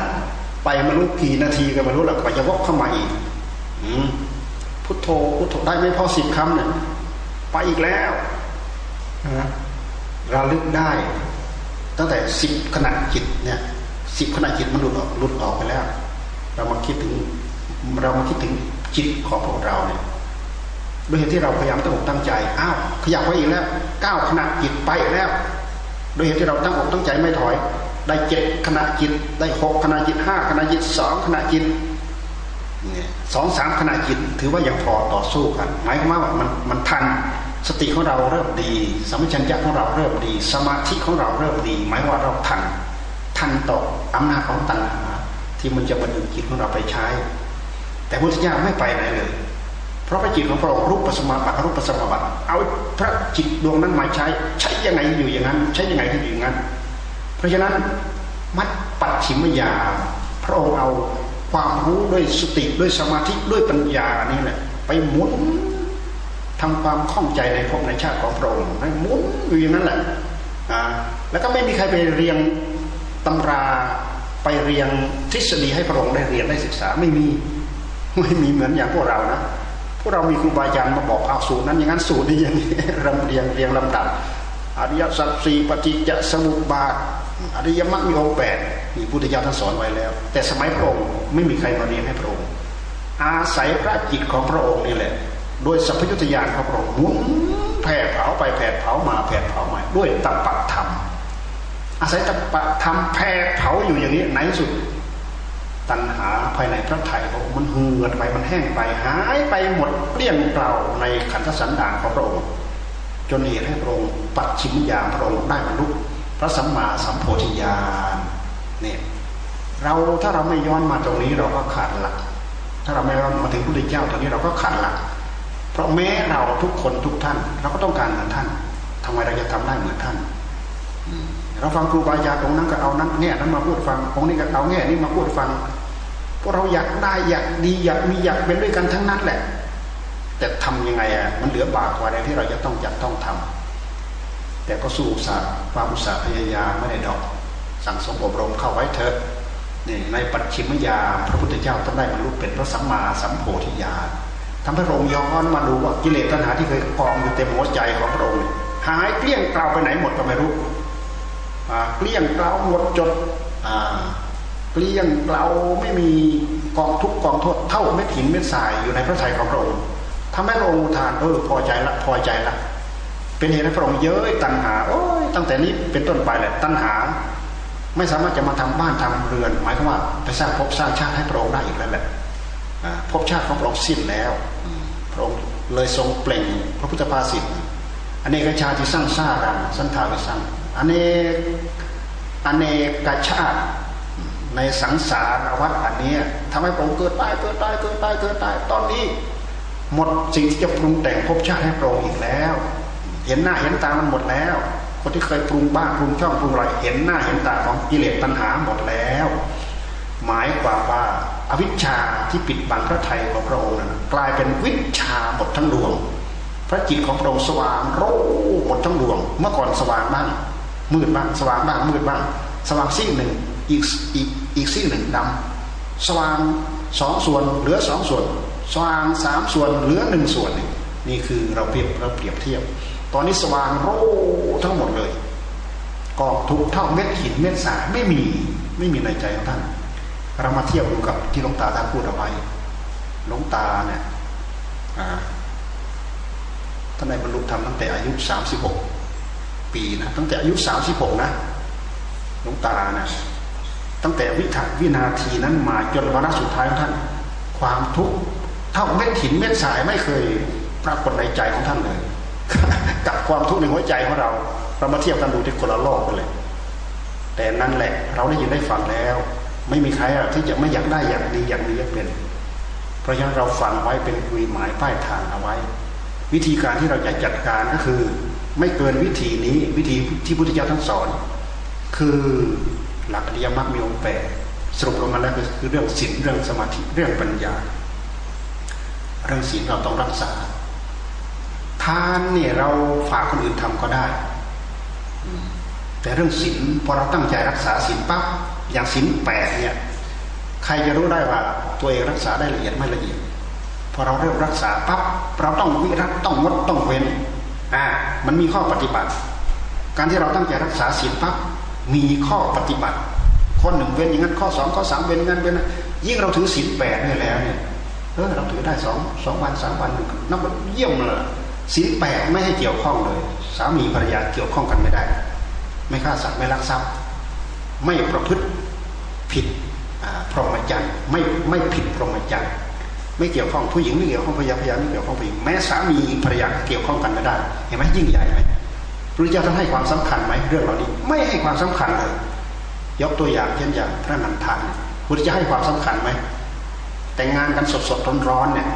ไปมารู้กี่นาทีก็มารู้แล้วก็จะวกเข้ามาอีกพุทโธพุทโธได้ไม่พอสิบคำเนี่ยไปอีกแล้วนะราลึกได้ ตั้งแต่สิบขณะจิตเนี่ยสิบขณะจิตมันหลุดออกหลุดออกไปแล้ว เรามาคิดถึง เรามาคิดถึงจิตของพวกเราเนี่ย ด้วยเหตุที่เราพยายามตั้งอกตั้งใจ อ้าว ขยับไว้อีกแล้วเก้าขณะจิตไปแล้ว โดยเหตุที่เราตั้งอกตั้งใจไม่ถอย ได้เจ็ดขณะจิต ได้หกขณะจิตห้าขณะจิตสองขณะจิตสองสามขณะจิต ถือว่ายังพอต่อสู้กันหมายความว่ามันมันทันสติของเราเริ่มดีสมัชัญญะของเราเริ่มดี สมาธิของเราเริ่มดี หมายว่าเราทันทันต่ออำนาจของตัณหาที่มันจะบรรดุจิตของเราไปใช้ แต่พุทธเจ้าไม่ไปไหนเลย เพราะพระจิตของพระองค์รูปปัสมาบัติรูปปัสมาบัติเอาพระจิตดวงนั้นมาใช้ใช้ยังไงอยู่อย่างนั้น ใช้ยังไงที่อยู่อย่างนั้น เพราะฉะนั้นมัดปัจฉิมยาพระองค์เอาความรู้ด้วยสติด้วยสมาธิด้วยปัญญานี่แหละ ไปหมุนทำความข้องใจในภพในชาติของพระองค์ให้หมุนอยู่อย่างนั้นแหละอ่าแล้วก็ไม่มีใครไปเรียงตำราไปเรียงทฤษฎีให้พระองค์ได้เรียนได้ศึกษาไม่มีไม่มีเหมือนอย่างพวกเรานะ พวกเรามีครูบาอาจารย์มาบอกเอาสูตรนั้นอย่างนั้นสูตรนี้อย่างนี้รำเรียงเรียงลำดับอริยสัจสี่ปฏิจจสมุปบาทอริยมรรคมีองค์แปดมีพุทธเจ้าท่านสอนไว้แล้ว แต่สมัยพระองค์ไม่มีใครมาเรียนให้พระองค์อาศัยพระจิตของพระองค์นี่แหละ โดยสัพยุตยานของพระองค์หมุนแผ่เผาไปแผ่เผามาแผ่เผามาด้วยตัปปธรรมอาศัยตัปปธรรมแผ่เผาอยู่อย่างนี้ในสุด ตัณหาภายในพระไถ่ของมันเหือดไปมันแห้งไปหายไปหมดเปลี่ยนเปล่าในขันธสันดานของพระองค์จนเหตุให้พระองค์ปัดชิมยามพระองค์ได้บรรลุพระสัมมาสัมโพธิญาณเนี่ยเราถ้าเราไม่ย้อนมาตรงนี้เราก็ขาดหลัก ถ้าเราไม่ย้อนมาถึงพระพุทธเจ้าตรงนี้เราก็ขาดหลัก เพราะแม้เราทุกคนทุกท่าน เราก็ต้องการเหมือนท่านทำไมเราจะทำได้เหมือนท่านเราฟังครูบาอาจารย์ตรงนั้นก็เอานั้นแง่นั้นมาพูดฟังตรงนี้ก็เอาแง่นี้มาพูดฟัง เราอยากได้อยากดีอยากมีอยากเป็นด้วยกันทั้งนั้นแหละ แต่ทํำยังไงอะมันเหลือบากกว่าอะไรที่เราจะต้องจัดต้องทำแต่ก็สู้อุตสาห์ความอุตสาห์พยายามไม่ได้ดอก สั่งสมอบรมเข้าไว้เถอะนี่ในปัจฉิมยาพระพุทธเจ้าต้องได้บรรลุเป็นพระสัมมาสัมโพธิญาณทำให้พระองค์ย้อนมาดูว่ากิเลสตัณหาที่เคยกองอยู่เต็มหัวใจของพระองค์หายเกลี้ยงเกลาไปไหนหมดก็ไม่รู้เกลี้ยงเกลาหมดจด เกลี้ยงเกลาไม่มีกองทุกกองโทษเท่าเม็ดหินเม็ดทรายอยู่ในพระทัยของพระองค์ทำให้พระองค์ทานเออพอใจละพอใจละเป็นเหตุให้พระองค์เย้ยตัณหาโอ้ยตั้งแต่นี้เป็นต้นไปแหละตัณหา ไม่สามารถจะมาทำบ้านทำเรือน หมายความว่าไปสร้างภพสร้างชาติให้พระองค์ได้อีกแล้วแหละภพชาติของพระองค์สิ้นแล้วพระองค์เลยทรงเปล่งพระพุทธภาษิตอันนี้กชาติที่สร้างสร้างสันทาวิสังอันนี้อันนี้กชาติ ในสังสารวัฏอันนี้ทำให้พรเกิดตายเกิดตายเกิดตายเกิดตายตอนนี้ หมดสิ่งที่จะปรุงแต่งภพชาติให้พระองค์อีกแล้ว เห็นหน้าเห็นตามันหมดแล้ว คนที่เคยปรุงบ้านปรุงช่องปรุงอะไรเห็นหน้าเห็นตาของกิเลสตัณหาหมดแล้ว หมายความว่าอวิชชาที่ปิดบังพระไทยของพระองค์นั้นกลายเป็นวิชาหมดทั้งดวง พระจิตของพระองค์สว่างโรหมดทั้งดวง เมื่อก่อนสว่างบ้างมืดบ้างสว่างบ้างมืดบ้างสว่างซีกหนึ่ง อีกอีกอีกซีหนึ่งดำสว่างสองส่วนเหลือสองส่วน สว่างสามส่วนเหลือหนึ่งส่วน นี่คือเราเปรียบเราเปรียบเทียบ ตอนนี้สว่างโรทั้งหมดเลยกองทุกเท่าเม็ดหินเม็ดสาไม่มีไม่มีในใจของท่านเรามาเทียบดูกับที่หลวงตาท่านพูดเอาไว้หลวงตาเนี่ยท่านได้บรรลุธรรมตั้งแต่อายุสามสิบหกปีนะตั้งแต่อายุสามสิบหกนะหลวงตาเนี่ย ตั้งแต่วิถวินาทีนั้นมาจนวันสุดท้ายของท่าน ความทุกข์เท่าเม็ดหินเม็ดสายไม่เคยปรากฏในใจของท่านเลย กับความทุกข์ในหัวใจของเรา เรามาเทียบกันดูที่คนละโลกกันเลย แต่นั่นแหละ เราได้ยินได้ฟังแล้ว ไม่มีใครที่จะไม่อยากได้อย่างดีอย่างนี้เป็น เพราะฉะนั้นเราฟังไว้เป็นวีหมายป้ายทางเอาไว้ วิธีการที่เราจะจัดการก็คือ ไม่เกินวิธีนี้วิธีที่พุทธเจ้าทั้งสอน คือ หลักอริยมรรคมีองค์แปดสรุปลงมาแล้วคือเรื่องศีลเรื่องสมาธิเรื่องปัญญา เรื่องศีลเราต้องรักษา ทานเนี่ยเราฝากคนอื่นทำก็ได้ แต่เรื่องศีลพอเราตั้งใจรักษาศีลปั๊บอย่างศีลแปดเนี่ยใครจะรู้ได้ว่าตัวเองรักษาได้ละเอียดไม่ละเอียดพอเราเริ่มรักษาปั๊บเราต้องวิรัตต้องงดต้องเว้นอ่ามันมีข้อปฏิบัติ การที่เราตั้งใจรักษาศีลปั๊บ มีข้อปฏิบัติข้อหนึ่งเว้นอย่างนั้นข้อสองข้อสามเว้นอย่างนั้นเว้นยิ่งเราถือศีลแปดเนี่ยแล้วเนี่ยเออเราถือได้สองสองวันสามวันนับเยี่ยมเลยศีลแปดไม่ให้เกี่ยวข้องเลย สามีภรรยาเกี่ยวข้องกันไม่ได้ ไม่ฆ่าสัตว์ไม่ลักทรัพย์ ไม่ประพฤติผิดพรหมจรรย์ไม่ไม่ผิดพรหมจรรย์ไม่เกี่ยวข้องผู้หญิงไม่เกี่ยวข้องภรรยาภรรยาไม่เกี่ยวข้องผู้หญิงแม้สามีภรรยาเกี่ยวข้องกันไม่ได้ เห็นไหมยิ่งใหญ่ไหม พระเจ้าท่านให้ความสำคัญไหมเรื่องเหล่านี้ ไม่ให้ความสำคัญเลย ยกตัวอย่างเช่นอย่างพระนันทานพระเจ้าให้ความสำคัญไหมแต่งงานกันสดสดร้อนๆเนี่ย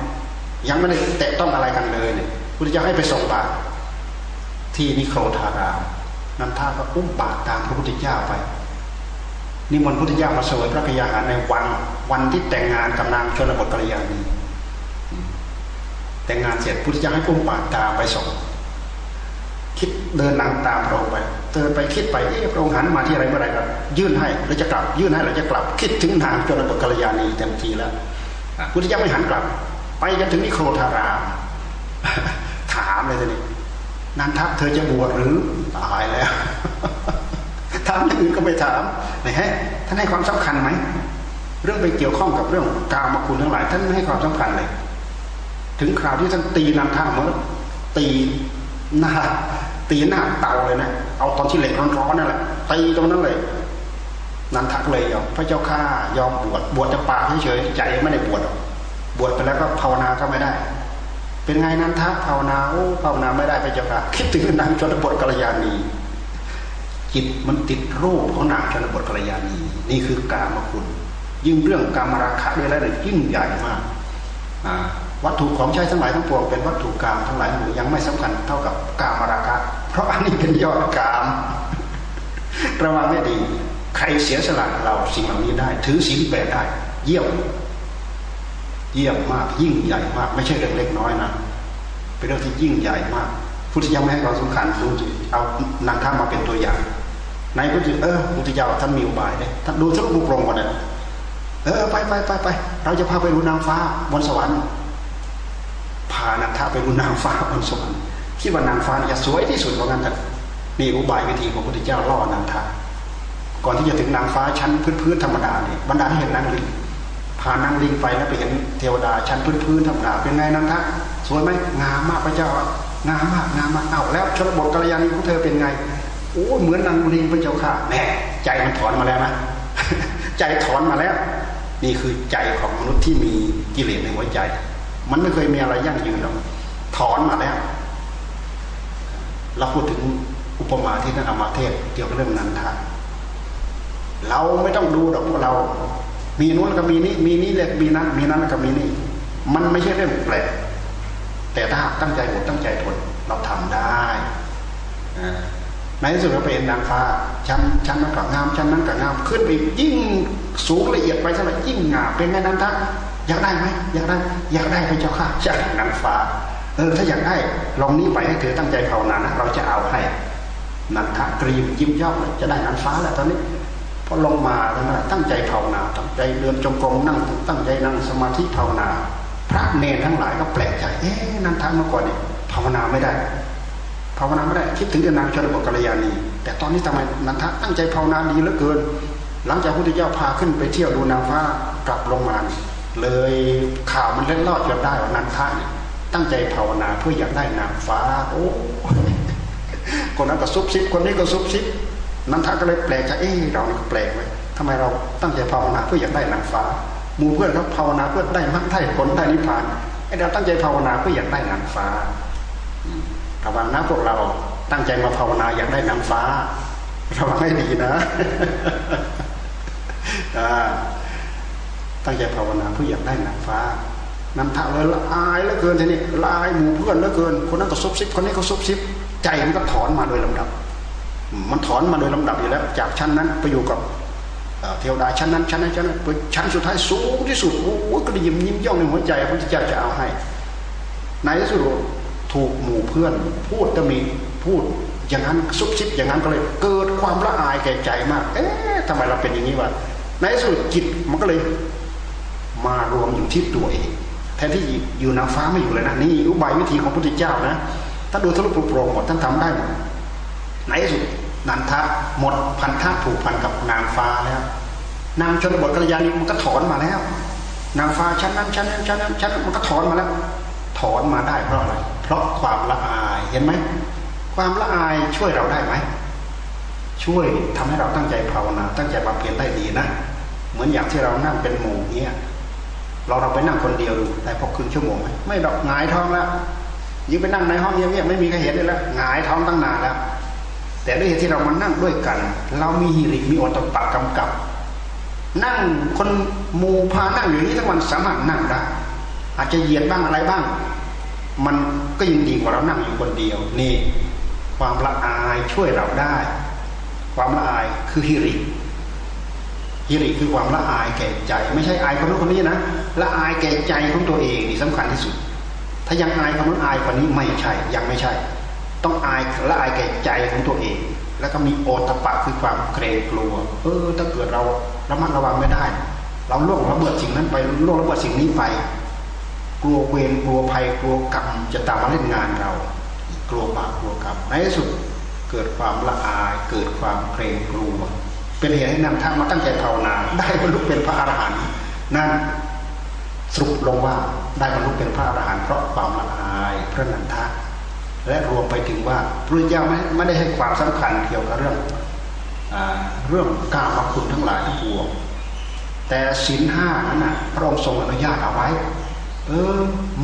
ยังไม่ได้แตะต้องอะไรกันเลยเนี่ยพระเจ้าให้ไปส่งบาตรที่นิโครธารามนันทาก็อุ้มบาตรตามพระพุทธเจ้าไปนิมนต์พุทธเจ้ามาเสวยพระกยาหารในวันวันที่แต่งงานกับนางชนบทกัลยาณีแต่งงานเสร็จพุทธเจ้าให้อุ้มบาตรตามไปส่ง คิดเดินหลังตามพระองค์ไปเดินไปคิดไปเอ๊ะพระองค์หันมาที่อะไรเมื่อไรก็ยื่นให้เราจะกลับ ยื่นให้เราจะกลับ คิดถึงนางจนบทกัลยาณีเต็มทีแล้วพุทธเจ้าไม่หันกลับ ไปจนถึงนิโครธารามถามเลยทีนี้นันทัพเธอจะบวชหรือตายแล้วถามอย่างอื่นก็ไม่ถามไหนฮะท่านให้ความสำคัญไหมเรื่องไปเกี่ยวข้องกับเรื่องกามคุณทั้งหลาย ท่านไม่ให้ความสำคัญเลย ถึงคราวที่ท่านตีนันทาเมื่อตีหน้า ตีหน้าเตาเลยนะ เอาตอนที่เหล็กร้อนๆนั่นแหละตีตรงนั้นเลย นันทักเลยยอมพระเจ้าข้ายอมบวชบวชจะปากเฉยใจไม่ได้บวชบวชไปแล้วก็ภาวนาก็ไม่ได้ เป็นไงนันทักภาวนาโอ้ภาวนาไม่ได้พระเจ้าค่ะคิดถึงนางชนบทกัลยาณีจิตมันติดรูปของนางชนบทกัลยาณีนี่คือกามคุณ ยิ่งเรื่องกามราคะด้วยแล้วเนี่ยยิ่งใหญ่มากวัตถุของใช้ทั้งหลายทั้งปวงเป็นวัตถุกรรมทั้งหลายหมู่ยังไม่สำคัญเท่ากับกามราคะ เพราะอันนี้เป็นยอดกามระวังไม่ดี ใครเสียสละเราสิ่งเหล่านี้ได้ ถือศีลแปดได้ เยี่ยม เยี่ยมมากยิ่งใหญ่มาก ไม่ใช่เรื่องเล็กน้อยนะเป็นเรื่องที่ยิ่งใหญ่มาก พุทธเจ้าไม่ให้ความสำคัญดูเอานางท่ามาเป็นตัวอย่างในพุทธเออพุทธเจ้าท่านมีอุบายเลยท่านดูทุกบุปรงก่อนเลยเออไปไปไปไปเราจะพาไปดูนางฟ้าบนสวรรค์พานันทะไปดูนางฟ้าบนสวรรค์ คิดว่านางฟ้าจะสวยที่สุดเพราะงั้นแต่นี่อุบายวิธีของพระพุทธเจ้าล่อนันทะก่อนที่จะถึงนางฟ้าชั้นพื้นๆธรรมดาเนี่ยบรรดาให้เห็นนางลิงพานางลิงไปแล้วไปเห็นเทวดาชั้นพื้นๆธรรมดาเป็นไงนันทะสวยไหมงามมากพระเจ้างามมากงามมากเอาแล้วชนบทกัลยาณีของเธอเป็นไงโอ้เหมือนนางลิงพระเจ้าค่ะแน่ใจมันถอนมาแล้วนะใจถอนมาแล้ว นี่คือใจของมนุษย์ที่มีกิเลสในหัวใจ มันไม่เคยมีอะไรยั่งยืนหรอกถอนมาแล้ว เราพูดถึงอุปมาที่ท่านอามาเทศเกี่ยวกับเรื่องนันทาเราไม่ต้องดูดอกพวกเรา มีนู้นก็มีนี้มีนี้เลยมีนั้น มีนั้นก็มีนี่ มันไม่ใช่เรื่องแปลกแต่ถ้าตั้งใจหมดตั้งใจทนเราทำได้ในที่สุดเราเป็นนางฟ้าชั้นชั้นนั้นก็งามชั้นนั้นก็งามขึ้นไปยิ่งสูงละเอียดไปเท่าไหร่ยิ่งงามเป็นไงนั้นท่านอยากได้ไหมอยากได้ อยากได้พระเจ้าค่ะจากนางฟ้า เออถ้าอยากได้ลองนี้ไปให้เธอตั้งใจภาวนานะเราจะเอาให้นันทะกรีมยิ้มย่องจะได้นางฟ้าแล้วตอนนี้พอลงมาแล้วนะตั้งใจภาวนาตั้งใจเดินจงกรมนั่งตั้งใจนั่งสมาธิภาวนา พระเนรทั้งหลายก็แปลกใจเอ๊ะนันทะเมื่อก่อนเนี่ยภาวนาไม่ได้ ภาวนาไม่ได้คิดถึงแต่นางชนบทกัลยาณีแต่ตอนนี้ทำไมนันทะตั้งใจภาวนาดีเหลือเกิน หลังจากพุทธเจ้าพาขึ้นไปเที่ยวดูนางฟ้ากลับลงมาเลยข่าวมันเล็ดลอดจนได้ว่านันทะเนี่ย ตั้งใจภาวนาเพื่ออยากได้นางฟ้า โอ้คนนั้นก็ซุบซิบคนนี้ก็ซุบซิบนันทะก็เลยแปลกใจเอ๊ะเราก็แปลกไหมทำไมเราตั้งใจภาวนาเพื่ออยากได้นางฟ้ามูเพื่อนเขาภาวนาเพื่อได้มรรคได้ผลได้นิพพานไอ้เราตั้งใจภาวนาเพื่ออยากได้นางฟ้าระวังนะพวกเราตั้งใจมาภาวนาอยากได้นางฟ้าระวังให้ดีนะตั้งใจภาวนาเพื่ออยากได้นางฟ้า นันทะเลยละอายแล้วเกินทีนี้ละอายหมู่เพื่อนแล้วเกิน คนนั้นก็ซุบซิบคนนี้ก็ซุบซิบ ใจมันก็ถอนมาโดยลำดับ มันถอนมาโดยลำดับอยู่แล้ว จากชั้นนั้นไปอยู่กับเทวดาชั้นนั้นชั้นนั้นชั้นนั้นชั้นสุดท้ายสูงที่สุดโอ้ก็ได้ยิ้มยิ้มย่องในหัวใจพระเจ้าจะเอาให้ในที่สุดถูกหมู่เพื่อน พูดจะมีพูดอย่างนั้นซุบซิบอย่างนั้นก็เลย เกิดความละอายแก่ใจมาก เอ๊ะทำไมเราเป็นอย่างนี้วะในที่สุดจิตมันก็เลย มารวมอยู่ที่ตัวเอง ทนที่อยู่นางฟ้าไม่อยู่เลยนะนี่อุบายวิธีของพระพุทธเจ้านะถ้าดูทะลุปโปร่งหมดท่านทำได้หมดในที่สุดนันทะหมดพันธะผูกพันกับนางฟ้าแล้วนางชนบทกัลยาณีมันก็ถอนมาแล้ว นางฟ้าชั้นนั้นชั้นนั้นชั้นนั้นชั้นมันก็ถอนมาแล้ว ถอนมาได้เพราะอะไร เพราะความละอายเห็นไหมความละอายช่วยเราได้ไหมช่วยทำให้เราตั้งใจภาวนา ตั้งใจบำเพ็ญได้ดีนะเหมือนอย่างที่เรานั่งเป็นหมู่เนี้ย เราเราไปนั่งคนเดียวดูได้พอครึ่งชั่วโมงไหมไม่ดอกหงายท้องแล้วยิ่งไปนั่งในห้องเงียบๆไม่มีใครเห็นเลยแล้วหงายท้องตั้งนานแล้ว แต่ด้วยเหตุที่เรามานั่งด้วยกัน เรามีหิริมีอตปะกำกับ นั่งคนมูพานั่งอยู่นี้ทั้งวันสามารถนั่งได้อาจจะเหยียดบ้างอะไรบ้าง มันก็ยังดีกว่าเรานั่งอยู่คนเดียวนี่ ความละอายช่วยเราได้ ความละอายคือหิริ ฮิริคือความละอายแก่ใจ ไม่ใช่อายคนนู้นคนนี้นะละอายแก่ใจของตัวเองนี่สำคัญที่สุด ถ้ายังอายคนนู้นอายคนนี้ไม่ใช่ยังไม่ใช่ ต้องอายละอายแก่ใจของตัวเอง แล้วก็มีโอตปะคือความเกรงกลัว เออ ถ้าเกิดเราระมัดระวังไม่ได้ เราล่วงละเมิดสิ่งนั้นไปล่วงละเมิดสิ่งนี้ไปกลัวเวรกลัวภัยกลัวกรรมจะตามมาเล่นงานเรา กลัวบาปกลัวกรรมในที่สุดเกิดความละอายเกิดความเกรงกลัว เป็นเหตุให้นำท่ามาตั้งใจภาวนา ได้บรรลุเป็นพระอรหันต์นั่นสรุปลงว่าได้บรรลุเป็นพระอรหันต์เพราะความละอายพระนันทะ และรวมไปถึงว่าพระเจ้าไม่ไม่ได้ให้ความสำคัญเกี่ยวกับเรื่องอเรื่องกามคุณทั้งหลายทั้งปวงแต่ศีลห้านั้นนะพระองค์ทรงอนุญาตเอาไว้ เออ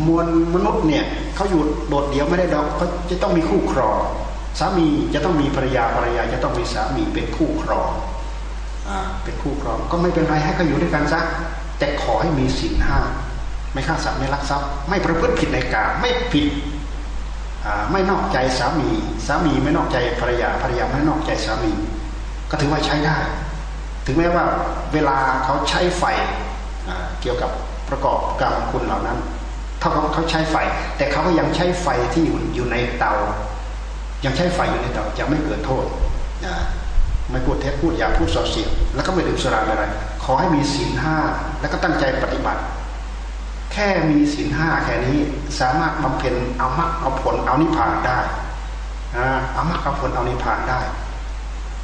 มวลมนุษย์เนี่ยเขาอยู่โดดเดี่ยวไม่ได้ดอกเขาจะต้องมีคู่ครองสามีจะต้องมีภรรยาภรรยาจะต้องมีสามีเป็นคู่ครอง เป็นคู่ครองก็ไม่เป็นไรให้เขาอยู่ด้วยกันซะแต่ขอให้มีศีลห้าไม่ฆ่าสัตว์ไม่ลักทรัพย์ไม่ประพฤติผิดในกาไม่ผิดไม่นอกใจสามีสามีไม่นอกใจภรรยาภรรยาไม่นอกใจสามี ก็ถือว่าใช้ได้ ถึงแม้ว่าเวลาเขาใช้ไฟเกี่ยวกับประกอบกรรมคุณเหล่านั้นถ้าเขาเขาใช้ไฟ แต่เขาก็ยังใช้ไฟที่อยู่ในเตา ยังใช้ไฟอยู่ในเตาจะไม่เกิดโทษ ไม่พูดเท็จพูดอย่าพูดส่อเสียดแล้วก็ไม่ดื่มสุราอะไร ขอให้มีศีลห้าแล้วก็ตั้งใจปฏิบัติ แค่มีศีลห้าแค่นี้สามารถบำเพ็ญเอามรรคเอาผลเอานิพพานได้เอามรรคเอาผลเอานิพพานได้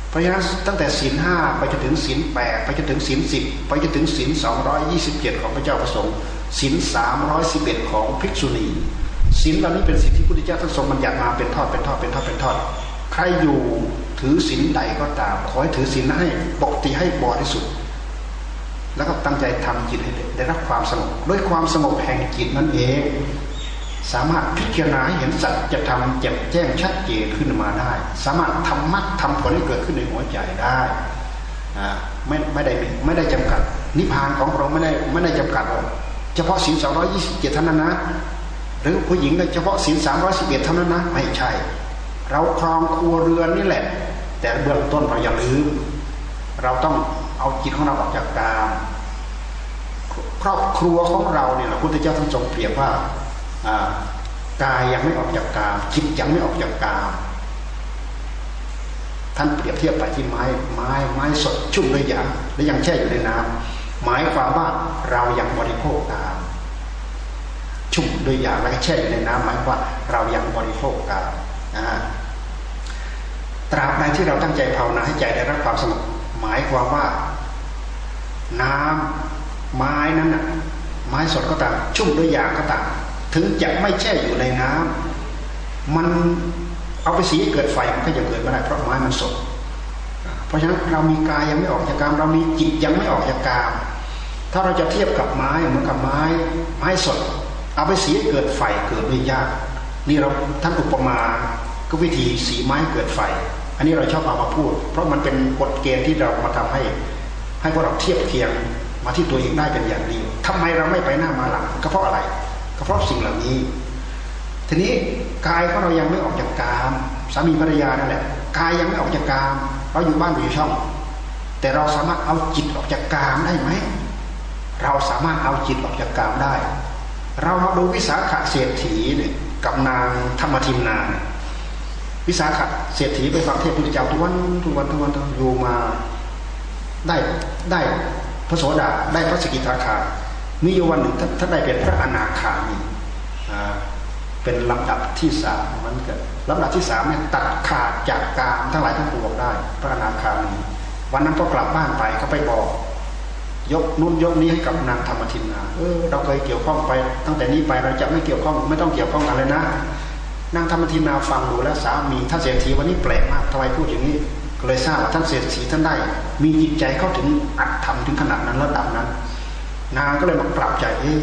เพราะฉะนั้นตั้งแต่ศีลห้าไปจนถึงศีลแปดไปจนถึงศีลสิบไปจนถึงศีลสองร้อยยี่สิบเจ็ดของพระเจ้าประสงค์ศีลสามร้อยสิบเอ็ดของภิกษุณีศีลเหล่านี้เป็นศีลที่พระพุทธเจ้าท่านทรงบัญญัติมาเป็นทอดเป็นทอดเป็นทอดเป็นทอด ใครอยู่ ถือศีลใดก็ตาม ขอให้ถือศีลนั้นให้ปกติให้บริสุทธิ์แล้วก็ตั้งใจทำจิตให้ได้รับความสงบด้วยความสงบแห่งจิตนั่นเอง สามารถพิจารณาเห็นสัจธรรมแจ่มแจ้งชัดเจนขึ้นมาได้ สามารถทำมัดทำผลให้เกิดขึ้นในหัวใจได้ไม่ไม่ได้ไม่ได้จำกัด นิพพานของเราไม่ได้ไม่ได้จำกัดเฉพาะศีลสองร้อยี่สิบเจ็ดเท่านั้นนะ หรือผู้หญิงเฉพาะศีลสามร้อยสิบเอ็ดเท่านั้นนะ ไม่ใช่ เราครองครัวเรือนนี่แหละ แต่เบื้องต้นเราอย่าลืม เราต้องเอาจิตของเราออกจากกามครอบครัวของเราเนี่ยพระพุทธเจ้าท่านทรงเปรียบว่ากายยังไม่ออกจากกามจิตยังไม่ออกจากกามท่านเปรียบเทียบไปที่ไม้ไม้ไม้สดชุ่มด้วยยางและยังแช่อยู่ในน้ำหมายความว่าเรายังบริโภคกามชุ่มด้วยยางและแช่อยู่ในน้ำหมายว่าเรายังบริโภคกามนะ ตราบใดที่เราตั้งใจภาวนาให้ใจได้รับความสงบหมายความว่า น้ำไม้นั้นน่ะไม้สดก็ตามชุ่มด้วยยางก็ตามถึงจะไม่แช่อยู่ในน้ำมันเอาไปสีเกิดไฟมันก็จะเกิดไม่ได้เพราะไม้มันสด เพราะฉะนั้นเรามีกายยังไม่ออกจากกามเรามีจิตยังไม่ออกจากกามถ้าเราจะเทียบกับไม้เหมือนกับไม้ไม้สด เอาไปสีเกิดไฟเกิดไม่ยากนี่เราท่านอุปมา ก็วิธีสีไม้เกิดไฟ อันนี้เราชอบเอามาพูด เพราะมันเป็นกฎเกณฑ์ที่เรามาทำให้ ให้พวกเราเทียบเคียงมาที่ตัวเองได้เป็นอย่างดีทำไมเราไม่ไปหน้ามาหลังก็เพราะอะไร ก็เพราะสิ่งเหล่านี้ ทีนี้กายของเรายังไม่ออกจากกามสามีภรรยานั่นแหละกายยังไม่ออกจากกามเราอยู่บ้านอยู่ช่อง แต่เราสามารถเอาจิตออกจากกามได้ไหมเราสามารถเอาจิตออกจากกามได้ เรามาดูวิสาขะเศรษฐีเนี่ยกับนางธรรมทิมนา วิสาขะเศรษฐีไปฟังเทศพุทธเจ้าทุกวันทุกวันทุกวันอยู่มาได้ได้พระโสดาได้พระสกิทาคามีอยู่วันหนึ่งท่านได้เป็นพระอนาคามีเป็นลำดับที่สามมันเกิดลำดับที่สามเนี่ยตัดขาดจากกามทั้งหลายทั้งปวงได้ พระอนาคามี วันนั้นพอกลับบ้านไปเขาไปบอก ยกนุ่นยกนี้ให้กับนางธรรมทินนาเออเราเคยเกี่ยวข้องไป ตั้งแต่นี้ไปเราจะไม่เกี่ยวข้องไม่ต้องเกี่ยวข้องกันเลยนะ นางธรรมทินาฟังดูแล้วสามีท่านเศรษฐีวันนี้แปลกมากทำไมพูดอย่างนี้เลยทราบว่าท่านเศรษฐีท่านได้ มีจิตใจเข้าถึงอัตธรรมถึงขนาดนั้นระดับนั้น นางก็เลยมากลับใจเอ๊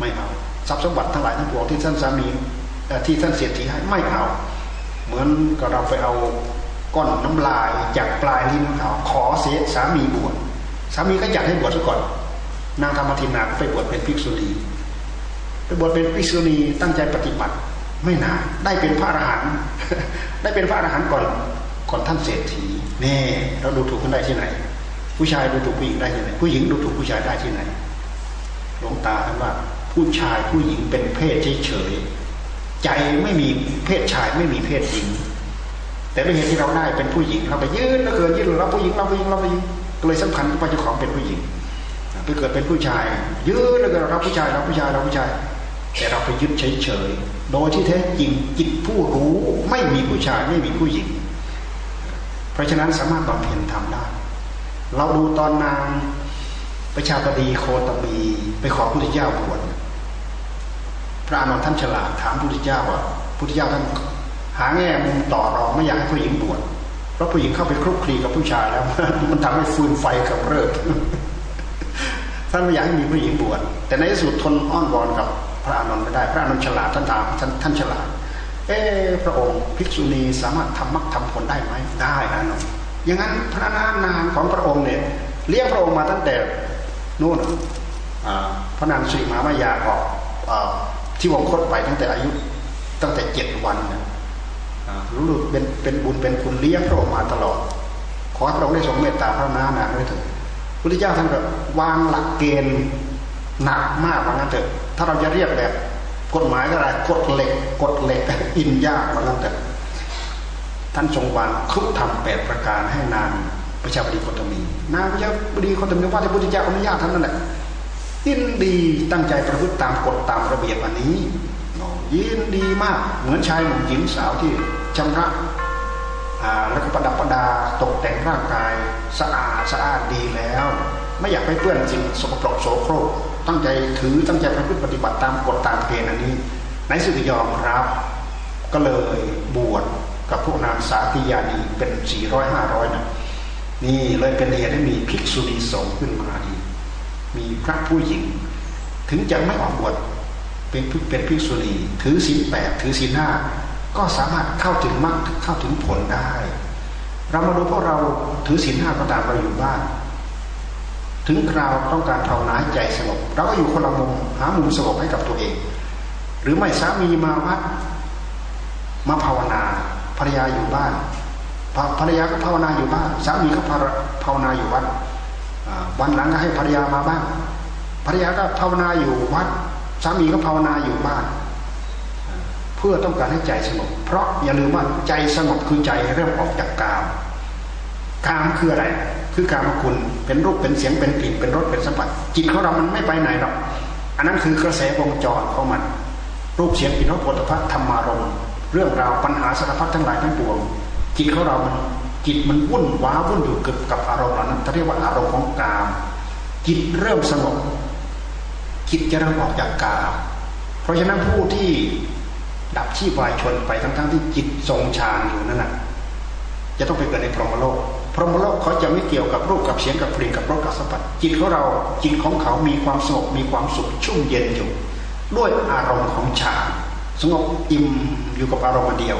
ไม่เอาทรัพย์สมบัติทั้งหลายทั้งปวงที่ท่านสามีที่ท่านเสียทีให้ไม่เอา เหมือนกับเราไปเอาก้อนน้ำลายจากปลายลิ้นเขาขอเสียสามีบวชสามีก็อยากให้บวชซะก่อน นางธรรมทินาก็ไปบวชเป็นภิกษุณีไปบวชเป็นภิกษุณีตั้งใจปฏิบัติ ไม่นานได้เป็นพระอรหันต์ได้เป็นพระอรหันต์ก่อนก่อนท่านเศรษฐีแน่เราดูถูกกันได้ที่ไหน ผู้ชายดูถูกผู้หญิงได้ที่ไหน ผู้หญิงดูถูกผู้ชายได้ที่ไหนหลวงตาท่านว่า ผู้ชายผู้หญิงเป็นเพศเฉยใจไม่มีเพศชายไม่มีเพศหญิง แต่ด้วยเหตุที่เราได้เป็นผู้หญิงเราไปยืนแล้วเกินยืนเราผู้หญิงเราผู้หญิงเราผู้หญิงก็เลยสำคัญว่าเจ้าของเป็นผู้หญิงไปเกิดเป็นผู้ชายยืนแล้วเกิดเราผู้ชายเราผู้ชายเราผู้ชาย แต่เราไปยึดเฉยๆ โดยที่แท้จริงจิตผู้รู้ไม่มีผู้ชายไม่มีผู้หญิง เพราะฉะนั้นสามารถบำเพ็ญทำได้ เราดูตอนนางประชาบดีโคตมีไปขอพระพุทธเจ้าบวชพระอานนท์ท่านฉลาดถามพระพุทธเจ้าว่าพุทธเจ้าท่านหาแง่มุมต่อรองไม่อยากให้ผู้หญิงบวชเพราะผู้หญิงเข้าไปคลุกคลีกับผู้ชายแล้ว มันทำให้ฟืนไฟกับเริกท่านไม่อยากให้มีผู้หญิงบวชแต่ในที่สุดทนอ้อนวอนกับ พระอานนท์ไม่ได้ พระอานนท์ฉลาดท่านถามท่านท่านฉลาด เออพระองค์ภิกษุณีสามารถทำมรรคทำผลได้ไหมได้นะนนท์อย่างนั้นพระนานามของพระองค์เนี่ยเลี้ยงพระองค์มาตั้งแต่นู่นพระนางสุริมามายาออกที่วงคตไปตั้งแต่อายุตั้งแต่เจ็ดวันนะรู้สึกเป็นเป็นบุญเป็นคุณเลี้ยงพระองค์มาตลอด ขอพระองค์ได้ทรงเมตตาพระนานาด้วยเถิดพุทธเจ้าท่านแบบวางหลักเกณฑ์หนักมากว่างั้นเถอะ ถ้าเราจะเรียกแบบกฎหมายก็ได้กฎเหล็กกฎเหล็กอินยากว่างั้นเถอะท่านทรงวางคุกธรรมแปดประการให้นางประชาบดีโคตมีนางประชาบดีโคตมีว่าที่พุทธเจ้าอนุญาตท่านนั่นแหละยินดีตั้งใจประพฤติตามกฎตามระเบียบอันนี้ยินดีมากเหมือนชายหนุ่มหญิงสาวที่ชำระแล้วก็ประดับประดาตกแต่งร่างกายสะอาดสะอาดดีแล้ว ไม่อยากไปเปื้อนสิ่งสกปรกโสโครก ตั้งใจถือตั้งใจประพฤติปฏิบัติตามกฎตามเกณฑ์อันนี้ในสุดยอมรับ ก็เลยบวชกับพวกนางสาธิยานีเป็นสี่ร้อยห้าร้อยนะนี่เลยเป็นเหตุให้มีภิกษุณีสงฆ์ขึ้นมาอีกมีพระผู้หญิง ถึงจะไม่ออกบวชเป็นเป็นภิกษุณีถือศีลแปดถือศีลห้าก็สามารถเข้าถึงมรรคเข้าถึงผลได้ เรามาดูพวกเราถือศีลห้าก็ตามเราอยู่บ้าน ถึงคราวต้องการภาวนาใใจสงบเราก็อยู่คนละมุมหามุมสงบให้กับตัวเอง หรือไม่สามีมาวัดมาภาวนาภรรยาอยู่บ้านภรรยาก็ภาวนาอยู่บ้านสามีก็ภาวนาอยู่วัดวันหลังก็ให้ภรรยามาบ้างภรรยาก็ภาวนาอยู่วัดสามีก็ภาวนาอยู่บ้าน เพื่อต้องการให้ใจสงบเพราะอย่าลืมว่าใจสงบคือใจเริ่มออกจากกาม กามคืออะไร คือกามคุณเป็นรูปเป็นเสียงเป็นกลิ่นเป็นรสเป็นสัมผัสจิตของเรามันไม่ไปไหนหรอกอันนั้นคือกระแสวงจรของมัน รูปเสียงกลิ่นรสผลิภัณฑ์ธรรมารมเรื่องราวปัญหาสารพัดทั้งหลายทั้งปวงจิตของเรามันจิตมันวุ่นว้าวุ่นอยู่เกับกับอารมณ์นั้นเรียกว่าอารมณ์ของกาม จิตเริ่มสงบจิตจะเริ่มออกจากกามเพราะฉะนั้นผู้ที่ดับชีพวายชนไปทั้งๆทที่จิตทรงฌานอยู่นั่นแหะจะต้องไปเกิดในพรหมโลก พรหมโลกเขาจะไม่เกี่ยวกับรูปกับเสียงกับกลิ่นกับรสกับสัมผัสจิตของเราจิตของเขามีความสงบมีความสุขชุ่มเย็นอยู่ ด้วยอารมณ์ของฌานสงบอิ่มอยู่กับอารมณ์เดียว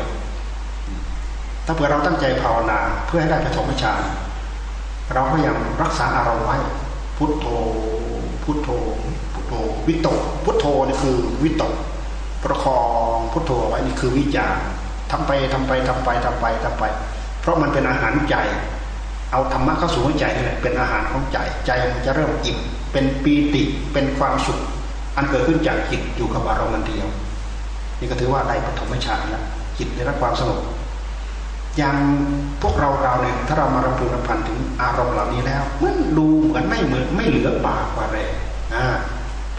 ถ้าเผื่อเราตั้งใจภาวนาเพื่อให้ได้ปฐมฌานเราก็ยังรักษาอารมณ์ไว้ พุทโธ พุทโธ พุทโธ วิตก พุทโธนี่คือวิตก ประคองพุทโธไว้นี่คือวิจารทำไปทำไปทำไปทำไปทำไป เพราะมันเป็นอาหารใจ เอาธรรมะเข้าสู่หัวใจนี่แหละเป็นอาหารของใจใจมันจะเริ่มอิ่มเป็นปีติเป็นความสุข อันเกิดขึ้นจากจิตอยู่กับอารมณ์เดียว นี่ก็ถือว่าได้ปฐมฌานแล้วจิตได้รับความสงบอย่างพวกเราเราเนี่ยถ้าเรามารำพึงรำพันถึงอารมณ์เหล่านี้แล้ว มันดูเหมือนไม่เหมือนไม่เหลือปากว่าแรง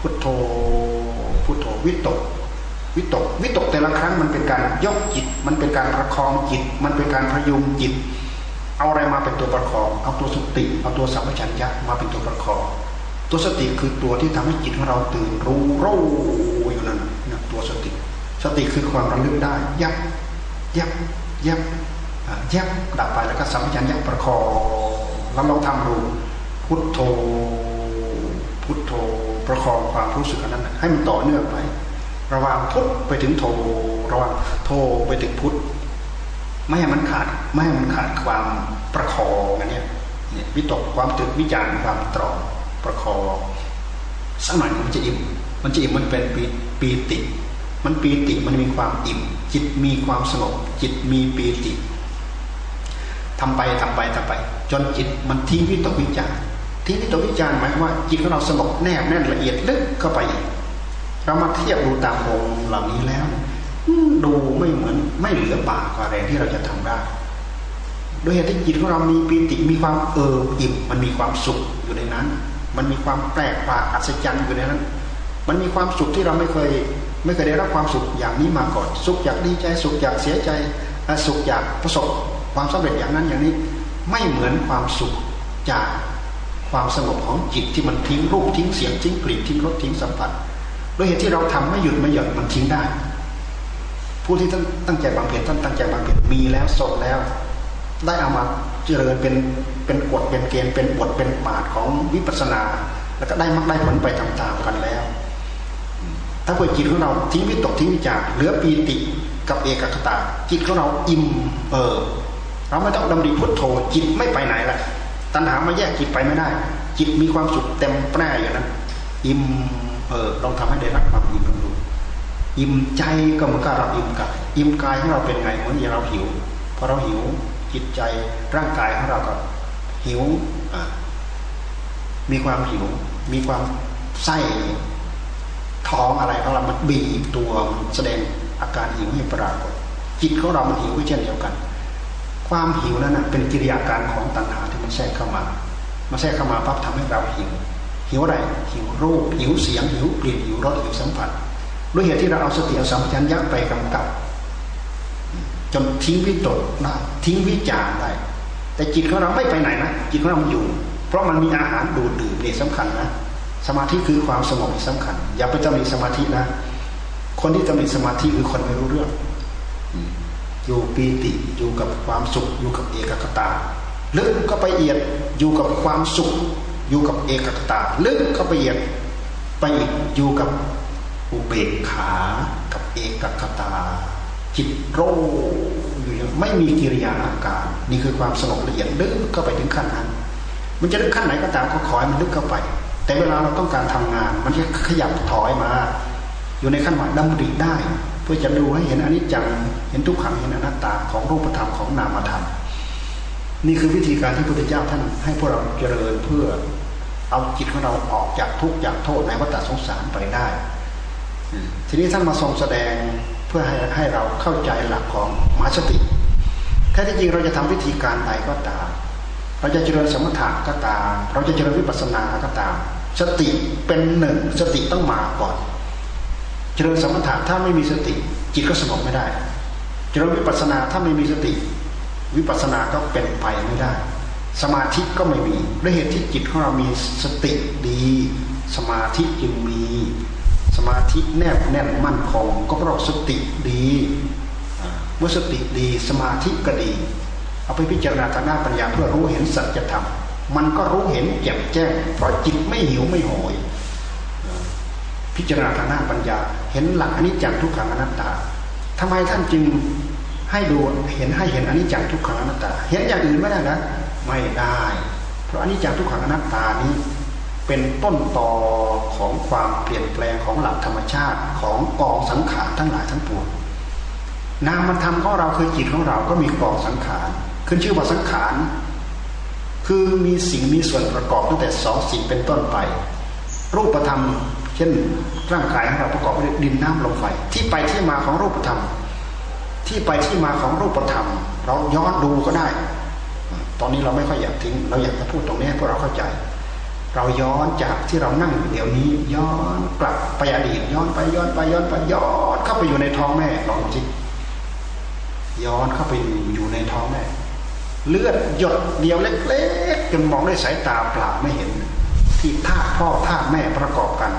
พุทโธพุทโธวิตกวิตกวิตกแต่ละครั้งมันเป็นการยกจิต มันเป็นการประคองจิต มันเป็นการพยุงจิต เอาอะไรมาเป็นตัวประคอง เอาตัวสติเอาตัวสัมปชัญญะมาเป็นตัวประคอง ตัวสติคือตัวที่ทำให้จิตของเราตื่นรู้รู้อยู่นั่นนะตัวสติ สติคือความระลึกได้ ยับยับยับแยบดับไปแล้วก็สัมผัสยับประคองแล้วลองทำดูพุทโธพุทโธประคองความรู้สึกนั้น ให้มันต่อเนื่องไประหว่างพุทไปถึงโธระหว่างโธไปถึงพุท ไม่ให้มันขาดไม่ให้มันขาดความประคองอันนี้เนี่ยวิตกความตึกวิจารความตรองประคองสักหน่อยมันจะอิ่มมันจะอิ่มมันเป็นปีปีติ มันปีติมันมีความอิ่ม จิตมีความสงบจิตมีปีติทำไปทำไปทำไป จนจิตมันทิ้งวิตกวิจารทิ้งวิตกวิจารหมายว่า จิตของเราสงบแนบแน่นละเอียดลึกเข้าไป เรามาเทียบดูตามองเหล่านี้แล้ว ดูไม่เหมือนไม่เหลือบ่ากว่าแรงที่เราจะทำได้โดยเหตุที่จิตของเรามีปีติมีความเอิบอิ่มมันมีความสุขอยู่ในนั้น มันมีความแปลกประหลาดอัศจรรย์อยู่ในนั้น มันมีความสุขที่เราไม่เคย ไม่เคยได้รับความสุขอย่างนี้มาก่อน สุขอยากดีใจสุขอยากเสียใจสุขอยากประสบความสำเร็จอย่างนั้นอย่างนี้ ไม่เหมือนความสุขจากความสงบของจิตที่มันทิ้งรูปทิ้งเสียงทิ้งกลิ่นทิ้งรสทิ้งสัมผัสโดยเหตุที่เราทำไม่หยุดไม่หย่อนมันทิ้งได้ ผู้ที่ท่านตั้งใจบางเพียรท่านตั้งใจบางเพียรมีแล้วสดแล้ว ได้เอามาเจริญเป็นเป็นกฎเป็นเกณฑ์เป็นบทเป็นบาทของวิปัสสนา แล้วก็ได้มักได้ผลไปตามๆกันแล้ว ถ้าเกิดจิตของเราทิ้งวิตกทิ้งวิจารเหลือปีติกับเอกคตาจิตของเราอิ่มเออเราไม่ต้องดำริพุทโธจิตไม่ไปไหนละตัณหามาแยกจิตไปไม่ได้ จิตมีความสุขเต็มแปร่อย่างนั้นอิ่มเออลองทำให้ได้รับความอิ่ม อิ่มใจก็เหมือนกับเราอิ่มกายอิ่มกายของเราเป็นไงเหมือนอย่างเราหิวพอเราหิวจิตใจร่างกายของเราก็หิวมีความหิว มีความไส้ท้องอะไรของเรามันบีบตัวแสดงอาการหิวให้ปรากฏจิตของเรามันหิวเช่นเดียวกัน ความหิวนั้นเป็นกิริยาการของตัณหาที่มันแทรกเข้ามามาแทรกเข้ามาปั๊บทำให้เราหิวหิวอะไรหิวรูปหิวเสียงหิวกลิ่นหิวรสหิวสัมผัส ด้วยเหตุที่เราเอาสติเอาสัมผัสยักไปกำกับ จนทิ้งวิตกได้ทิ้งวิจารได้ แต่จิตของเราไม่ไปไหนนะจิตของเราอยู่ เพราะมันมีอาหารดูดดื่มนี่สำคัญนะสมาธิคือความสงบสำคัญ อย่าไปจำมีสมาธินะคคนที่ตำหนิสมาธิคือคนไม่รู้เรื่องอยู่ปีติอยู่กับความสุข อยู่กับเอกคตาลึกก็ไปเอียดอยู่กับความสุข อยู่กับเอกคตาลึกก็ไปเอียดไปอีกอยู่กับ อุเบกขากับเอกคตา จิตโรอยู่ไม่มีกิริยาอาการ นี่คือความสงบละเอียดลึกก็ไปถึงขั้นนั้น มันจะลึกขั้นไหนก็ตามก็ขอให้มันลึกเข้าไป แต่เวลาเราต้องการทำงาน มันจะขยับถอยมา อยู่ในขั้นว่าดำริได้ เพื่อจะดูให้เห็นอนิจจังเห็นทุกขังเห็นอนัตตาของรูปธรรมของนามธรรมนี่คือวิธีการที่พระพุทธเจ้าท่านให้พวกเราเจริญเพื่อเอาจิตของเราออกจากทุกข์จากโทษในวัฏสงสารไปได้ ทีนี้ท่านมาทรงแสดงเพื่อให้ให้เราเข้าใจหลักของมหาสติแท้ที่จริงเราจะทำวิธีการใดก็ตาม เราจะเจริญสมถะก็ตาม เราจะเจริญวิปัสสนาก็ตาม สติเป็นหนึ่งสติต้องมาก่อน เจริญสมถะถ้าไม่มีสติ จิตก็สงบไม่ได้ เจริญวิปัสสนาถ้าไม่มีสติ วิปัสสนาก็เป็นไปไม่ได้ สมาธิก็ไม่มีด้วยเหตุที่จิตของเรามีสติดี สมาธิจึงมี สมาธิแนบแน่นมั่นคงก็เพราะสติดี เมื่อสติดีสมาธิก็ดี เอาไปพิจารณาทางด้านปัญญาเพื่อรู้เห็นสัจธรรม มันก็รู้เห็นแจ่มแจ้ง เพราะจิตไม่หิวไม่โหย พิจารณาทางด้านปัญญา เห็นหลักอนิจจังทุกขังอนัตตาทำไมท่านจึงให้ดูเห็นให้เห็นอนิจจังทุกขังอนัตตา เห็นอย่างอื่นไม่ได้นะไม่ได้ เพราะอนิจจังทุกขังอนัตตานี้ เป็นต้นต่อของความเปลี่ยนแปลงของหลักธรรมชาติของกองสังขารทั้งหลายทั้งปวงนามธรรมของเราคือจิตของเราก็มีกองสังขารขึ้นชื่อว่าสังขารคือมีสิ่งมีส่วนประกอบตั้งแต่สองสิ่งเป็นต้นไป รูปธรรม เช่นร่างกายของเราประกอบด้วยดินน้ำลมไฟที่ไปที่มาของรูปธรรม ที่ไปที่มาของรูปธรรม เราย้อนดูก็ได้ ตอนนี้เราไม่ค่อยอยากทิ้ง เราอยากจะพูดตรงนี้ให้พวกเราเข้าใจ เราย้อนจากที่เรานั่งอยู่เดี๋ยวนี้ ย้อนกลับไปอดีตย้อนไปย้อนไปย้อนไปย้อนเข้าไปอยู่ในท้องแม่ลองจิย้อนเข้าไปอยู่ในท้องแม่เลือดหยดเดียวเล็กๆจนมองด้วยสายตาเปล่าไม่เห็น ที่ธาตุพ่อธาตุแม่ประกอบกัน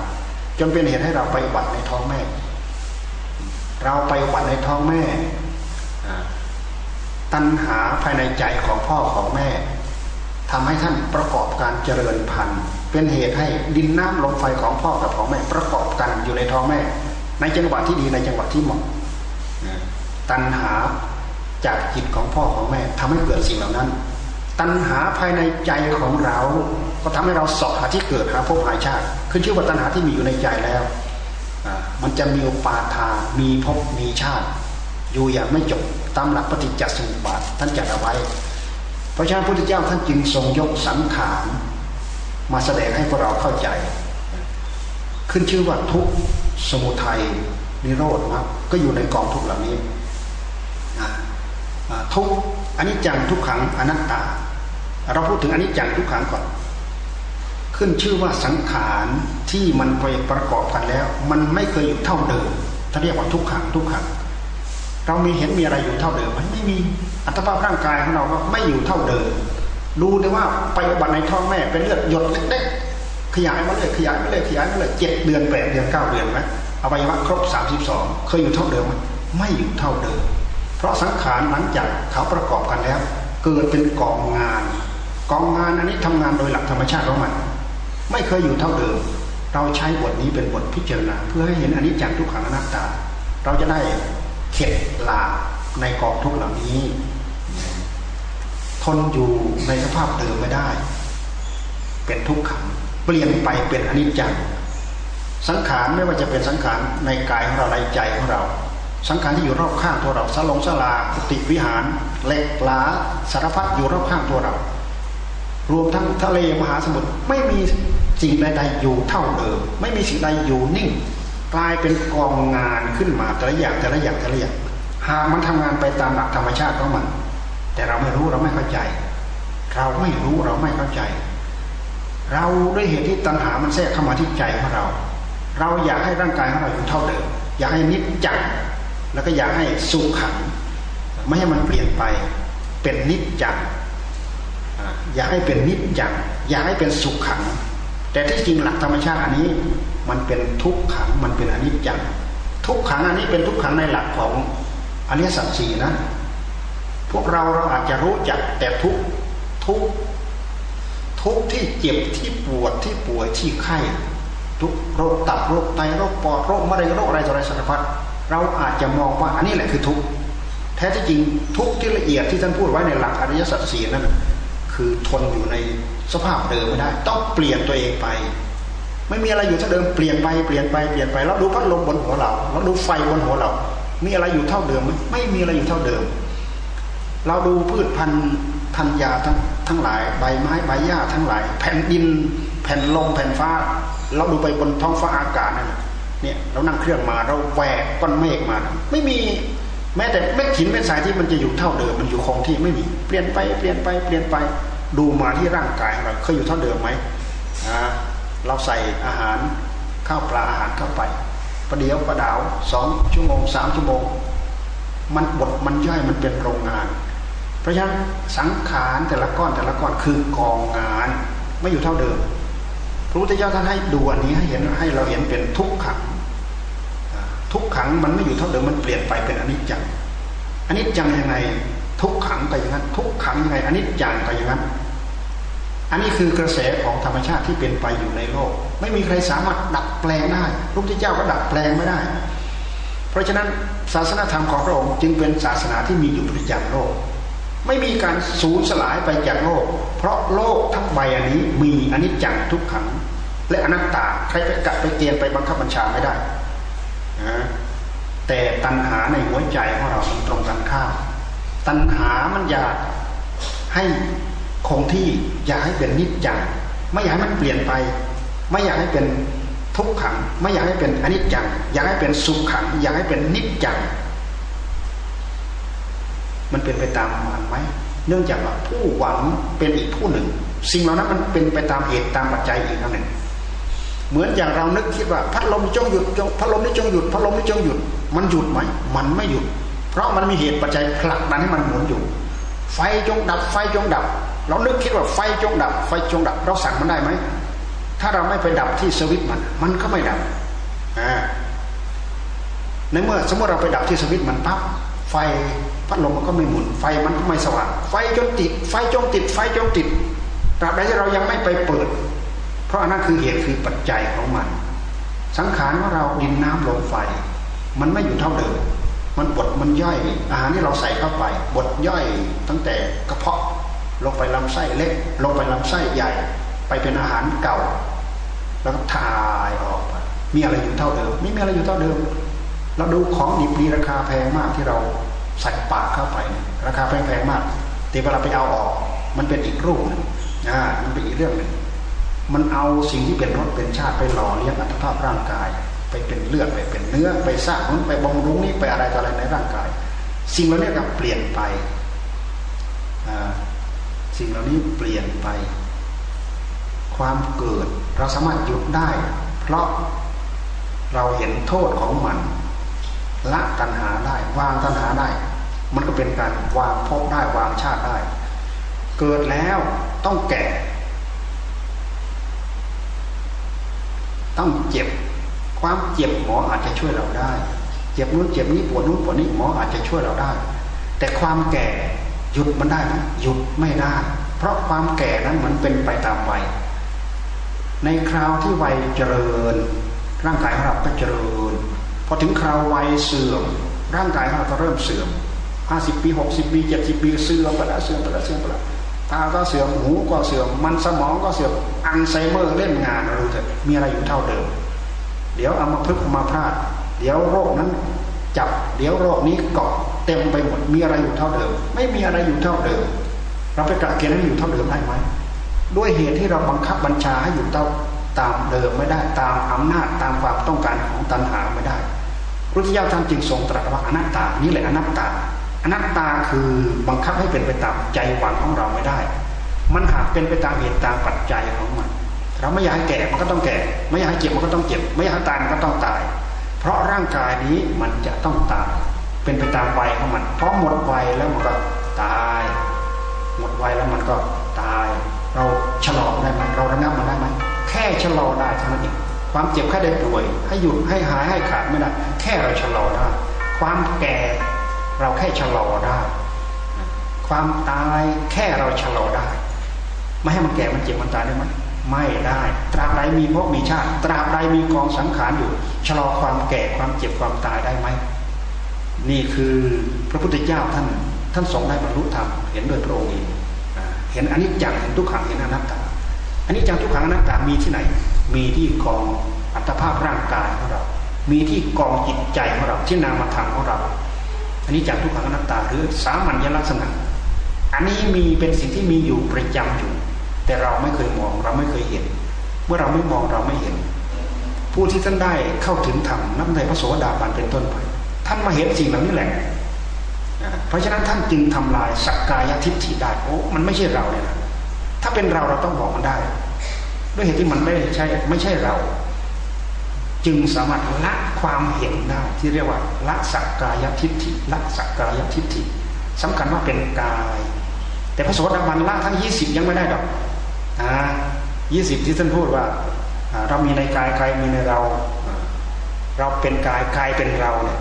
จนเป็นเหตุให้เราไปวัดในท้องแม่ เราไปวัดในท้องแม่ตัณหาภายในใจของพ่อของแม่ ทำให้ท่านประกอบการเจริญพันธุ์ เป็นเหตุให้ดินน้ำลมไฟของพ่อกับของแม่ประกอบกันอยู่ในท้องแม่ ในจังหวะที่ดีในจังหวะที่เหมาะตัณหาจากจิตของพ่อของแม่ทำให้เกิดสิ่งเหล่านั้น ตัณหาภายในใจของเรา ก็ทำให้เราสอบหาที่เกิดหาภพหาชาติขึ้นชื่อว่าตัณหาที่มีอยู่ในใจแล้วมันจะมีปาทามีภพมีชาติ อยู่อย่างไม่จบตามหลักปฏิจจสมุปบาทท่านจัดเอาไว้ พระเจ้าพุทธเจ้าท่านจึงทรงยกสังขารมาแสดงให้พวกเราเข้าใจ ขึ้นชื่อว่าทุกสมุทัยนิโรธนะก็อยู่ในกองทุกเหล่านี้ทุกอนนี้จังทุกขังอนัตตา เราพูดถึงอนนี้จังทุกขังก่อน ขึ้นชื่อว่าสังขารที่มันไปประกอบกันแล้ว มันไม่เคยอยู่เท่าเดิมถ้าเรียกว่าทุกขังทุกขัง เรามีเห็นมีอะไรอยู่เท่าเดิมมันไม่มีอัตภาพร่างกายของเราก็ไม่อยู่เท่าเดิมดูเลยว่าไปอุบัติในท้องแม่เป็นเลือดหยดเล็กๆขยายมาเลยขยายมาเลยขยายมาเลยเจ็ดเดือนแปดเดือนเก้าเดือนไหมอวัยวะครบสามสิบสองเคยอยู่เท่าเดิมไหมไม่อยู่เท่าเดิม เพราะสังขารหลังจากเขาประกอบกันแล้ว เกิดเป็นกองงาน กองงานอันนี้ทำงานโดยหลักธรรมชาติของมันไม่เคยอยู่เท่าเดิม เราใช้บทนี้เป็นบทพิจารณา เพื่อให้เห็นอันนี้จากทุกขังอนัตตา เราจะได้ เข็ดลาในกองทุกเหล่านี้ ทนอยู่ในสภาพเดิมไม่ได้ เป็นทุกขังเปลี่ยนไปเป็นอนิจจังสังขารไม่ว่าจะเป็นสังขารในกายของเราในใจของเรา สังขารที่อยู่รอบข้างตัวเราสลงสลาปติวิหารเหล็กลาสารพัดอยู่รอบข้างตัวเรา รวมทั้งทะเลมหาสมุทรไม่มีสิ่งใดๆอยู่เท่าเดิม ไม่มีสิ่งใดอยู่นิ่ง กลายเป็นกองงานขึ้นมาแต่ละอย่างแต่ละอย่างแต่ละอย่างหากมันทำงานไปตามหลักธรรมชาติของมัน แต่เราไม่รู้เราไม่เข้าใจ เราไม่รู้เราไม่เข้าใจ เราด้วยเหตุที่ตัณหามันแทรกเข้ามาที่ใจของเรา เราอยากให้ร่างกายของเราอยู่เท่าเดิม อยากให้นิจจังแล้วก็อยากให้สุขขัง ไม่ให้มันเปลี่ยนไปเป็นนิจจังอยากให้เป็นนิจจังอยากให้เป็นสุขขัง แต่ที่จริงหลักธรรมชาติอันนี้ มันเป็นทุกขังมันเป็นอนิจจังทุกขังอันนี้เป็นทุกขังในหลักของอริยสัจสี่นะ พวกเราเราอาจจะรู้จักแต่ทุกทุกทุกที่เจ็บที่ปวดที่ป่วยที่ไข้ทุกโรคตับโรคไตโรคปอดโรคมะเร็งโรคอะไรต่ออะไรสารพัดเราอาจจะมองว่าอันนี้แหละคือทุกแท้ที่จริงทุกที่ละเอียดที่ท่านพูดไว้ในหลักอริยสัจสี่นั้น คือทนอยู่ในสภาพเดิมไม่ได้ ต้องเปลี่ยนตัวเองไป ไม่มีอะไรอยู่เท่าเดิมเปลี่ยนไปเปลี่ยนไปเปลี่ยนไปเราดูพัดลมบนหัวเราเราดูไฟบนหัวเรา มีอะไรอยู่เท่าเดิมไหมไม่มีอะไรอยู่เท่าเดิม เราดูพืชพันธุ์ธัญญาทั้งทั้งหลายใบไม้ใบหญ้าทั้งหลาย แผ่นดิน แผ่นลมแผ่นฟ้า เราดูไปบนท้องฟ้าอากาศนั่นเนี่ยเรานั่งเครื่องมาเราแหวกก้อนเมฆมา ไม่มี แม้แต่เม็ดหินเม็ดทรายที่มันจะอยู่เท่าเดิมมันอยู่คงที่ไม่มีเปลี่ยนไปเปลี่ยนไปเปลี่ยนไปดูมาที่ร่างกายของเราเคยอยู่เท่าเดิมไหมอ่าเราใส่อาหารข้าวปลาอาหารเข้าไปประเดี๋ยวประดาวสองชั่วโมงสามชั่วโมง มันบดมันย่อยมันเป็นโรงงาน เพราะฉะนั้นสังขารแต่ละก้อนแต่ละก้อนคือกองงานไม่อยู่เท่าเดิมพระพุทธเจ้าท่านให้ดูอันนี้ให้เห็นให้เราเห็นเป็นทุกขัง ทุกขังมันไม่อยู่เท่าเดิมมันเปลี่ยนไปเป็นอนิจจังอนิจจังยังไงทุกขังไปอย่างนั้น ทุกขังยังไงอนิจจังไปอย่างนั้น อันนี้คือกระแสของธรรมชาติที่เป็นไปอยู่ในโลก ไม่มีใครสามารถดัดแปลงได้พระพุทธเจ้าก็ดัดแปลงไม่ได้ เพราะฉะนั้นศาสนาธรรมของพระองค์จึงเป็นศาสนาที่มีอยู่ประจำโลก ไม่มีการสูญสลายไปจากโลก เพราะโลกทั้งใบอันนี้มีอนิจจังทุกขังและอนัตตาใครไปกัดไปเกณฑ์ไปบังคับบัญชาไม่ได้ แต่ตัณหาในหัวใจของเราตรงกันข้ามตัณหามันอยากให้คงที่อยากให้เป็นนิจจังไม่อยากให้มันเปลี่ยนไป ไม่อยากให้เป็นทุกขัง ไม่อยากให้เป็นอนิจจัง อยากให้เป็นสุขขัง อยากให้เป็นนิจจัง มันเป็นไปตามมันไหมเนื่องจากว่าผู้หวังเป็นอีกผู้หนึ่ง สิ่งเหล่านั้นมันเป็นไปตามเหตุตามปัจจัยอีกนั่นเอง เหมือนอย่างเรานึกคิดว่าพัดลมจงหยุดพัดลมนี้จงหยุดพัดลมนี้จงหยุด มันหยุดไหมมันไม่หยุด เพราะมันมีเหตุปัจจัยผลักดันให้มันหมุนอยู่ ไฟจงดับไฟจงดับ เรานึกคิดว่าไฟจงดับ ไฟจงดับ เราสั่งมันได้ไหมถ้าเราไม่ไปดับที่สวิตมัน มันก็ไม่ดับอ่าในเมื่อสมมติเราไปดับที่สวิตมันปั๊บไฟพัดลมมันก็ไม่หมุน ไฟมันก็ไม่สว่างไฟจงติด ไฟจงติด ไฟจงติดตราบใดที่เรายังไม่ไปเปิด ราะอันนั้นคือเหตุคือปัจจัยของมัน สังขารของเราดินน้ำลมไฟ มันไม่อยู่เท่าเดิม มันบดมันย่อย อาหารที่เราใส่เข้าไปบดย่อยตั้งแต่กระเพาะลงไปลำไส้เล็ก ลงไปลำไส้ใหญ่ ไปเป็นอาหารเก่า แล้วก็ถ่ายออกมีอะไรอยู่เท่าเดิมไม่มีอะไรอยู่เท่าเดิม เราดูของดิบดีราคาแพงมากที่เราใส่ปากเข้าไป ราคาแพงๆมากแต่เวลาไปเอาออก มันเป็นอีกรูปหนึ่งอ่ามันเป็นอีกเรื่องหนึ่ง มันเอาสิ่งที่เป็นรสเป็นชาติไปหล่อเลี้ยงอัตภาพร่างกาย ไปเป็นเลือดไปเป็นเนื้อไปสร้างมันไปบำรุงนี่ไปอะไรต่ออะไรในร่างกาย สิ่งเหล่านี้ก็เปลี่ยนไปสิ่งเหล่านี้เปลี่ยนไป ความเกิดเราสามารถหยุดได้ เพราะเราเห็นโทษของมัน ละตัณหาได้วางตัณหาได้ มันก็เป็นการวางภพได้วางชาติได้ เกิดแล้วต้องแก่ ต้องเจ็บ ความเจ็บหมออาจจะช่วยเราได้ เจ็บนู้นเจ็บนี้ปวดนู้นปวดนี้หมออาจจะช่วยเราได้ แต่ความแก่หยุดมันได้ไหมหยุดไม่ได้ เพราะความแก่นั้นมันเป็นไปตามวัยในคราวที่วัยเจริญ ร่างกายของเราก็เจริญพอถึงคราววัยเสื่อม ร่างกายของเราก็เริ่มเสื่อมห้าสิบปีหกสิบปีเจ็ดสิบปีเสื่อมไปแล้วเสื่อมไปแล้วเสื่อมไปแล้ว ตาก็เสื่อมหูก็เสื่อมมันสมองก็เสื่อมอัลไซเมอร์เล่นงานเราดูเถอะมีอะไรอยู่เท่าเดิม เดี๋ยวเอามาพึกมาพลาด เดี๋ยวโรคนั้นจับเดี๋ยวโรคนี้เกาะเต็มไปหมดมีอะไรอยู่เท่าเดิม ไม่มีอะไรอยู่เท่าเดิม เราไปกะเกณฑ์ให้อยู่เท่าเดิมได้ไหมด้วยเหตุที่เราบังคับบัญชาให้อยู่เท่าตามเดิมไม่ได้ตามอำนาจตามความต้องการของตัณหาไม่ได้พระพุทธเจ้าท่านจึงทรงตรัสว่าอนัตตานี่แหละอนัตตา อนัตตาคือบังคับให้เป็นไปตามใจหวังของเราไม่ได้ มันหากเป็นไปตามเหตุตามปัจจัยของมัน เราไม่อยากให้แก่มันก็ต้องแก่ ไม่อยากให้เจ็บมันก็ต้องเจ็บ ไม่อยากให้ตายมันก็ต้องตาย เพราะร่างกายนี้มันจะต้องตาย เป็นไปตามวัยของมันพอหมดวัยแล้วมันก็ตาย หมดวัยแล้วมันก็ตาย เราชะลอได้ไหมเราระงับมันได้ไหมแค่ชะลอได้เท่านั้นเองความเจ็บแค่ได้ป่วย ให้หยุดให้หายให้ขาดไม่ได้แค่เราชะลอได้ความแก่ เราแค่ชะลอได้ ความตายแค่เราชะลอได้ ไม่ให้มันแก่มันเจ็บมันตายได้ไหมไม่ได้ ตราบใดมีภพมีชาติ ตราบใดมีกองสังขารอยู่ ชะลอความแก่ความเจ็บความตายได้ไหม นี่คือพระพุทธเจ้าท่านท่านทรงได้บรรลุธรรมเห็นโดยพระองค์เองเห็นอันนี้จังเห็นทุกขังเห็นอนัตตาอันนี้จังทุกขังอนัตตามีที่ไหน มีที่กองอัตภาพร่างกายของเรา มีที่กองจิตใจของเราที่นามธรรมของเรา อันนี้จังทุกขังอนัตตาหรือสามัญลักษณะ อันนี้มีเป็นสิ่งที่มีอยู่ประจำอยู่ แต่เราไม่เคยมองเราไม่เคยเห็น เมื่อเราไม่มองเราไม่เห็น ผู้ที่ท่านได้เข้าถึงธรรมนับในพระโสดาบันเป็นต้นไป ท่านมาเห็นสิ่งเหล่านี้แหละเพราะฉะนั้นท่านจึงทำลายสักกายทิฏฐิได้โอ้มันไม่ใช่เราเลยนะถ้าเป็นเราเราต้องบอกมันได้ ด้วยเหตุที่มันไม่ใช่ไม่ใช่เรา จึงสามารถละความเห็นได้ที่เรียกว่าละสักกายทิฏฐิละสักกายทิฏฐิสำคัญว่าเป็นกาย แต่พระโสดาบันละทั้งยี่สิบยังไม่ได้ดอกนะยี่สิบที่ท่านพูดว่าเรามีในกายกายมีในเรา เราเป็นกายกายเป็นเราเนี่ย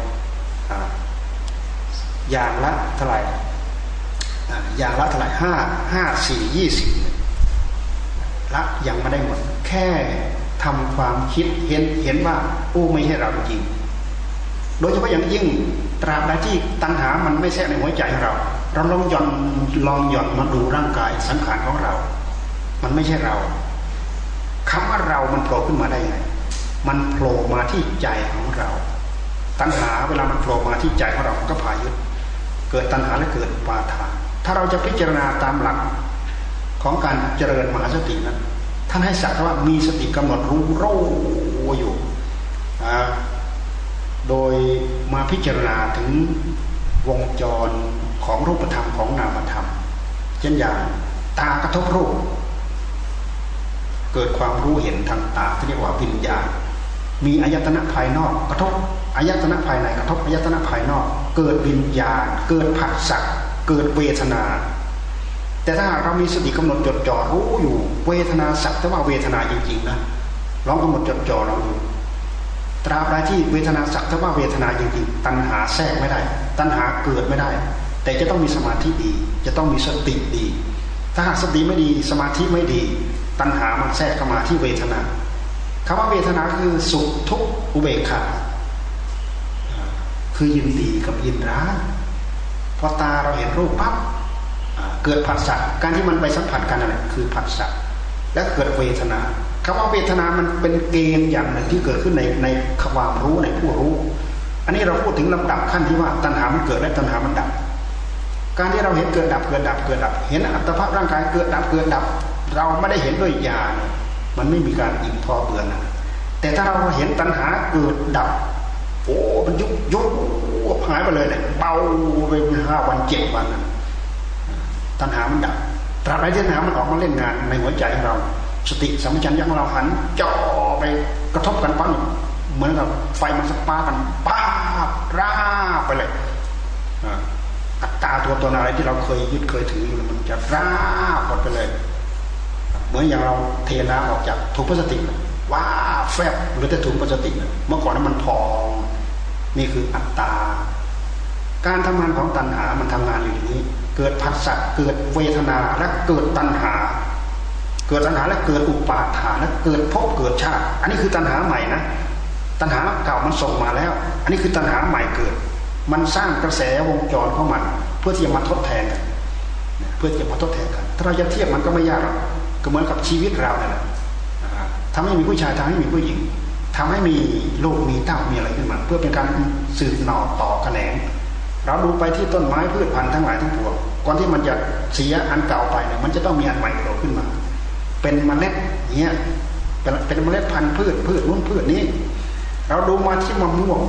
อย่างละเท่าไหร่อย่างละเท่าไหร่ห้าห้าสี่ยี่สิบละยังไม่ได้หมดแค่ ทำความคิดเห็นเห็นว่าโอ้ไม่ใช่เราจริง โดยเฉพาะอย่างยิ่งตราบใดที่ตัณหามันไม่แทรกในหัวใจของเรา เราลองย่อนลองหย่อนมาดูร่างกายสังขารของเรา มันไม่ใช่เราคำว่าเรามันโผล่ขึ้นมาได้ไงมันโผล่มาที่ใจของเรา ตัณหาเวลามันโผล่มาที่ใจของเราก็พายุดเกิดตัณหาและเกิดปาทานถ้าเราจะพิจารณาตามหลักของการเจริญมหาสตินั้น ท่านให้สักว่ามีสติกำหนดรู้โรอยู่โดยมาพิจารณาถึงวงจรของรูปธรรมของนามธรรม เช่นอย่างตากระทบรูป เกิดความรู้เห็นทางตาที่เรียกว่าวิญญาณมีอายตนะภายนอกกระทบอายตนะภายในกระทบอายตนะภายนอก เกิดวิญญาณ เกิดผัสสะเกิดเวทนา แต่ถ้าเรามีสติกำหนดจดจ่อรู้อยู่เวทนาสักแต่ว่าเวทนาจริงๆนะลองกำหนดจดจ่อเราอยู่ตราบใดที่เวทนาสักแต่ว่าเวทนาจริงๆตัณหาแทรกไม่ได้ ตัณหาเกิดไม่ได้ แต่จะต้องมีสมาธิดี จะต้องมีสติดี ถ้าหากสติไม่ดีสมาธิไม่ดี ตัณหามันแทรกเข้ามาที่เวทนาคำว่าเวทนาคือสุขทุกข์อุเบกขาคือยินดีกับยินร้ายพอตาเราเห็นรูปปั๊บ เกิดผัสสะการที่มันไปสัมผัสกันนั่นแหละคือผัสสะและเกิดเวทนาคำว่าเวทนามันเป็นเกณฑ์อย่างหนึ่งที่เกิดขึ้นในในความรู้ในผู้รู้ อันนี้เราพูดถึงลำดับขั้นที่ว่าตัณหามันเกิดและตัณหามันดับ การที่เราเห็นเกิดดับเกิดดับเกิดดับ เห็นอัตภาพร่างกายเกิดดับเกิดดับ เราไม่ได้เห็นด้วยญาณมันไม่มีการอิ่มพอเบื่อนะแต่ถ้าเราเห็นตัณหาเกิดดับโอ้มันยุบยุบหายไปเลยเนี่ยเบาไปห้าวันเจ็ดวัน ตัณหามันดับตราบใดที่ตัณหามันออกมาเล่นงานในหัวใจของเรา สติสัมปชัญญะของเราหันจ่อไปกระทบกันปั้งเหมือนกับไฟมันสปากันป้าราไปเลยอัตตาตัวตนอะไรที่เราเคยยึดเคยถืออยู่มันจะราหมดไปเลย เหมือนอย่างเราเทน้ำออกจากถุงพลาสติกว้าแฟบหรือแต่ถุงพลาสติกเมื่อก่อนนั้นมันพองนี่คืออัตตา การทำงานของตัณหามันทำงานอยู่อย่างนี้ เกิดผัสสะเกิดเวทนาและเกิดตัณหา เกิดตัณหาและเกิดอุปาทานและเกิดภพเกิดชาติ อันนี้คือตัณหาใหม่นะ ตัณหาเก่ามันส่งมาแล้ว อันนี้คือตัณหาใหม่เกิด มันสร้างกระแสวงจรของมัน เพื่อที่จะมาทดแทนกันเพื่อจะมาทดแทนกัน ถ้าเราจะเทียบมันก็ไม่ยากหรอกก็เหมือนกับชีวิตเราเนี่ยแหละทำให้มีผู้ชายทำให้มีผู้หญิงทำให้มีลูกมีเต้ามีอะไรขึ้นมา เพื่อเป็นการสืบหน่อต่อแขนง เราดูไปที่ต้นไม้พืชพันธุ์ทั้งหลายทั้งปวงก่อนที่มันจะเสียอันเก่าไปเนี่ยมันจะต้องมีอันใหม่โผล่ขึ้นมา เป็นเมล็ดเนี้ยเป็นเป็นเมล็ดพันธุ์พืชพืชนู้นพืชนี้ เราดูมาที่มะม่วง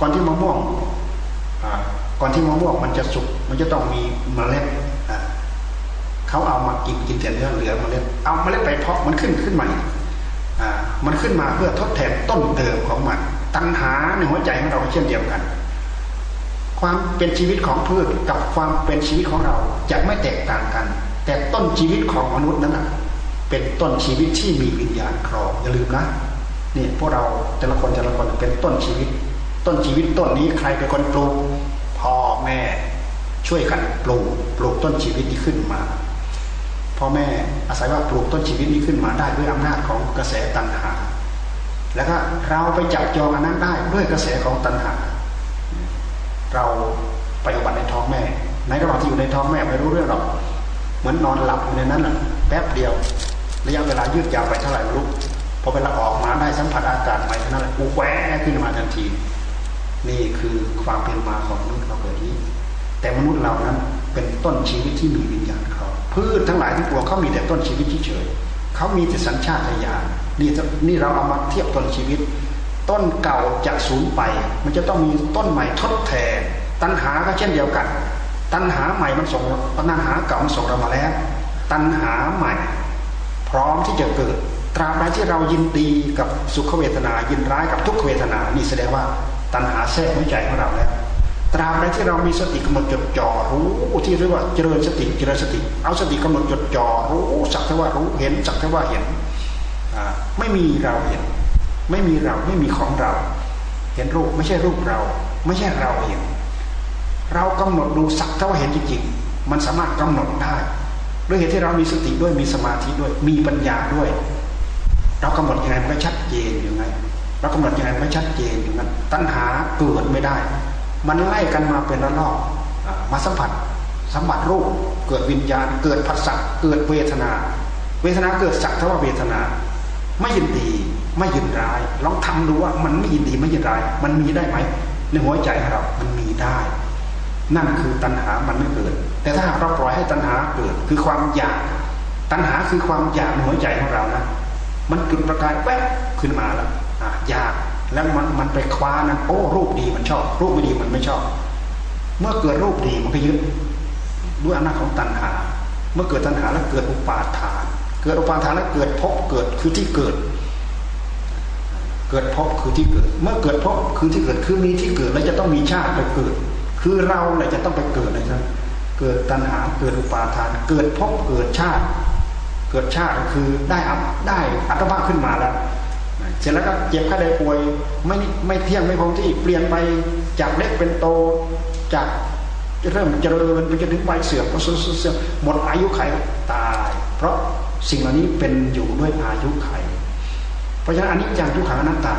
ก่อนที่มะม่วงก่อนที่มะม่วงมันจะสุกมันจะต้องมีเมล็ดเขาเอามากินกินแต่เนื้อเหลือเมล็ด เอาเมล็ดไปเพาะมันขึ้นขึ้นใหม่มันขึ้นมาเพื่อทดแทนต้นเดิมของมัน ตัณหาในหัวใจของเราเช่นเดียวกัน ความเป็นชีวิตของพืชกับความเป็นชีวิตของเราจะไม่แตกต่างกัน แต่ต้นชีวิตของมนุษย์นั้นเป็นต้นชีวิตที่มีวิญญาณครองอย่าลืมนะนี่พวกเราแต่ละคนแต่ละคนเป็นต้นชีวิต ต้นชีวิตต้นนี้ใครเป็นคนปลูกพ่อแม่ ช่วยกันปลูกปลูกต้นชีวิตนี้ขึ้นมาพ่อแม่อาศัยว่าปลูกต้นชีวิตนี้ขึ้นมาได้ด้วยอำนาจของกระแสตัณหา แล้วก็เราไปจับจองอันนั้นได้ด้วยกระแสของตัณหา เราไปอุบัติในท้องแม่ ในระหว่างที่อยู่ในท้องแม่ไม่รู้เรื่องหรอก เหมือนนอนหลับอยู่ในนั้นแหละแป๊บเดียว ระยะเวลายืดยาวไปเท่าไหร่ลูกพอเวลาออกมาได้สัมผัสอากาศใหม่เท่านั้นแหละกูแหวขึ้นมาทันที นี่คือความเป็นมาของมนุษย์เราเกิดนี้ แต่มนุษย์เรานั้นเป็นต้นชีวิตที่มีวิญญาณเขาพืชทั้งหลายทั้งปวงเขามีแต่ต้นชีวิตเฉยเขามีแต่สัญชาตญาณนี่นี่เราเอามาเทียบต้นชีวิต ต้นเก่าจะสูญไป มันจะต้องมีต้นใหม่ทดแทน ตัณหาก็เช่นเดียวกัน ตัณหาใหม่มันส่งตัณหาเก่ามันส่งเรามาแล้ว ตัณหาใหม่ พร้อมที่จะเกิด ตราบใดที่เรายินดีกับสุขเวทนา ยินร้ายกับทุกขเวทนา นี่แสดงว่าตัณหาแทรกในใจของเราแล้วตราบใดที่เรามีสติกำหนดจดจ่อรู้ที่เรียกว่าเจริญสติเจริญสติ เอาสติกำหนดจดจ่อรู้สักแต่ว่ารู้เห็นสักแต่ว่าเห็นไม่มีเราเห็น ไม่มีเราไม่มีของเรา เห็นรูปไม่ใช่รูปเรา ไม่ใช่เราเห็น เรากำหนดดูสักแต่ว่าเห็นจริงๆ มันสามารถกำหนดได้ด้วยเหตุที่เรามีสติด้วยมีสมาธิด้วย มีปัญญาด้วย เรากำหนดยังไงมันก็ชัดเจนอยู่ไงเรากำหนดยังไงมันก็ชัดเจนอยู่นั้นตัณหาเกิดไม่ได้ มันไล่กันมาเป็นระลอกมาสัมผัสสัมผัสรูปเกิดวิญญาณ เกิดผัสสะเกิดเวทนา เวทนาเกิดสักเทว่าเวทนา ไม่ยินดี ไม่ยินร้ายลองทำดูว่ามันไม่ยินดีไม่ยินร้าย มันมีได้ไหมในหัวใจของเรา มันมีได้ นั่นคือตัณหามันไม่เกิด แต่ถ้าเราปล่อยให้ตัณหาเกิด คือความอยาก ตัณหาคือความอยากในหัวใจของเรานะมันจุดประกายแวบขึ้นมาแล้วอยากแล้วมันมันไปคว้านั้นโอ้รูปดีมันชอบ รูปไม่ดีมันไม่ชอบ เมื่อเกิดรูปดีมันก็ยึดด้วยอำนาจของตัณหา เมื่อเกิดตัณหาแล้วเกิดอุปาทาน เกิดอุปาทานแล้วเกิดภพเกิดคือที่เกิด เกิดภพคือที่เกิด เมื่อเกิดภพคือที่เกิดคือมีที่เกิดแล้วจะต้องมีชาติไปเกิด คือเราเนี่ยจะต้องไปเกิดนะครับเกิดตัณหาเกิดอุปาทาน เกิดภพเกิดชาติ เกิดชาติคือได้อับได้อัตภาพขึ้นมาแล้วเสร็จแล้วก็เจ็บข้ได้ป่วยไม่ไม่เที่ยงไม่คงที่เปลี่ยนไปจากเล็กเป็นโตจากเริ่มเจริญไปจนถึงวัยเสื่อมก็เสื่อมหมดอายุไขตาย เพราะสิ่งเหล่านี้เป็นอยู่ด้วยอายุไข ราะฉะนั้นอันนี้จังทุกขังอนัตตา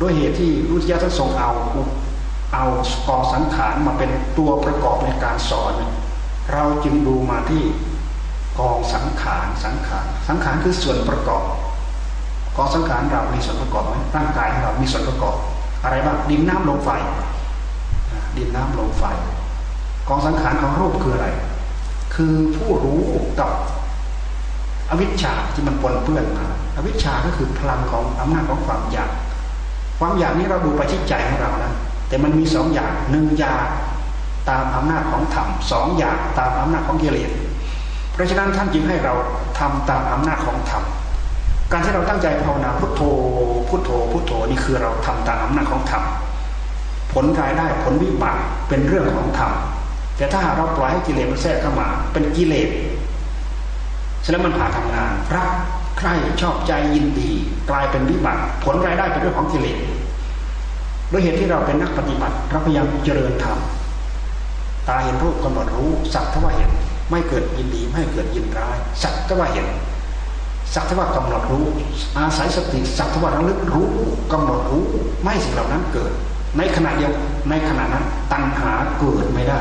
ด้วยเหตุที่รุทยาท่านทรงเอาเอากองสังขารมาเป็นตัวประกอบในการสอน เราจึงดูมาที่กองสังขารสังขารสังขารคือส่วนประกอบกองสังขารเรามีส่วนประกอบไหมร่างกายของเรามีส่วนประกอบ อะไรบ้างดินน้ำลมไฟดินน้ำลมไฟกองสังขารของรูปคืออะไร คือผู้รู้กับอวิชชาที่มันปนเปื้อนมา อวิชชาก็คือพลังของอำนาจของความอยาก ความอยากนี้เราดูไปที่ใจของเรานะแต่มันมีสองอย่างหนึ่งอยากตามอำนาจของธรรมสองอยากตามอำนาจของกิเลสเพราะฉะนั้นท่านจึงให้เราทำตามอำนาจของธรรมการที่เราตั้งใจภาวนาพุทโธพุทโธพุทโธนี่คือเราทำตามอำนาจของธรรมผลรายได้ผลวิบากเป็นเรื่องของธรรมแต่ถ้าเราปล่อยให้กิเลสมันแทรกเข้ามา เป็นกิเลสฉะนั้นมันผ่าทำงานรัก ใคร่ชอบใจยินดี กลายเป็นวิบากผลรายได้เป็นเรื่องของกิเลสด้วยเหตุที่เราเป็นนักปฏิบัติเราพยายามเจริญธรรมตาเห็นรูปกำหนดรู้สักทว่าเห็น ไม่เกิดยินดีไม่เกิดยินร้ายสักทว่าเห็นสักทว่ากำหนดรู้ อาศัยสติสักทว่าระลึกรู้กำหนดรู้ ไม่สิ่งเหล่านั้นเกิด ในขณะเดียวในขณะนั้นตัณหาเกิดไม่ได้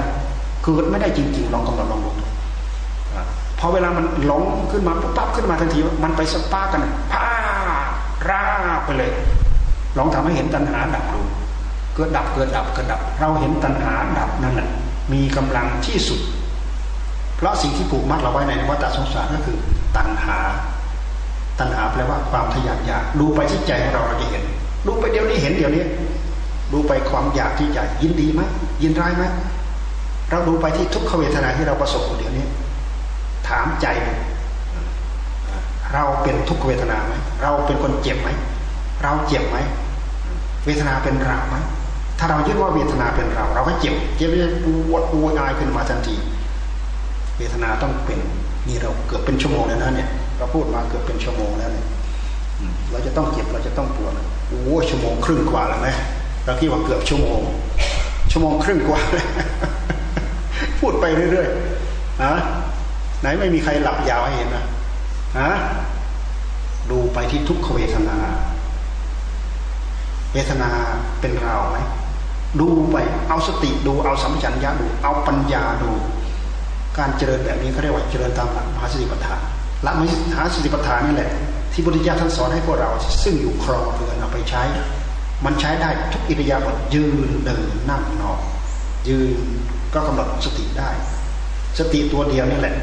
เกิดไม่ได้จริงๆลองกำหนดลองดู อเวลามันหลงขึ้นมาปุ๊บปั๊บขึ้นมาทันทีมันไปสปากันพาราไปเลย ลองทำให้เห็นตัณหาดับดูเกิดดับเกิดดับเกิดดับ เราเห็นตัณหาดับนั่นแหละมีกำลังที่สุด เพราะสิ่งที่ผูกมัดเราไว้ในวัฏสงสารก็คือ ตัณหา ตัณหาแปลว่าความทยานอยากดูไปที่ใจของเราเราจะเห็น ดูไปเดี๋ยวนี้เห็นเดี๋ยวนี้ ดูไปความอยากที่ใจยินดีไหมยินร้ายไหมเราดูไปที่ทุกขเวทนาที่เราประสบเดี๋ยวนี้ ถามใจ เราเป็นทุกขเวทนาไหมเราเป็นคนเจ็บไหมเราเจ็บไหมเวทนาเป็นเราไหมถ้าเรายึดว่าเวทนาเป็นเรา เราก็เจ็บเจ็บปวดปวดอายขึ้นมาทันที เวทนาต้องเป็นนี่เราเกือบเป็นชั่วโมงแล้วนะเนี่ยเราพูดมาเกือบเป็นชั่วโมงแล้วเนี่ยเราจะต้องเจ็บเราจะต้องปวดโอ้ชั่วโมงครึ่งกว่าแล้วไหมเราคิดว่าเกือบชั่วโมง ชั่วโมงครึ่งกว่า พูดไปเรื่อยๆนะ ไหนไม่มีใครหลับยาวให้เห็นนะฮะดูไปที่ทุกขเวทนา เวทนาเป็นเราไหมดูไปเอาสติดูเอาสัมผัสญาดู เอาปัญญาดู การเจริญแบบนี้เขาเรียกว่าเจริญตามหลักมหาสติปัฏฐานหลักมหาสติปัฏฐานนี่แหละ ที่พุทธิยถาท่านสอนให้พวกเรา ซึ่งอยู่ครองเรือนเอาไปใช้ มันใช้ได้ทุกอิริยาบถยืนเดินนั่งนอนยืนก็กำหนดสติได้ สติตัวเดียวนี่แหละ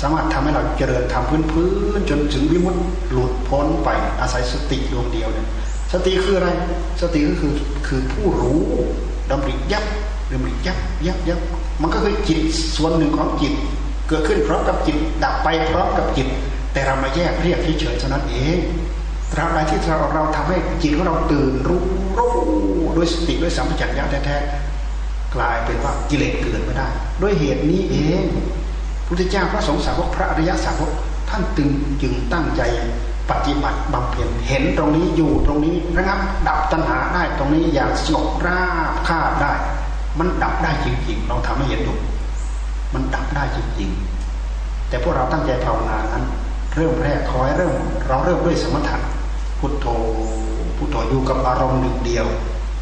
สามารถทำให้เราเจริญทำพื้นพื้นจนถึงวิมุตติหลุดพ้นไปอาศัยสติดวงเดียวเนี่ยสติคืออะไร สติก็คือคือผู้รู้ดำริยับดำริยับยับยับมันก็คือจิตส่วนหนึ่งของจิต เกิดขึ้นพร้อมกับจิต ดับไปพร้อมกับจิต แต่เรามาแยกเรียกเฉยๆเท่านั้นเองตราบใดที่เราเราทำให้จิตของเราตื่นรู้รู้ด้วยสติด้วยสัมผัสญาแท้ๆกลายเป็นว่ากิเลสเกิดไมาได้ ด้วยเหตุนี้เอง พุทธเจ้าพระสงฆ์สาวกพระอริยสาวกท่านตึงจึงตั้งใจปฏิบัติบำเพ็ญเห็นตรงนี้อยู่ตรงนี้นะครับ ดับตัณหาได้ตรงนี้อย่างสงบราบคาบได้ มันดับได้จริงๆ เราทำให้เห็นดูมันดับได้จริงๆ แต่พวกเราตั้งใจภาวนานั้น เริ่มแรกคอยเริ่ม เราเริ่มด้วยสมถะพุทโธพุทโธอยู่กับอารมณ์หนึ่งเดียว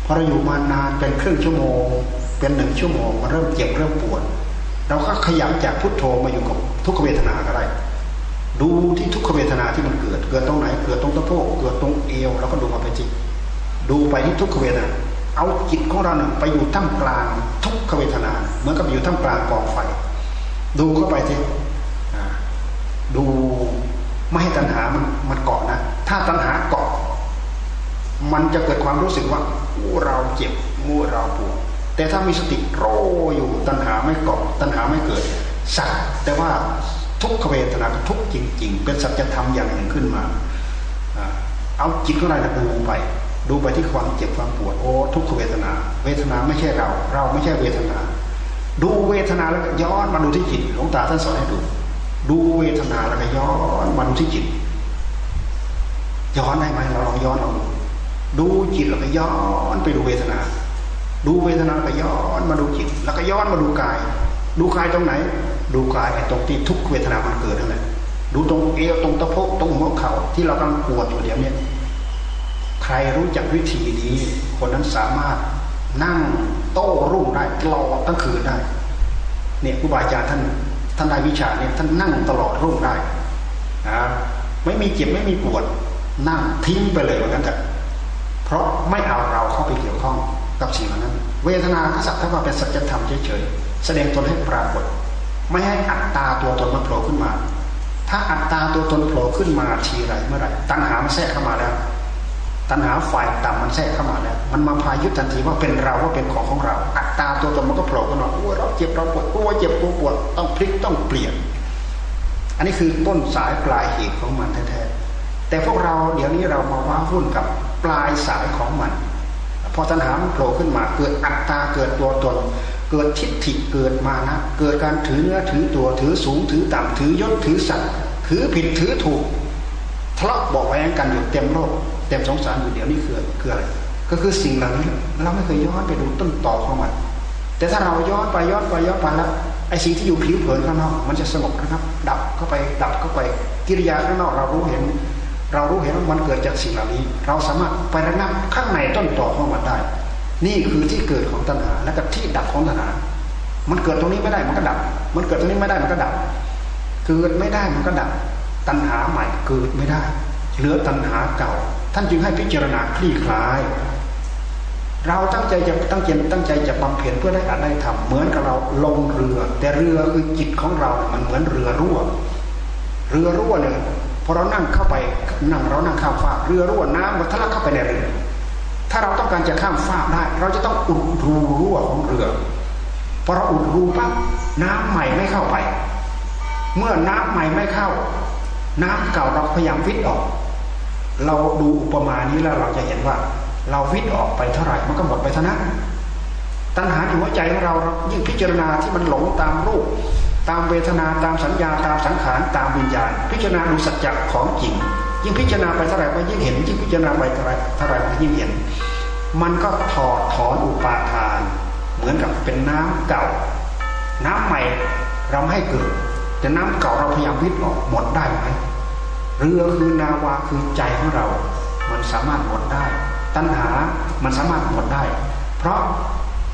พอเราอยู่มานานเป็นครึ่งชั่วโมง เป็นหนึ่งชั่วโมงมันเริ่มเจ็บเริ่มปวด เราก็ขยับจากพุทโธมาอยู่กับทุกขเวทนาก็ได้ดูที่ทุกขเวทนาที่มันเกิด เกิดตรงไหน เกิดตรงตะโพกเกิดตรงเอวเราก็ดูมาไปจิตดูไปที่ทุกขเวทนา เอาจิตของเราเนี่ยไปอยู่ท่ามกลางทุกขเวทนา เหมือนกับอยู่ท่ามกลางกองไฟ ดูเข้าไปที่ดูไม่ให้ตัณหามันมันเกาะนะ ถ้าตัณหาเกาะ มันจะเกิดความรู้สึกว่าเราเจ็บมูเราปวด แต่ถ้ามีสติโรอยู่ตัณหาไม่เกาะตัณหาไม่เกิด สักแต่ว่าทุกขเวทนาทุกจริง ๆ เป็นสัจธรรมอย่างหนึ่งขึ้นมา เอาจิตของเราดูไป ดูไปที่ความเจ็บความปวดโอ้ทุกขเวทนา เวทนาไม่ใช่เรา เราไม่ใช่เวทนา ดูเวทนาแล้วย้อนมาดูที่จิตหลวงตาท่านสอนให้ดู ดูเวทนาแล้วก็ย้อนมาดูที่จิต ย้อนได้ไหมเราลองย้อนลองดูดูจิตแล้วก็ย้อนไปดูเวทนา ดูเวทนาก็ย้อนมาดูจิต แล้วก็ย้อนมาดูกาย ดูกายตรงไหน ดูกายตรงที่ทุกเวทนามันเกิดนั่นแหละดูตรงเอวตรงตะโพกตรงหัวเข่าที่เรากำลังปวดอยู่เดี๋ยวนี้ใครรู้จักวิธีนี้ คนนั้นสามารถนั่งโต้รุ่งได้ตลอดทั้งคืนได้ เนี่ยผู้บาอาจารย์ท่านท่านได้วิชาเนี่ยท่านนั่งตลอดรุ่งได้นะไม่มีเจ็บไม่มีปวด นั่งทิ้งไปเลยว่างั้นเถอะเพราะไม่เอาเราเข้าไปเกี่ยวข้อง กับสิ่งนั้น เวทนาก็สักเท่ากับเป็นสัจธรรมเฉยๆแสดงตนให้ปรากฏ ไม่ให้อัตตาตัวตนมันโผล่ขึ้นมา ถ้าอัตตาตัวตนโผล่ขึ้นมาทีไรเมื่อไรตัณหามันแทรกเข้ามาแล้ว ตัณหาฝ่ายต่ำมันแทรกเข้ามาแล้ว มันมาพายุทันทีว่าเป็นเราว่าเป็นของของเรา อัตตาตัวตนมันก็โผล่ขึ้นมาโอ้เราเจ็บเราปวดโอ้เจ็บปวดปวดต้องพลิกต้องเปลี่ยน อันนี้คือต้นสายปลายเหตุของมันแท้ๆแต่พวกเราเดี๋ยวนี้เรามาว้าวุ่นกับปลายสายของมัน พอตัณหามโผล่ขึ้นมาเกิดอัตตาเกิดตัวตน เกิดทิฏฐิเกิดมานะ เกิดการถือเนื้อถือตัวถือสูงถือต่ำถือยศถือสัตว์ถือผิดถือถูกทะเลาะบอกแว้งกันอยู่เต็มโลกเต็มสงสารอยู่เดี๋ยวนี้คือคืออะไร ก็คือสิ่งเหล่านี้เราไม่เคยย้อนไปดูต้นตอของมัน แต่ถ้าเราย้อนไปย้อนไปย้อนไปแล้วไอ้สิ่งที่อยู่ผิวเผินข้างนอกมันจะสงบนะครับ ดับเข้าไปดับเข้าไปกิริยาข้างนอกเรารู้เห็น เรารู้เห็นว่ามันเกิดจากสิ่งเหล่านี้ เราสามารถไประงับข้างในต้นตอของมันได้ นี่คือที่เกิดของตัณหาและกับที่ดับของตัณหา มันเกิดตรงนี้ไม่ได้มันก็ดับ มันเกิดตรงนี้ไม่ได้มันก็ดับ เกิดไม่ได้มันก็ดับ ตัณหาใหม่เกิดไม่ได้ เหลือตัณหาเก่า ท่านจึงให้พิจารณาคลี่คลาย เราตั้งใจจะตั้งใจตั้งใจจะบำเพ็ญเพื่อได้อาได้ทำเหมือนกับเราลงเรือ แต่เรือคือจิตของเรา มันเหมือนเรือรั่ว เรือรั่วเนี่ย พอเรานั่งเข้าไปนั่งเรานั่งข้ามฟ้าเรือรั่วน้ำมันทะลักเข้าไปในเรือถ้าเราต้องการจะข้ามฟากได้ เราจะต้องอุดรูรั่วของเรือพอเราอุดรูปั๊บน้ำใหม่ไม่เข้าไป เมื่อน้ำใหม่ไม่เข้า น้ำเก่าเราพยายามวิทย์ออก เราดูอุปมานี้แล้วเราจะเห็นว่า เราวิทย์ออกไปเท่าไหร่มันก็หมดไปเท่านั้นตัณหาในหัวใจของเราเรายิ่งพิจารณาที่มันหลงตามรูป ตามเวทนาตามสัญญาตามสังขารตามวิญญาณ พิจารณาดูสัจจะของจริง ยิ่งพิจารณาไปเท่าไหร่ก็ยิ่งเห็นยิ่งพิจารณาไปเท่าไหร่เท่าไหร่ก็ยิ่งเห็น มันก็ถอดถอนอุปาทาน เหมือนกับเป็นน้ำเก่า น้ำใหม่เราไม่ให้เกิด แต่น้ำเก่าเราพยายามวิทย์ออกหมดได้ไหมเรือคือนาวาคือใจของเรา มันสามารถหมดได้ ตัณหามันสามารถหมดได้ เพราะ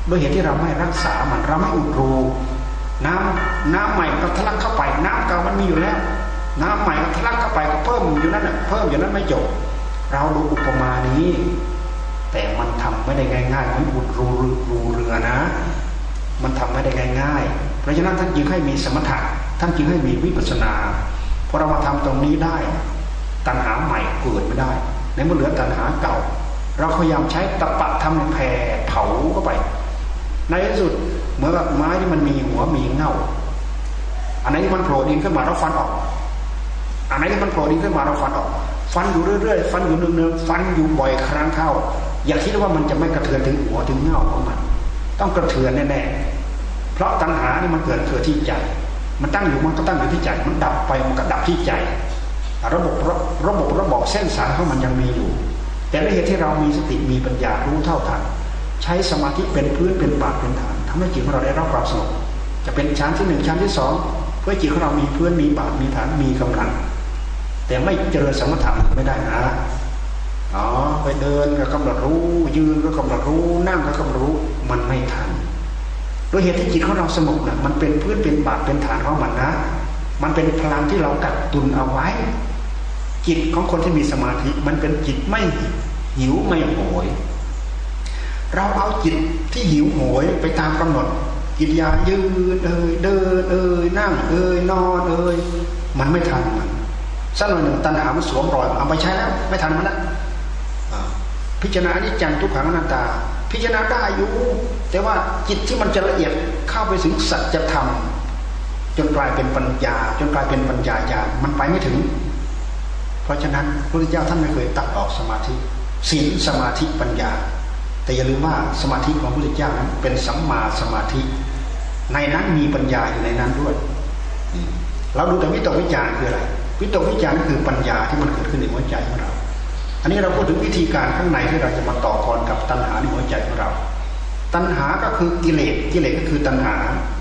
ด้วยเหตุที่เราไม่รักษามันเราไม่อุดรู น้ำน้ำใหม่ก็ทะลักเข้าไป น้ำเก่ามันมีอยู่แล้ว น้ำใหม่ก็ทะลักเข้าไปก็เพิ่มอยู่นั่นแหละเพิ่มอยู่นั้นไม่จบ เราดูอุปมานี้ แต่มันทำไม่ได้ง่ายๆมันอุดรูรูเรือนะ มันทำไม่ได้ง่ายๆเพราะฉะนั้นท่านจึงให้มีสมถะท่านจึงให้มีวิปัสสนาพอเรามาทำตรงนี้ได้ ตัณหาใหม่เกิดไม่ได้ในเมื่อเหลือตัณหาเก่า เราพยายามใช้ตะปะทำแผ่เผาเข้าไป ในที่สุด เหมือนกับไม้ที่มันมีหัวมีเง่า อันไหนที่มันโผล่ดินขึ้นมาเราฟันออก อันไหนที่มันโผล่ดินขึ้นมาเราฟันออก ฟันอยู่เรื่อยๆ ฟันอยู่เนืองๆฟันอยู่บ่อยครั้งเข้า อย่าคิดว่ามันจะไม่กระเทือนถึงหัวถึงเง่าของมัน ต้องกระเทือนแน่ๆ เพราะตัณหานี่มันเกิดเกิดที่ใจ มันตั้งอยู่มันก็ตั้งอยู่ที่ใจ มันดับไปมันก็ดับที่ใจ ระบบระบบระบบเส้นสายของมันยังมีอยู่ แต่ด้วยเหตุที่เรามีสติมีปัญญารู้เท่าทันใช้สมาธิเป็นพื้นเป็นบาดเป็นฐาน ทำให้จิตของเราได้รับความสงบจะเป็นชั้นที่หนึ่งชั้นที่สองเพื่อจิตของเรามีพื้นมีบาดมีฐานมีกำลัง แต่ไม่เจริญสมถะไม่ได้นะอ๋อไปเดินก็กำหนดรู้ ยืนก็กำหนดรู้ นั่งก็กำหนดรู้มันไม่ทันด้วยเหตุที่จิตของเราสงบนะมันเป็นพื้นเป็นบาดเป็นฐานของมันนะ มันเป็นพลังที่เรากักตุนเอาไว้ จิตของคนที่มีสมาธิมันเป็นจิตไม่หิวไม่โหย เราเอาจิตที่หิวโหยไปตามกำหนด กิริยายืนเอ่ยเดินเอ่ยนั่งเอ่ยนอนเอ่ยมันไม่ทันมันสักหน่อยหนึ่งตัณหามันสวมรอยเอาไปใช้แล้วไม่ทันมันแล้วพิจารณาอนิจจังทุกขังอนัตตา พิจารณาได้อยู่แต่ว่าจิตที่มันจะละเอียดเข้าไปถึงสัจธรรมจนกลายเป็นปัญญา จนกลายเป็นปัญญาญาณมันไปไม่ถึง เพราะฉะนั้นพระพุทธเจ้าท่านไม่เคยตัดออกสมาธิศีลสมาธิปัญญา แต่อย่าลืมว่าสมาธิของพระพุทธเจ้านั้นเป็นสัมมาสมาธิ ในนั้นมีปัญญาอยู่ในนั้นด้วยเราดูแต่วิตกวิจารคืออะไรวิตกวิจารคือปัญญาที่มันเกิดขึ้นในหัวใจของเรา อันนี้เราพูดถึงวิธีการข้างในที่เราจะมาต่อกรกับตัณหาในหัวใจของเรา ตัณหาก็คือกิเลสกิเลสก็คือตัณหา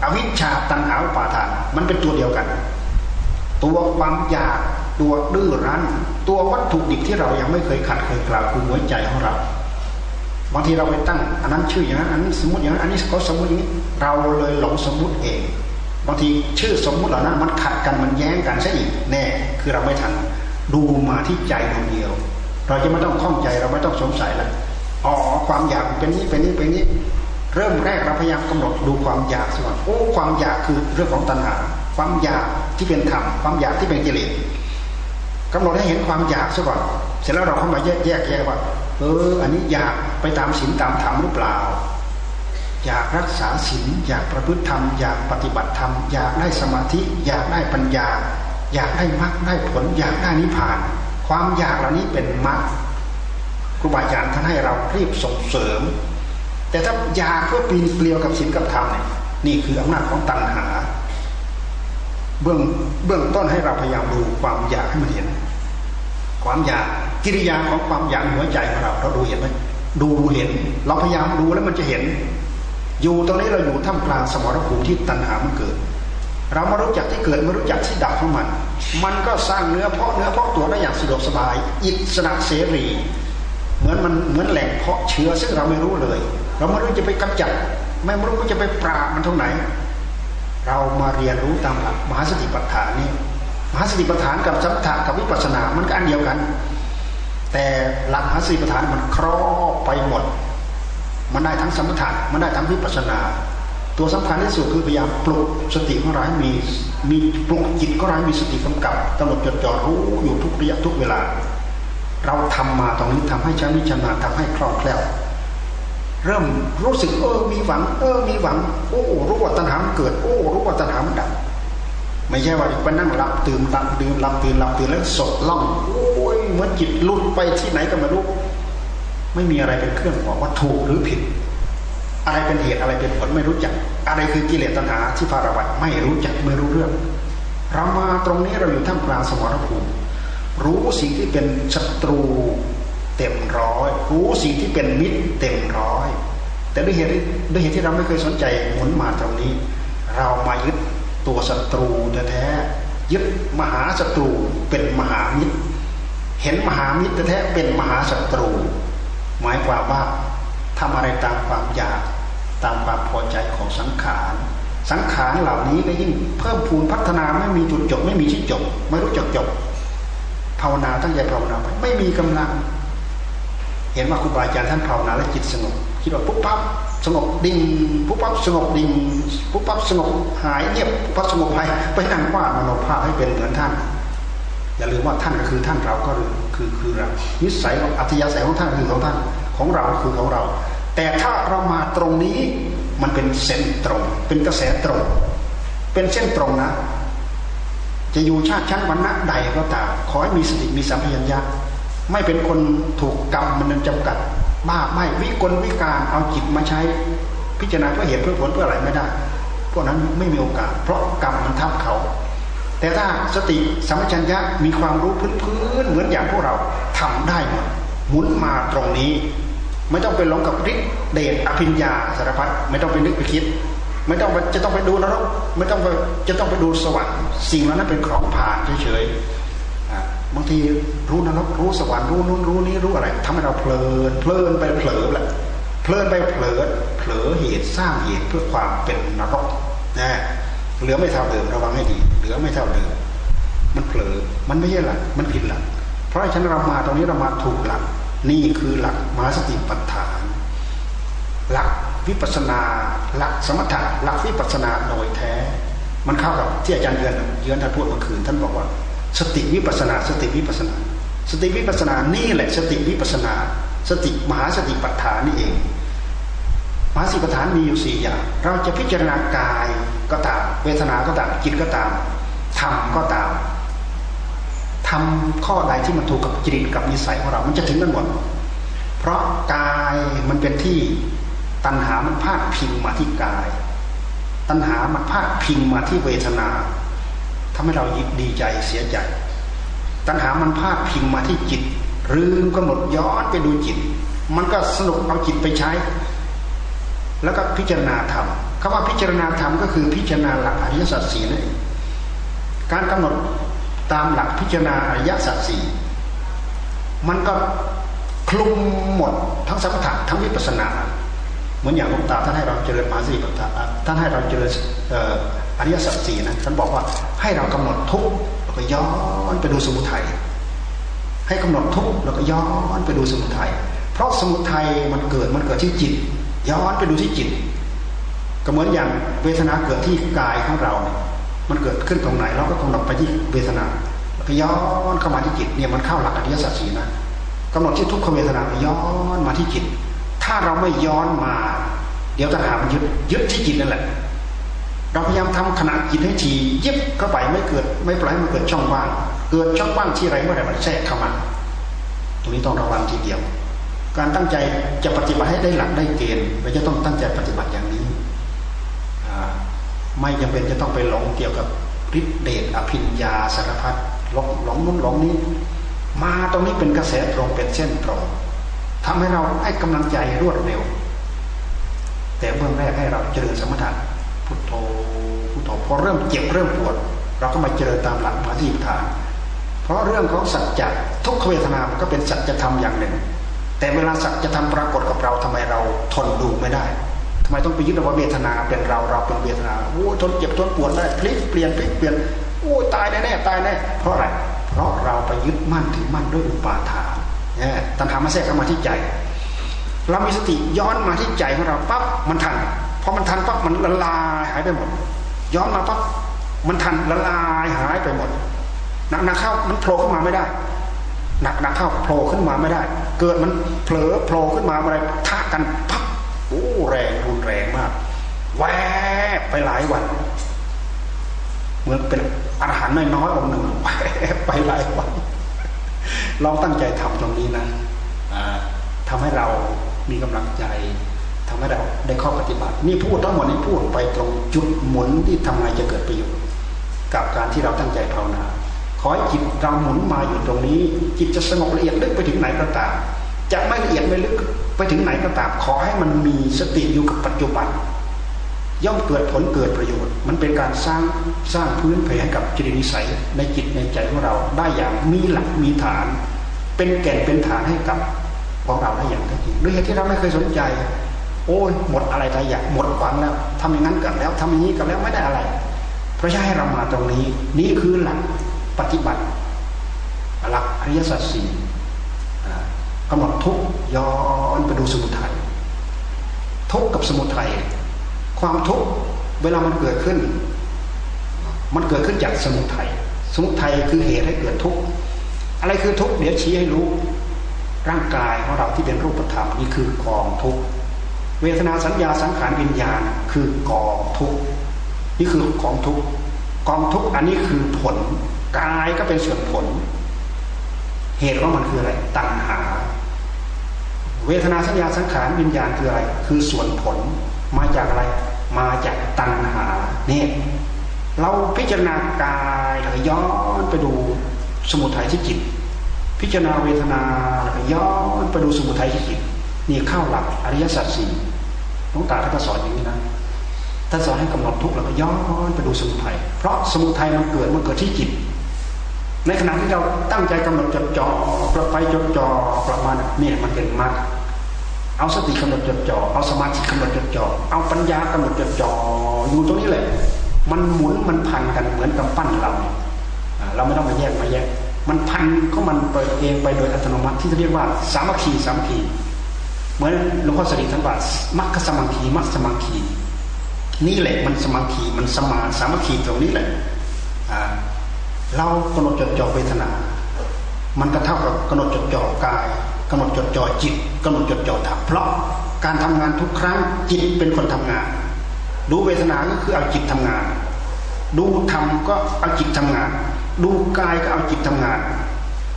อวิชชาตัณหาอุปาทาน มันเป็นตัวเดียวกัน ตัวความอยากตัวดื้อรั้น ตัววัตถุดิบที่เรายังไม่เคยขัดเคยกล่าวคือหัวใจของเรา บางทีเราไปตั้ง อันนั้นชื่ออย่างนั้นอันนี้สมมติอย่างนั้นอันนี้เขาสมมติอย่างนี้ เราเลยหลงสมมติเอง บางทีชื่อสมมติเหล่านั้นมันขัดกันมันแย้งกันซะอีกแน่คือเราไม่ทันดูมาที่ใจดวงเดียว เราจะไม่ต้องข้องใจเราไม่ต้องสงสัยแล้วอ๋อความอยากเป็นนี้เป็นนี้เป็นนี้ เริ่มแรกเราพยายามกำหนดดูความอยากสิว่าโอ้ความอยากคือเรื่องของตัณหา ความอยากที่เป็นธรรมความอยากที่เป็นกิเลสกำหนดให้เห็นความอยากซะก่อนเสร็จแล้วเราเข้ามาแยกแยกแยกว่า เออ อันนี้อยากไปตามศีลตามธรรมหรือเปล่า อยากรักษาศีลอยากประพฤติธรรม อยากปฏิบัติธรรม อยากได้สมาธิ อยากได้ปัญญา อยากได้มรรคได้ผล อยากได้นิพพาน ความอยากเหล่านี้เป็นมรรคครูบาอาจารย์ท่านให้เรารีบส่งเสริม แต่ถ้าอยากเพื่อปีนเกลียวกับศีลกับธรรมเนี่ยนี่คืออำนาจของตัณหา เบื้องเบื้องต้นให้เราพยายามดูความอยากให้มันเห็น ความอยากกิริยาของความอยากหัวใจของเราเราดูเห็นไหมดูเห็น เราพยายามดูแล้วมันจะเห็น อยู่ตรงนี้เราอยู่ท่ามกลางสมรภูมิที่ตัณหามันเกิด เรามารู้จักที่เกิดมารู้จักที่ดับของมัน มันก็สร้างเนื้อเพาะเนื้อเพาะตัวได้อย่างสะดวกสบาย อิสระเสรี เหมือนมันเหมือนแหล่งเพาะเชื้อซึ่งเราไม่รู้เลย เราไม่รู้จะไปกำจัด ไม่รู้ว่าจะไปปราบมันตรงไหน เรามาเรียนรู้ตามหลักมหาสติปัฏฐานนี่ มหาสติปัฏฐานกับสัมถะกับวิปัสสนามันก็อันเดียวกัน แต่หลักมหัสีประธานมันครอบไปหมด มันได้ทั้งสมถะมันได้ทั้งวิปัสนา ตัวสำคัญที่สุดคือพยายามปลุกสติของเราให้มีมีปลุกจิตของเราให้มีสติกำกับกำหนดจดจ่อรู้อยู่ทุกระยะทุกเวลา เราทำมาตรงนี้ทำให้ชำนิชำนาญทำให้คล่องแคล่วเริ่มรู้สึกเออมีหวัง เออมีหวัง โอ้รู้ว่าตัณหามันเกิด โอ้รู้ว่าตัณหามันดับ ไม่ใช่ว่าไปนั่งหลับตื่นหลับตื่นหลับตื่นหลับตื่นแล้วสดล่องโอ้ยเหมือนจิตลุดไปที่ไหนก็ไม่รู้ไม่มีอะไรเป็นเครื่องบอกว่าถูกหรือผิด อะไรเป็นเหตุอะไรเป็นผลไม่รู้จัก อะไรคือกิเลสตัณหาที่พาราวัตไม่รู้จักไม่รู้เรื่องเรามาตรงนี้เราอยู่ท่ามกลางสมรภูมิรู้สิ่งที่เป็นศัตรูเต็มร้อย รู้สิ่งที่เป็นมิตรเต็มร้อย แต่ด้วยเหตุด้วยเหตุที่เราไม่เคยสนใจหมุนมาตรงนี้ เรามายึด ตัวศัตรูแท้ๆยึดมหาศัตรูเป็นมหามิตร เห็นมหามิตรแท้ๆเป็นมหาศัตรู หมายความว่าทำอะไรตามความอยากตามความพอใจของสังขารสังขารเหล่านี้ก็ยิ่งเพิ่มพูนพัฒนาไม่มีจุดจบ ไม่มีที่จบ ไม่รู้จักจบภาวนาตั้งใจภาวนาไปไม่มีกำลัง เห็นว่าครูบาอาจารย์ท่านภาวนาแล้วจิตสงบ คิดว่าปุ๊บปั๊บสงบดิ่งปุ๊บปั๊บสงบดิ่งปุ๊บปั๊บสงบหายเงียบปุ๊บปั๊บสงบหายไปนั่งวาดมโนภาพให้เป็นเหมือนท่านอย่าลืมว่าท่านก็คือท่านเราก็คือคือเรานิสัยอัธยาศัยของท่านคือของท่านของเราคือของเรา แต่ถ้าเรามาตรงนี้มันเป็นเส้นตรง เป็นกระแสตรง เป็นเส้นตรงนะ จะอยู่ชาติชั้นวรรณะใดก็ตามขอให้มีสติมีสัมผัสัญญาไม่เป็นคนถูกกรรมมันจำกัด บ้าไม่วิกลวิการเอาจิตมาใช้พิจารณาเพื่อเหตุเพื่อผลเพื่ออะไรไม่ได้ พวกนั้นไม่มีโอกาส เพราะกรรมมันทับเขา แต่ถ้าสติสัมปชัญญะมีความรู้พื้นๆเหมือนอย่างพวกเราทำได้หมดหมุนมาตรงนี้ ไม่ต้องไปหลงกับฤทธิ์เดชอภิญญาสารพัดไม่ต้องไปนึกไปคิด ไม่ต้องจะต้องไปดูนรกไม่ต้องไปจะต้องไปดูสวรรค์สิ่งเหล่านั้นเป็นของผ่านเฉยๆ บางทีรู้นรกรู้สวรรค์รู้นู้นรู้นี้รู้อะไรทำให้เราเพลินเพลินไปเผลอแหละเพลินไปเผลอเผลอเหตุสร้างเหตุเพื่อความเป็นนรกนะเหลือไม่เท่าเดิมระวังให้ดี เหลือไม่เท่าเดิมมันเผลอมันไม่ใช่หลักมันผิดหลัก เพราะฉะนั้นเรามาตรงนี้เรามาถูกหลัก นี่คือหลักมหาสติปัฏฐาน หลักวิปัสนาหลักสมถะหลักวิปัสนาโดยแท้ มันเข้ากับที่อาจารย์เยือนเยือนท่านพูดเมื่อคืนท่านบอกว่า สติวิปัสนา สติวิปัสนา สติวิปัสนานี่แหละ สติวิปัสนา สติมหาสติปัฏฐานนี่เอง มหาสติปัฏฐานมีอยู่สี่อย่าง เราจะพิจารณากายก็ตาม เวทนาก็ตามจิตก็ตามธรรมก็ตามทำข้อใดที่มันถูกกับจริตกับนิสัยของเรา มันจะถึงกันหมด เพราะกายมันเป็นที่ตัณหามันพาดพิงมาที่กาย ตัณหามันพาดพิงมาที่เวทนา ทำให้เราดีใจเสียใจ ตัณหามันพาดพิงมาที่จิตลืมกำหนดย้อนไปดูจิต มันก็สนุกเอาจิตไปใช้ แล้วก็พิจารณาธรรมคำว่าพิจารณาธรรมก็คือพิจารณาหลักอริยสัจสี่นั่นเองการกำหนดตามหลักพิจารณาอริยสัจสี่มันก็คลุมหมดทั้งสมถะทั้งวิปัสสนา เหมือนอย่างหลวงตาท่านให้เราเจริญมาสีปัฏฐานท่านให้เราเจริญ อริยสัจสี่นะท่านบอกว่าให้เรากำหนดทุกข์แล้วก็ย้อนไปดูสมุทัยให้กำหนดทุกข์แล้วก็ย้อนไปดูสมุทัยเพราะสมุทัยมันเกิดมันเกิดที่จิต ย้อนไปดูที่จิต ก็เหมือนอย่างเวทนาเกิดที่กายของเราเนี่ยมันเกิดขึ้นตรงไหนเราก็กำหนดไปที่เวทนาแล้วก็ย้อนเข้ามาที่จิตเนี่ยมันเข้าหลักอริยสัจสีนะกำหนดที่ทุกขเวทนาย้อนมาที่จิต ถ้าเราไม่ย้อนมา เดี๋ยวตัณหามันยึดยึดที่จิตนั่นแหละ เราพยายามทำขณะจิตให้ทียึดเข้าไปไม่เกิด ไม่ปล่อยมันเกิดช่องว่างเกิดช่องว่างที่ไรเมื่อไรมันแทรกเข้ามาตรงนี้ต้องระวังทีเดียว การตั้งใจจะปฏิบัติให้ได้หลักได้เกณฑ์เราจะต้องตั้งใจปฏิบัติอย่างนี้ไม่จำเป็นจะต้องไปหลงเกี่ยวกับฤทธิเดชอภิญญาสารพัดหลงหลงนู้นหลงนี้ มาตรงนี้เป็นกระแสตรงเป็นเส้นตรงทำให้เราให้กำลังใจรวดเร็ว แต่เบื้องแรกให้เราเจริญสมถะ พุทโธพุทโธพอเริ่มเจ็บเริ่มปวด เราก็มาเจริญตามหลักมาที่ฐาน เพราะเรื่องของสัจจะทุกขเวทนามันก็เป็นสัจธรรมอย่างหนึ่ง แต่เวลาสัจธรรมปรากฏกับเราทำไมเราทนดูไม่ได้ทำไมต้องไปยึดว่าเวทนาเป็นเราเราเป็นเวทนาโอ้ทนเจ็บทนปวดได้พลิกเปลี่ยนพลิกเปลี่ยนโอ้ตายแน่แน่ตายแน่เพราะอะไรเพราะเราไปยึดมั่นถือมั่นด้วยอุปาทานเนี่ยตัณหามาแทรกเข้ามาที่ใจ เรามีสติย้อนมาที่ใจของเราปั๊บมันทัน พอมันทันปั๊บมันละลายหายไปหมด ย้อนมาปั๊บมันทันละลายหายไปหมดหนักหนักเข้ามันโผล่ขึ้นมาไม่ได้ หนักหนักเข้าโผล่ขึ้นมาไม่ได้ เกิดมันเผลอโผล่ขึ้นมาอะไรท่ากันปั๊บโอ้แรงรุนแรงมาก แวบไปหลายวัน เหมือนเป็นอาหารน้อยๆองหนึ่งแวบไปหลายวันลองตั้งใจทำตรงนี้นะทำให้เรามีกำลังใจ ทำให้เราได้ข้อปฏิบัติ นี่พูดทั้งหมดนี้พูดไปตรงจุดหมุนที่ทำไงจะเกิดประโยชน์กับการที่เราตั้งใจภาวนาขขอให้จิตเราหมุนมาอยู่ตรงนี้ จิตจะสงบละเอียดลึกไปถึงไหนก็ตามจะไม่ละเอียดไม่ลึกไปถึงไหนก็ตาม ขอให้มันมีสติอยู่กับปัจจุบัน ย่อมเกิดผลเกิดประโยชน์ มันเป็นการสร้างสร้างพื้นเพให้กับจิตนิสัยในจิตในใจของเราได้อย่างมีหลักมีฐาน เป็นแก่นเป็นฐานให้กับของเราได้อย่างแท้จริงด้วยเหตุที่เราไม่เคยสนใจ โอ้ยหมดอะไรแต่อยากหมดหวังแล้วทำอย่างนั้นกันแล้วทำอย่างนี้กันแล้วไม่ได้อะไร เพราะฉะนั้นให้เรามาตรงนี้ นี่คือหลักปฏิบัติหลักอริยสัจสี่กำหนดทุกย้อนไปดูสมุทัยทุกกับสมุทัยความทุกเวลามันเกิดขึ้น มันเกิดขึ้นจากสมุทัยสมุทัยคือเหตุให้เกิดทุกอะไรคือทุกเดี๋ยวชี้ให้รู้ร่างกายของเราที่เป็นรูปธรรมนี่คือกองทุกข์ เวทนาสัญญาสังขารวิญญาณคือกองทุกนี่คือกองทุกกองทุกอันนี้คือผลกายก็เป็นส่วนผล เหตุว่ามันคืออะไรตัณหา เวทนาสัญญาสังขารวิญญาณคืออะไร คือส่วนผลมาจากอะไร มาจากตัณหาเนี่ยเราพิจารณากายแล้วย้อนไปดูสมุทัยที่จิต พิจารณาเวทนาแล้วย้อนไปดูสมุทัยที่จิตนี่เข้าหลักอริยสัจสี่ หลวงตาท่านก็สอนอย่างนี้นะท่านสอนให้กำหนดทุกข์แล้วก็ย้อนไปดูสมุทัยเพราะสมุทัยมันเกิดมันเกิดที่จิต ในขณะที่เราตั้งใจกำหนดจดจ่อกลับไปจดจ่อกลับมาเนี่ยมันเป็นมรรคเอาสติกำหนดจดจ่อเอาสมาธิกำหนดจดจ่อเอาปัญญากำหนดจดจ่ออยู่ตรงนี้แหละ มันหมุนมันพันกันเหมือนกับปั้นเราเราไม่ต้องมาแยกมาแยก มันพันก็มันไปเองไปโดยอัตโนมัติที่เรียกว่าสามัคคีสามัคคี เหมือนหลวงพ่อสริท่านว่ามัคคสมังคีมัคสมังคีนี่แหละมันสมังคีมันสมาสามัคคีตรงนี้แหละเรากำหนดจดจ่อเวทนา มันก็เท่ากับกำหนดจดจ่อกายกำหนดจดจ่อจิตกำหนดจดจ่อธรรมเพราะการทำงานทุกครั้งจิตเป็นคนทำงาน ดูเวทนาก็คือเอาจิตทำงาน ดูธรรมก็เอาจิตทำงาน ดูกายก็เอาจิตทำงาน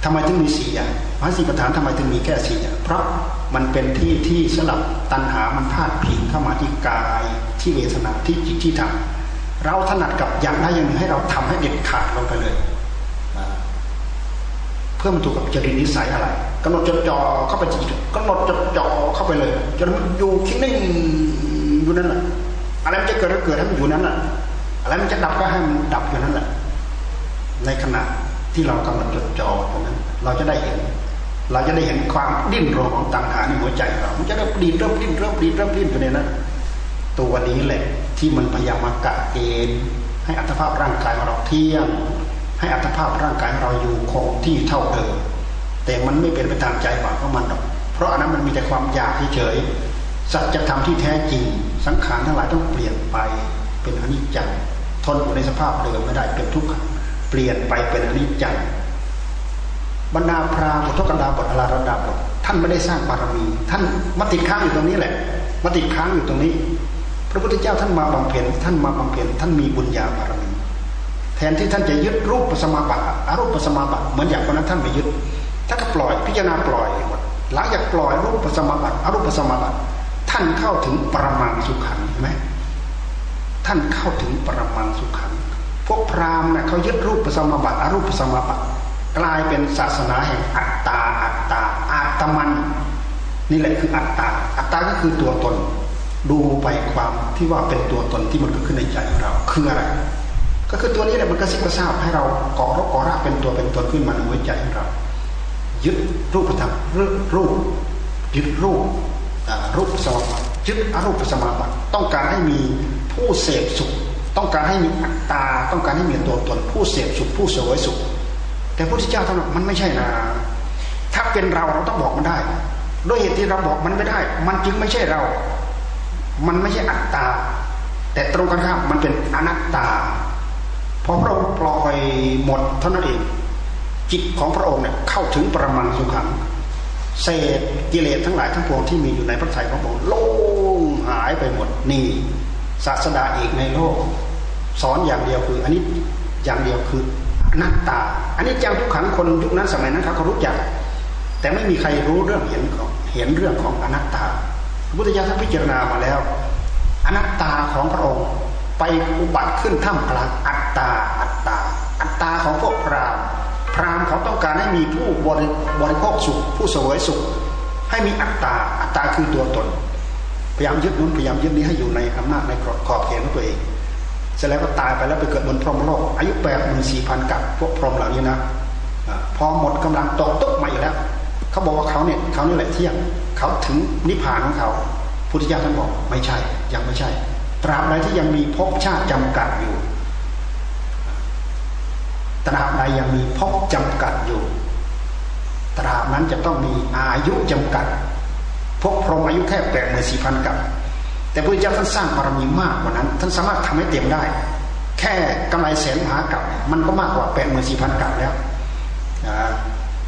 ทำไมถึงมีสี่อย่าง พระสีประธานทำไมถึงมีแค่สี่เพราะมันเป็นที่ที่สลับตัณหามันพาดพิงเข้ามาที่กายที่เวทนาที่จิตที่ธรรมเราถนัดกับอย่างใดอย่างหนึ่งให้เราทำให้เด็ดขาดลงไปเลยเพื่อมันถูกกับจริตนิสัยอะไรกำหนดจดจ่อเข้าไปจิตกำหนดจดจ่อเข้าไปเลยจนมันอยู่คิดนิ่งอยู่นั่นแหละอะไรมันจะเกิดก็เกิดให้มันอยู่นั้นแหละอะไรมันจะดับก็ให้มันดับอยู่นั้นแหละในขณะที่เรากำหนดจดจ่อตรงนั้น เราจะได้เห็น เราจะได้เห็นความดิ้นรนของตัณหาในหัวใจเรา มันจะเริ่มดิ้นเริ่มดิ้นเริ่มดิ้นเริ่มดิ้นอยู่ในนั้นตัวนี้แหละที่มันพยายามมากะเกณฑ์ให้อัตภาพร่างกายของเราเที่ยง ให้อัตภาพร่างกายของเราอยู่คงที่เท่าเดิมแต่มันไม่เป็นไปตามใจหวังของมันหรอกเพราะอันนั้นมันมีแต่ความอยากเฉยสัจธรรมที่แท้จริง สังขารทั้งหลายต้องเปลี่ยนไปเป็นอนิจจังทนอยู่ในสภาพเดิมไม่ได้เป็นทุกข์เปลี่ยนไปเป็นอนิจจัง บรรดาพราหมณ์ทกกันดาบทอลาระดาบทท่านไม่ได้สร้างบารมี ท่านมาติดค้างอยู่ตรงนี้แหละมาติดค้างอยู่ตรงนี้ พระพุทธเจ้าท่านมาบำเพ็ญท่านมาบำเพ็ญท่านมีบุญญาบารมี แทนที่ท่านจะยึดรูปปัสมาบัติอรูปปัสมาบัติเหมือนอย่างคนนั้นท่านไปยึดท่านก็ปล่อยพิจารณาปล่อยหมดหลังจากปล่อยรูปปัสมาบัติอรูปปัสมาบัติท่านเข้าถึงปรมังสุขันใช่ไหมท่านเข้าถึงปรมังสุขันพวกพราหมณ์เนี่ยเขายึดรูปปัสมาบัติอรูปปัสมาบัติ กลายเป็นศาสนาแห่งอัตตาอัตตาอัตมัน นี่แหละคืออัตตา อัตตาก็คือตัวตน ดูไปความที่ว่าเป็นตัวตนที่มันเกิดขึ้นในใจของเราคืออะไร ก็คือตัวนี้แหละมันก็สิกระซาบให้เราก่อรกก่อรากเป็นตัวเป็นตนขึ้นมาในหัวใจของเรา ยึดรูปธรรมรูปยึดรูปรูปสมาบัติยึดอรูปสมาบัติต้องการให้มีผู้เสพสุข ต้องการให้มีอัตตา ต้องการให้มีตัวตน ผู้เสพสุข ผู้เสวยสุข แต่พระพุทธเจ้าท่านมันไม่ใช่นะถ้าเป็นเราเราต้องบอกมันได้ ด้วยเหตุที่เราบอกมันไม่ได้ มันจึงไม่ใช่เรา มันไม่ใช่อัตตา แต่ตรงกันข้ามมันเป็นอนัตตาพอพระองค์ปล่อยหมดเท่านั้นเองจิตของพระองค์เนี่ยเข้าถึงประมังสุขังเศษกิเลสทั้งหลายทั้งปวงที่มีอยู่ในพระทัยของพระองค์โล่งหายไปหมดนี่ศาสดาเอกในโลก สอนอย่างเดียวคืออันนี้อย่างเดียวคือ นัตตา อันนี้จังทุกขังคนยุคนั้นสมัยนั้นเขารู้จัก แต่ไม่มีใครรู้เรื่องเห็นของเห็นเรื่องของอนัตตาพระพุทธเจ้าท่านพิจารณามาแล้ว อนัตตาของพระองค์ไปอุบัติขึ้นท่ามกลางอัตตาอัตตา อัตตาของพวกพราหมณ์พราหมณ์เขาต้องการให้มีผู้บริบริโภคสุข ผู้เสวยสุข ให้มีอัตตาอัตตาคือตัวตน พยายามยึดนู้นพยายามยึดนี้ให้อยู่ในอำนาจในขอบเขตของตัวเอง เสร็จแล้วก็ตายไปแล้วไปเกิดบนพรหมโลก อายุแปดหมื่นสี่พันกับพวกพรหมเหล่านี้นะพอหมดกำลังตกตุ๊กมาอีกแล้ว เขาบอกว่าเขาเนี่ยเขานี่แหละเที่ยงเขาถึงนิพพานของเขาพุทธิยถาท่านบอกไม่ใช่ ยังไม่ใช่ ตราบใดที่ยังมีภพชาติจำกัดอยู่ตราบใดยังมีภพจำกัดอยู่ ตราบนั้นจะต้องมีอายุจำกัดพวกพรหมอายุแค่แปดหมื่นสี่พันกับ แต่พระเจ้าท่านสร้างบารมีมากกว่านั้น ท่านสามารถทำให้เต็มได้ แค่กำไรแสนมหากับมันก็มากกว่าแปดหมื่นสี่พันกับแล้ว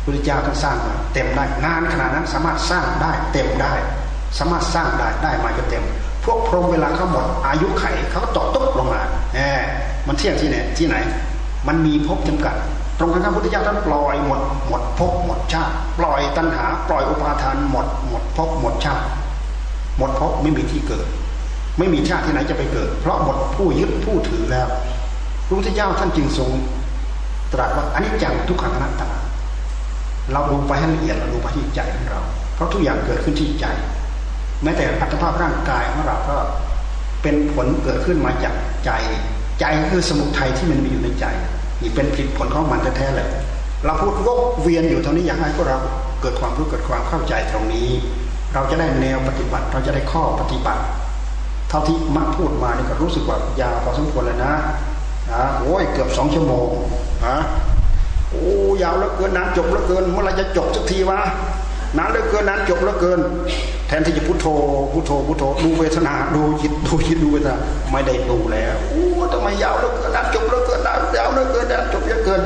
พระเจ้าท่านสร้างมาเต็มได้งานขนาดนั้นสามารถสร้างได้เต็มได้ สามารถสร้างได้ได้มาจนเต็ม พวกพรหมเวลาเขาหมดอายุไขเขาก็ตกตุ๊บลงมาแหมมันเที่ยงที่ไหนที่ไหน มันมีภพจำกัดตรงกันข้ามพุทธเจ้าท่านปล่อยหมดหมดภพหมดชาติปล่อยตัณหา ปล่อยอุปาทานหมดหมดภพหมดชาติ หมดภพไม่มีที่เกิด ไม่มีชาติที่ไหนจะไปเกิด เพราะหมดผู้ยึดผู้ถือแล้วพระพุทธเจ้าท่านจึงทรงตรัสว่าอันนี้จังทุกขังอนัตตา เราดูไปให้ละเอียดเราดูไปที่ใจของเรา เพราะทุกอย่างเกิดขึ้นที่ใจแม้แต่อัตภาพร่างกายของเราก็เป็นผลเกิดขึ้นมาจากใจ ใจคือสมุทัยที่มันมีอยู่ในใจ นี่เป็นผลผลของมันแท้ๆเลยเราพูดวกเวียนอยู่ตรงนี้อยากให้พวกเราเกิดความรู้เกิดความเข้าใจตรงนี้ เราจะได้แนวปฏิบัติ เราจะได้ข้อปฏิบัติ เท่าที่มักพูดมานี่ก็รู้สึกว่ายาวพอสมควรเลยนะนะโอ้ยเกือบสองชั่วโมงนะโอ้ยาวแล้วเกินนานจบแล้วเกิน เมื่อไรจะจบสักทีวะนานแล้วเกินนานจบแล้วเกิน แทนที่จะพุทโธพุทโธพุทโธดูเวทนาดูจิตดูจิตดูเวทนาไม่ได้ดูแล้วโอ้ทำไมยาวแล้วเกินนานจบแล้วเกินนานยาวแล้วเกินนานจบเยอะเกิน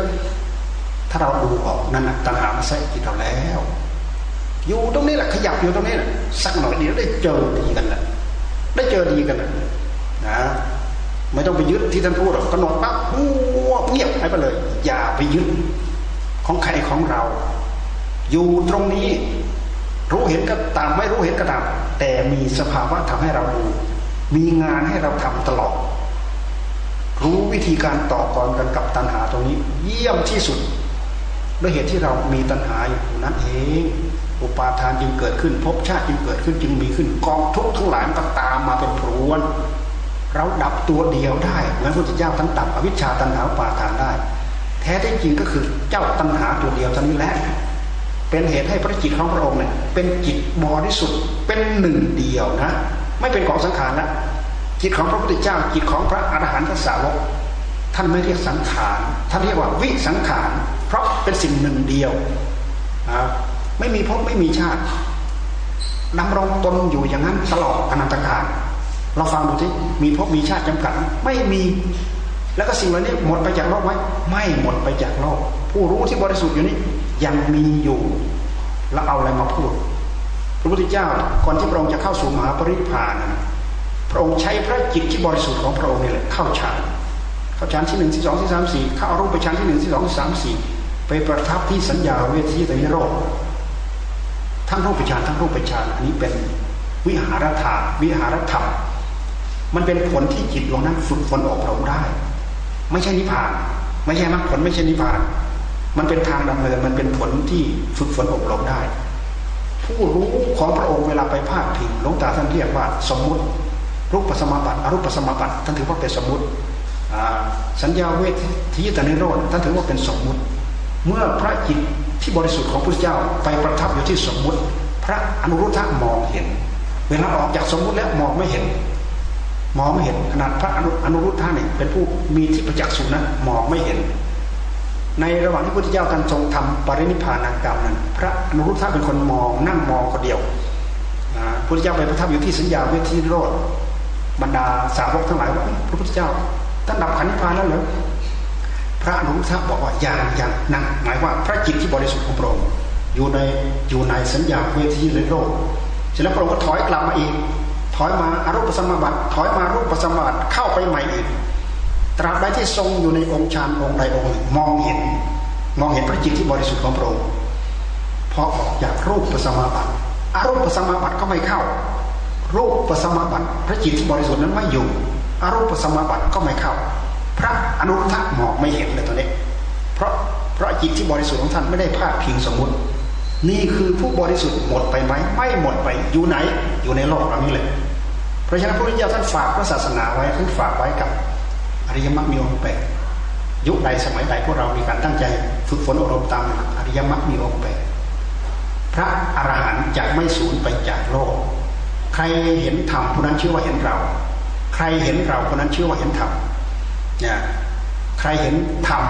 ถ้าเราดูออกนั่นตัณหามาใส่จิตเราแล้ว อยู่ตรงนี้แหละขยับอยู่ตรงนี้แหละสักหน่อยเดียวได้เจอดีกันแหละได้เจอดีกันแหละนะไม่ต้องไปยึดที่ท่านพูดหรอกกำหนดปั๊บหัวเงียบไปเลย อย่าไปยึดของใครของเรา อยู่ตรงนี้ รู้เห็นก็ตามไม่รู้เห็นก็ตาม แต่มีสภาวะทำให้เราดู มีงานให้เราทำตลอด รู้วิธีการต่อกรกันกับตัณหาตรงนี้ เยี่ยมที่สุดด้วยเหตุที่เรามีตัณหาอยู่นั้นเอง อุปาทานจึงเกิดขึ้นภพชาติจึงเกิดขึ้นจึงมีขึ้นกองทุกข์ทั้งหลายมันก็ตามมาเป็นพรวน เราดับตัวเดียวได้เหมือนพระพุทธเจ้าท่านดับอวิชชาตัณหาอุปาทานได้ แท้ที่จริงก็คือเจ้าตัณหาตัวเดียวเท่านี้แหละเป็นเหตุให้พระจิตของพระองค์เนี่ยเป็นจิตบริสุทธิ์เป็นหนึ่งเดียวนะ ไม่เป็นของสังขารละจิตของพระพุทธเจ้าจิตของพระอรหันตสาวกท่านไม่เรียกสังขารท่านเรียกว่าวิสังขารเพราะเป็นสิ่งหนึ่งเดียว ไม่มีภพไม่มีชาติดำรงตนอยู่อย่างนั้นตลอดอนันตกาลเราฟังดูที่มีภพมีชาติจำกัด ไม่มีแล้วก็สิ่งเหล่านี้หมดไปจากโลกไหมไม่หมดไปจากโลก ผู้รู้ที่บริสุทธิ์อยู่นี้ยังมีอยู่ แล้วเอาอะไรมาพูด พระพุทธเจ้าก่อนที่พระองค์จะเข้าสู่มหาปรินิพพานพระองค์ใช้พระจิตที่บริสุทธิ์ของพระองค์นี่แหละเข้าฌานเข้าฌานที่หนึ่งที่สองที่สามสี่เข้ารูปฌานที่หนึ่งที่สองที่สามสี่ไปประทับที่สัญญาเวทีตนิโรธ ทั้งรูปฌานทั้งรูปฌานอันนี้เป็นวิหารธาวิหารธรรมมันเป็นผลที่จิตดวงนั้นฝึกฝนอบรมได้ ไม่ใช่นิพพาน ไม่ใช่มรรคผลไม่ใช่นิพพาน มันเป็นทางดำเนินมันเป็นผลที่ฝึกฝนอบรมได้ ผู้รู้ของพระองค์เวลาไปภาคพิงหลวงตาท่านเรียกว่าสมมุติรูปปัสมาบัติอรูปปัสมาบัติท่านถือว่าเป็นสมมุติสัญญาเวททิยตานิโรธท่านถือว่าเป็นสมมุติ เมื่อพระจิต ที่บริสุทธิ์ของพระเจ้าไปประทับอยู่ที่สมมุติ พระอนุรุทธะมองเห็น เวลาออกจากสมมุติแล้วมองไม่เห็น มองไม่เห็นขนาดพระอนุรุทธะเนี่ยเป็นผู้มีที่ประจักษ์สุนะมองไม่เห็น ในระหว่างที่พระพุทธเจ้าท่านทรงทำปรินิพพานกรรมนั้น พระอนุรุทธะเป็นคนมองนั่งมองคนเดียวพระพุทธเจ้าไปประทับอยู่ที่สัญญาเวทีโรดบรรดาสาวกทั้งหลายว่าพระพุทธเจ้าท่านดับขันธิพพานแล้วเหรอ พระอนุรุทธะบอกว่าอย่างอย่างนั่งหมายว่าพระจิตที่บริสุทธิ์ของพระองค์อยู่ในอยู่ในสัญญาเวทีโรดเสร็จแล้วพระองค์ก็ถอยกลับมาอีก ถอยมาอารูปสมบัติถอยมารูปสมบัติเข้าไปใหม่อีก ตราบใดที่ทรงอยู่ในองค์ฌานองค์ใดองค์หนึ่งมองเห็น มองเห็นพระจิตที่บริสุทธิ์ของพระองค์พอออกจากรูปปัสมบัติอารูปปัสมบัติก็ไม่เข้า รูปปัสมบัติพระจิตที่บริสุทธิ์นั้นไม่อยู่อารูปปัสมบัติก็ไม่เข้า พระอนุรุทธะมองไม่เห็นเลยตอนนี้ เพราะเพราะจิตที่บริสุทธิ์ของท่านไม่ได้พาดพิงสมมติ นี่คือผู้บริสุทธิ์หมดไปไหมไม่หมดไปอยู่ไหนอยู่ในโลกเรานี่แหละเพราะฉะนั้นพระพุทธเจ้าท่านฝากพระศาสนาไว้ท่านฝากไว้กับอริยมรรคมีองค์แปดยุคใดสมัยใดพวกเรามีการตั้งใจฝึกฝนอบรมตามอริยมรรคมีองค์แปดพระอรหันต์จะไม่สูญไปจากโลก ใครเห็นธรรมผู้นั้นชื่อว่าเห็นเรา ใครเห็นเราคนนั้นชื่อว่าเห็นธรรม นี่ยใครเห็นธรรม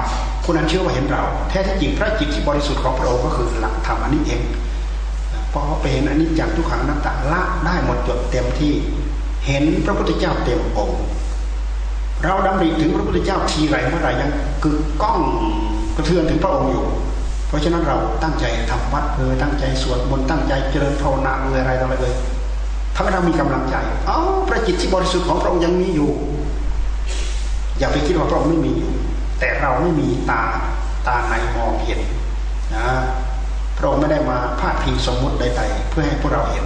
ผู้นั้นชื่อว่าเห็นเรา แท้ที่จริงพระจิตที่บริสุทธิ์ของพระองค์ก็คือหลักธรรมอันนี้เองพอไปเห็นอันนี้จากทุกขังนัตตาละได้หมดจดเต็มที่เห็นพระพุทธเจ้าเต็มองค์เราดำริถึงพระพุทธเจ้าทีไรเมื่อไรยังคือก้องกระเทือนถึงพระองค์อยู่ เพราะฉะนั้นเราตั้งใจทำวัดเลยตั้งใจสวดมนต์ตั้งใจเจริญภาวนาเลยอะไรต่ออะไรเลยทำให้เรามีกำลังใจอ๋อพระจิตที่บริสุทธิ์ของพระองค์ยังมีอยู่ อย่าไปคิดว่าพระองค์ไม่มีอยู่ แต่เราไม่มีตาตาในมองเห็นนะพระองค์ไม่ได้มาพาดพิงสมมุติใด ๆ เพื่อให้พวกเราเห็น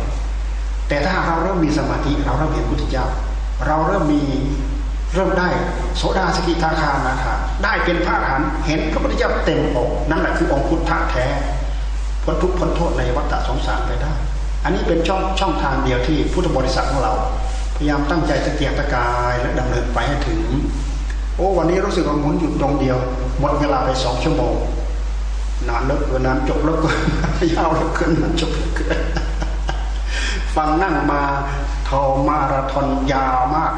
แต่ถ้าเราเริ่มมีสมาธิเราเริ่มเห็นพุทธเจ้า เราเริ่มมีเริ่มได้โสดาสกิทาคานาคาได้เป็นพระอรหันต์เห็นพระพุทธเจ้าเต็มอกนั่นแหละคือองค์พุทธะแท้พ้นทุกข์พ้นโทษในวัฏฏะสงสารไปได้ อันนี้เป็นช่องช่องทางเดียวที่พุทธบริษัทของเรา พยายามตั้งใจตะเกียกตะกายและดำเนินไปให้ถึง โอ้วันนี้รู้สึกว่าหมุนอยู่ตรงเดียว หมดเวลาไปสองชั่วโมงนานเลิกเกินนานจบเลิกเกินยาวเลิกเกินนานจบเลิกเกินฟังนั่งมาทอมาราธอนยาวมาก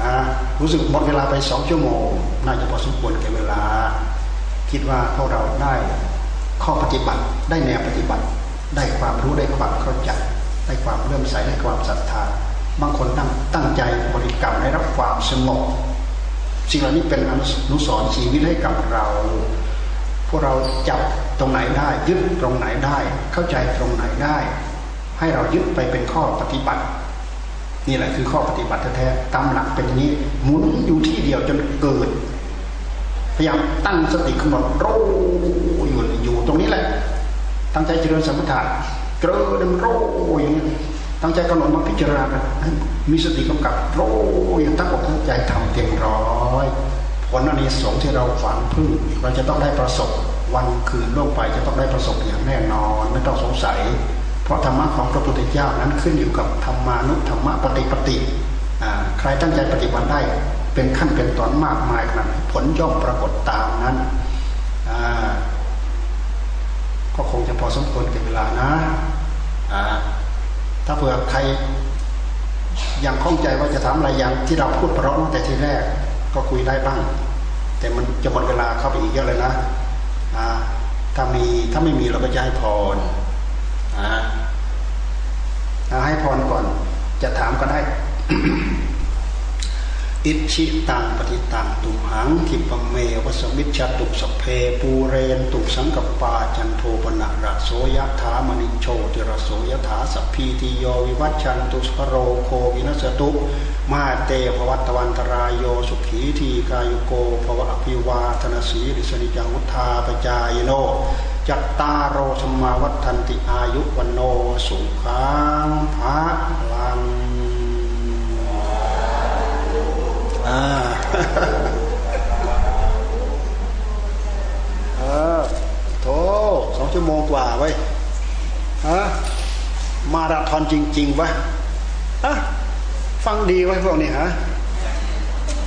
นะรู้สึกหมดเวลาไปสองชั่วโมง น่าจะพอสมควรแก่เวลา คิดว่าพวกเราได้ข้อปฏิบัติได้แนวปฏิบัติ ได้ความรู้ได้ความเข้าใจได้ความเลื่อมใสได้ความศรัทธาบางคนตั้งตั้งใจบริกรรมได้รับความสงบ สิ่งเหล่านี้เป็นอนุสรณ์ชีวิตให้กับเรา พวกเราจับตรงไหนได้ ยึดตรงไหนได้ เข้าใจตรงไหนได้ ให้เรายึดไปเป็นข้อปฏิบัติ นี่แหละคือข้อปฏิบัติแท้ๆตามหลักเป็นอย่างนี้หมุนอยู่ที่เดียวจนเกิดพยายามตั้งสติกำหนดรู้อยู่อยู่ตรงนี้แหละ ตั้งใจเจริญสมถะเจริญรู้อย่างนี้ ตั้งใจกำหนดมาพิจารณามีสติกำกับรู้อย่างตั้งอกตั้งใจทำเต็มร้อยผลอันนี้สงที่เราฝันพึ่งเราจะต้องได้ประสบวันคืนล่วงไปจะต้องได้ประสบอย่างแน่นอนไม่ต้องสงสัย เพราะธรรมะของพระพุทธเจ้านั้นขึ้นอยู่กับธรรมานุธรรมะปฏิปติใครตั้งใจปฏิบัติได้เป็นขั้นเป็นตอนมากมายขนาดผลย่อมปรากฏตามนั้นก็คงจะพอสมควรกับเวลานะ ถ้าเผื่อใครยังข้องใจว่าจะถามอะไรอย่างที่เราพูดเพราะตั้งแต่ทีแรกก็คุยได้บ้าง แต่มันจะหมดเวลาเข้าไปอีกเยอะเลยนะถ้ามีถ้าไม่มีเราก็จะให้พรให้พรก่อน จะถามก็ได้ อิชิตังปฏิตังตุหังทิปเมวสมิชตุสเพปูเรนตุสังกปาจันโทปนะระโสยถามณิโชติระโสยถาสัพพีติโยวิวัชชันตุสโรโควินัสตุ มาเตภวัตวันตรายโยสุขีทีกายุโกภวะอภิวาธนสีริสนิจังุทาปจายโนจัตตาโรธรรมาวัฒนติอายุวันโนสุขังภาลัง อ่าเออโถสองชั่วโมงกว่าไว้ฮะมาราธอนจริงๆวะฮะฟังดีไว้พวกนี้ฮะ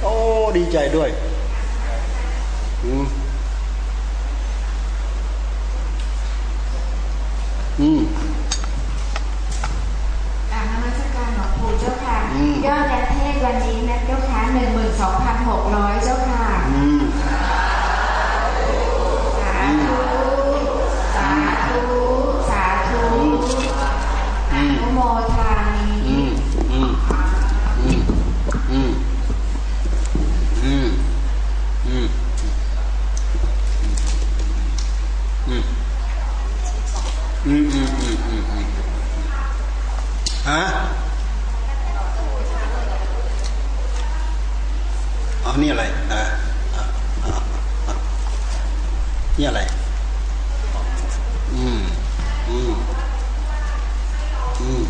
โอ้ ดีใจด้วยอืมอืมการนมัสการหลวงปู่เจ้าค่ะ ยอดและเทศวันนี้นะเจ้าค้าหนึ่งหมื่นสองพันหกร้อยเจ้าค่ะสาธุสาธุสาธุอนุโมทาอืมิมอืมอืมอืมอืมอืมอืมอืมอืมอืมอืมอืมฮะ นี่อะไรอ่านี่อะไร อืม อืม อืม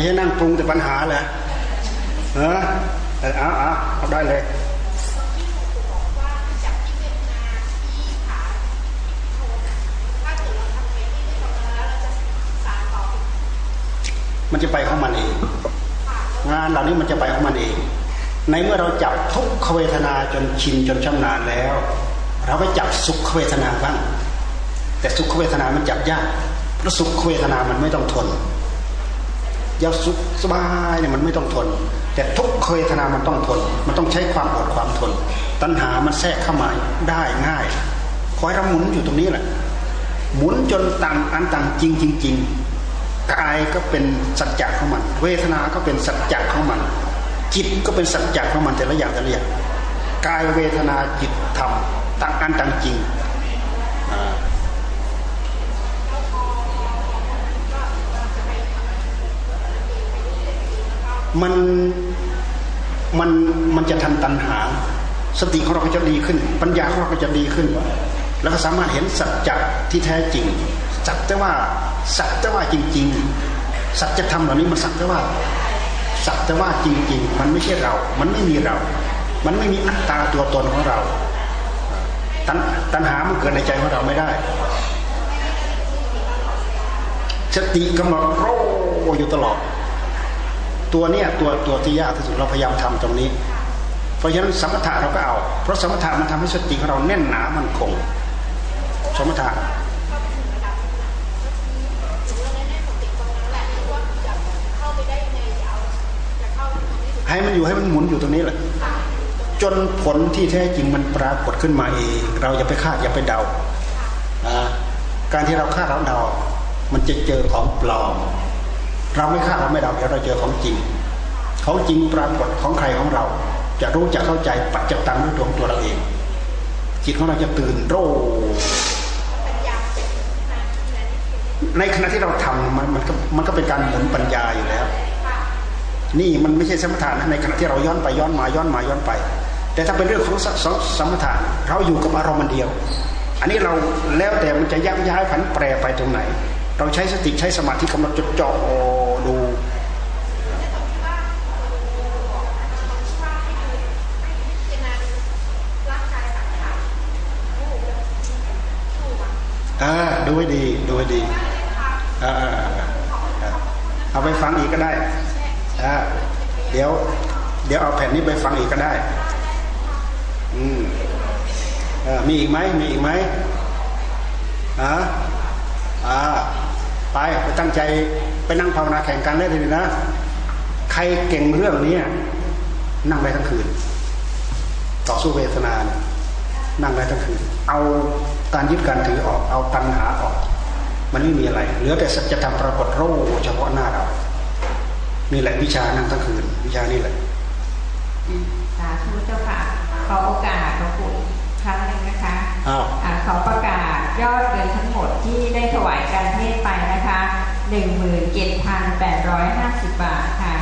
ไม่ใช่นั่งปรุงแต่ปัญหาเหรอเออเออเอาเอาเอาได้เลยมันจะไปของมันเอง งานเหล่านี้มันจะไปของมันเอง ในเมื่อเราจับทุกขเวทนาจนชินจนชำนาญแล้ว เราไปจับสุขเวทนาบ้าง แต่สุขเวทนามันจับยากเพราะสุขเวทนามันไม่ต้องทน ยาสุขสบายเนี่ยมันไม่ต้องทน แต่ทุกขเวทนามันต้องทน มันต้องใช้ความอดความทน ตัณหามันแทรกเข้ามาได้ง่ายคอยเราหมุนอยู่ตรงนี้แหละ หมุนจนต่างอันต่างจริงจริงกายก็เป็นสัจจะของมัน เวทนา ก็เป็นสัจจะของมัน จิตก็เป็นสัจจะของมันแต่ละอย่างแต่ละอย่างกายเวทนาจิตธรรมต่างอันต่างจริง มันมันมันจะทันตัณหา สติของเราก็จะดีขึ้น ปัญญาของเราก็จะดีขึ้น แล้วก็สามารถเห็นสัจจะที่แท้จริงสัจแต่ว่าสัจแต่ว่าจริง ๆ สัจธรรมเหล่านี้มันสัจแต่ว่าสัจแต่ว่าจริง ๆ มันไม่ใช่เรา มันไม่มีเรา มันไม่มีอัตตาตัวตนของเราตัณตัณหามันเกิดในใจของเราไม่ได้สติกำหนดโรอยู่ตลอด ตัวเนี้ยตัวตัวที่ยากที่สุดเราพยายามทำตรงนี้ เพราะฉะนั้นสมถะเราก็เอา เพราะสมถะมันทำให้สติของเราแน่นหนามันคง สมถะให้มันอยู่ให้มันหมุนอยู่ตรงนี้แหละจนผลที่แท้จริงมันปรากฏขึ้นมาเอง เราอย่าไปคาดอย่าไปเดา การที่เราคาดเราเดา มันจะเจอของปลอม เราไม่คาดเราไม่เดาเดี๋ยวเราเจอของจริง ของจริงปรากฏของใครของเรา จะรู้จะเข้าใจปัจจตังด้วยตัวของตัวเราเอง จิตของเราจะตื่นโรในขณะที่เราทำมันมันก็มันก็เป็นการหมุนปัญญาอยู่แล้ว นี่มันไม่ใช่สมถะนะในขณะที่เราย้อนไปย้อนมาย้อนมาย้อนไป แต่ถ้าเป็นเรื่องของสสมถะเราอยู่กับอารมณ์มันเดียว อันนี้เราแล้วแต่มันจะยักย้ายผันแปรไปตรงไหน เราใช้สติใช้สมาธิกำลังจดจ่อดูอ่าดูให้ดีดูให้ดีอ่าเอาไปฟังอีกก็ได้อ่าเดี๋ยว เดี๋ยวเอาแผ่นนี้ไปฟังอีกก็ได้ อืมเออมีอีกไหมมีอีกไหมอ่า อ่าไปไปตั้งใจไปนั่งภาวนาแข่งกันได้เลยนะ ใครเก่งเรื่องนี้นั่งได้ทั้งคืน ต่อสู้เวทนานะนั่งได้ทั้งคืน เอาการยึดการถือออก เอาตัณหาออก มันไม่มีอะไร เหลือแต่สัจธรรมปรากฏโรเฉพาะหน้าเรา นี่แหละวิชานั่งทั้งคืน วิชานี่แหละสาธุเจ้าค่ะ ขอโอกาสหลวงปู่อีกครั้งหนึ่งนะคะอ้าวอ่าขอประกาศยอดเงินทั้งหมด ที่ได้ถวายการเทศไปนะคะ 17,850 บาทค่ะ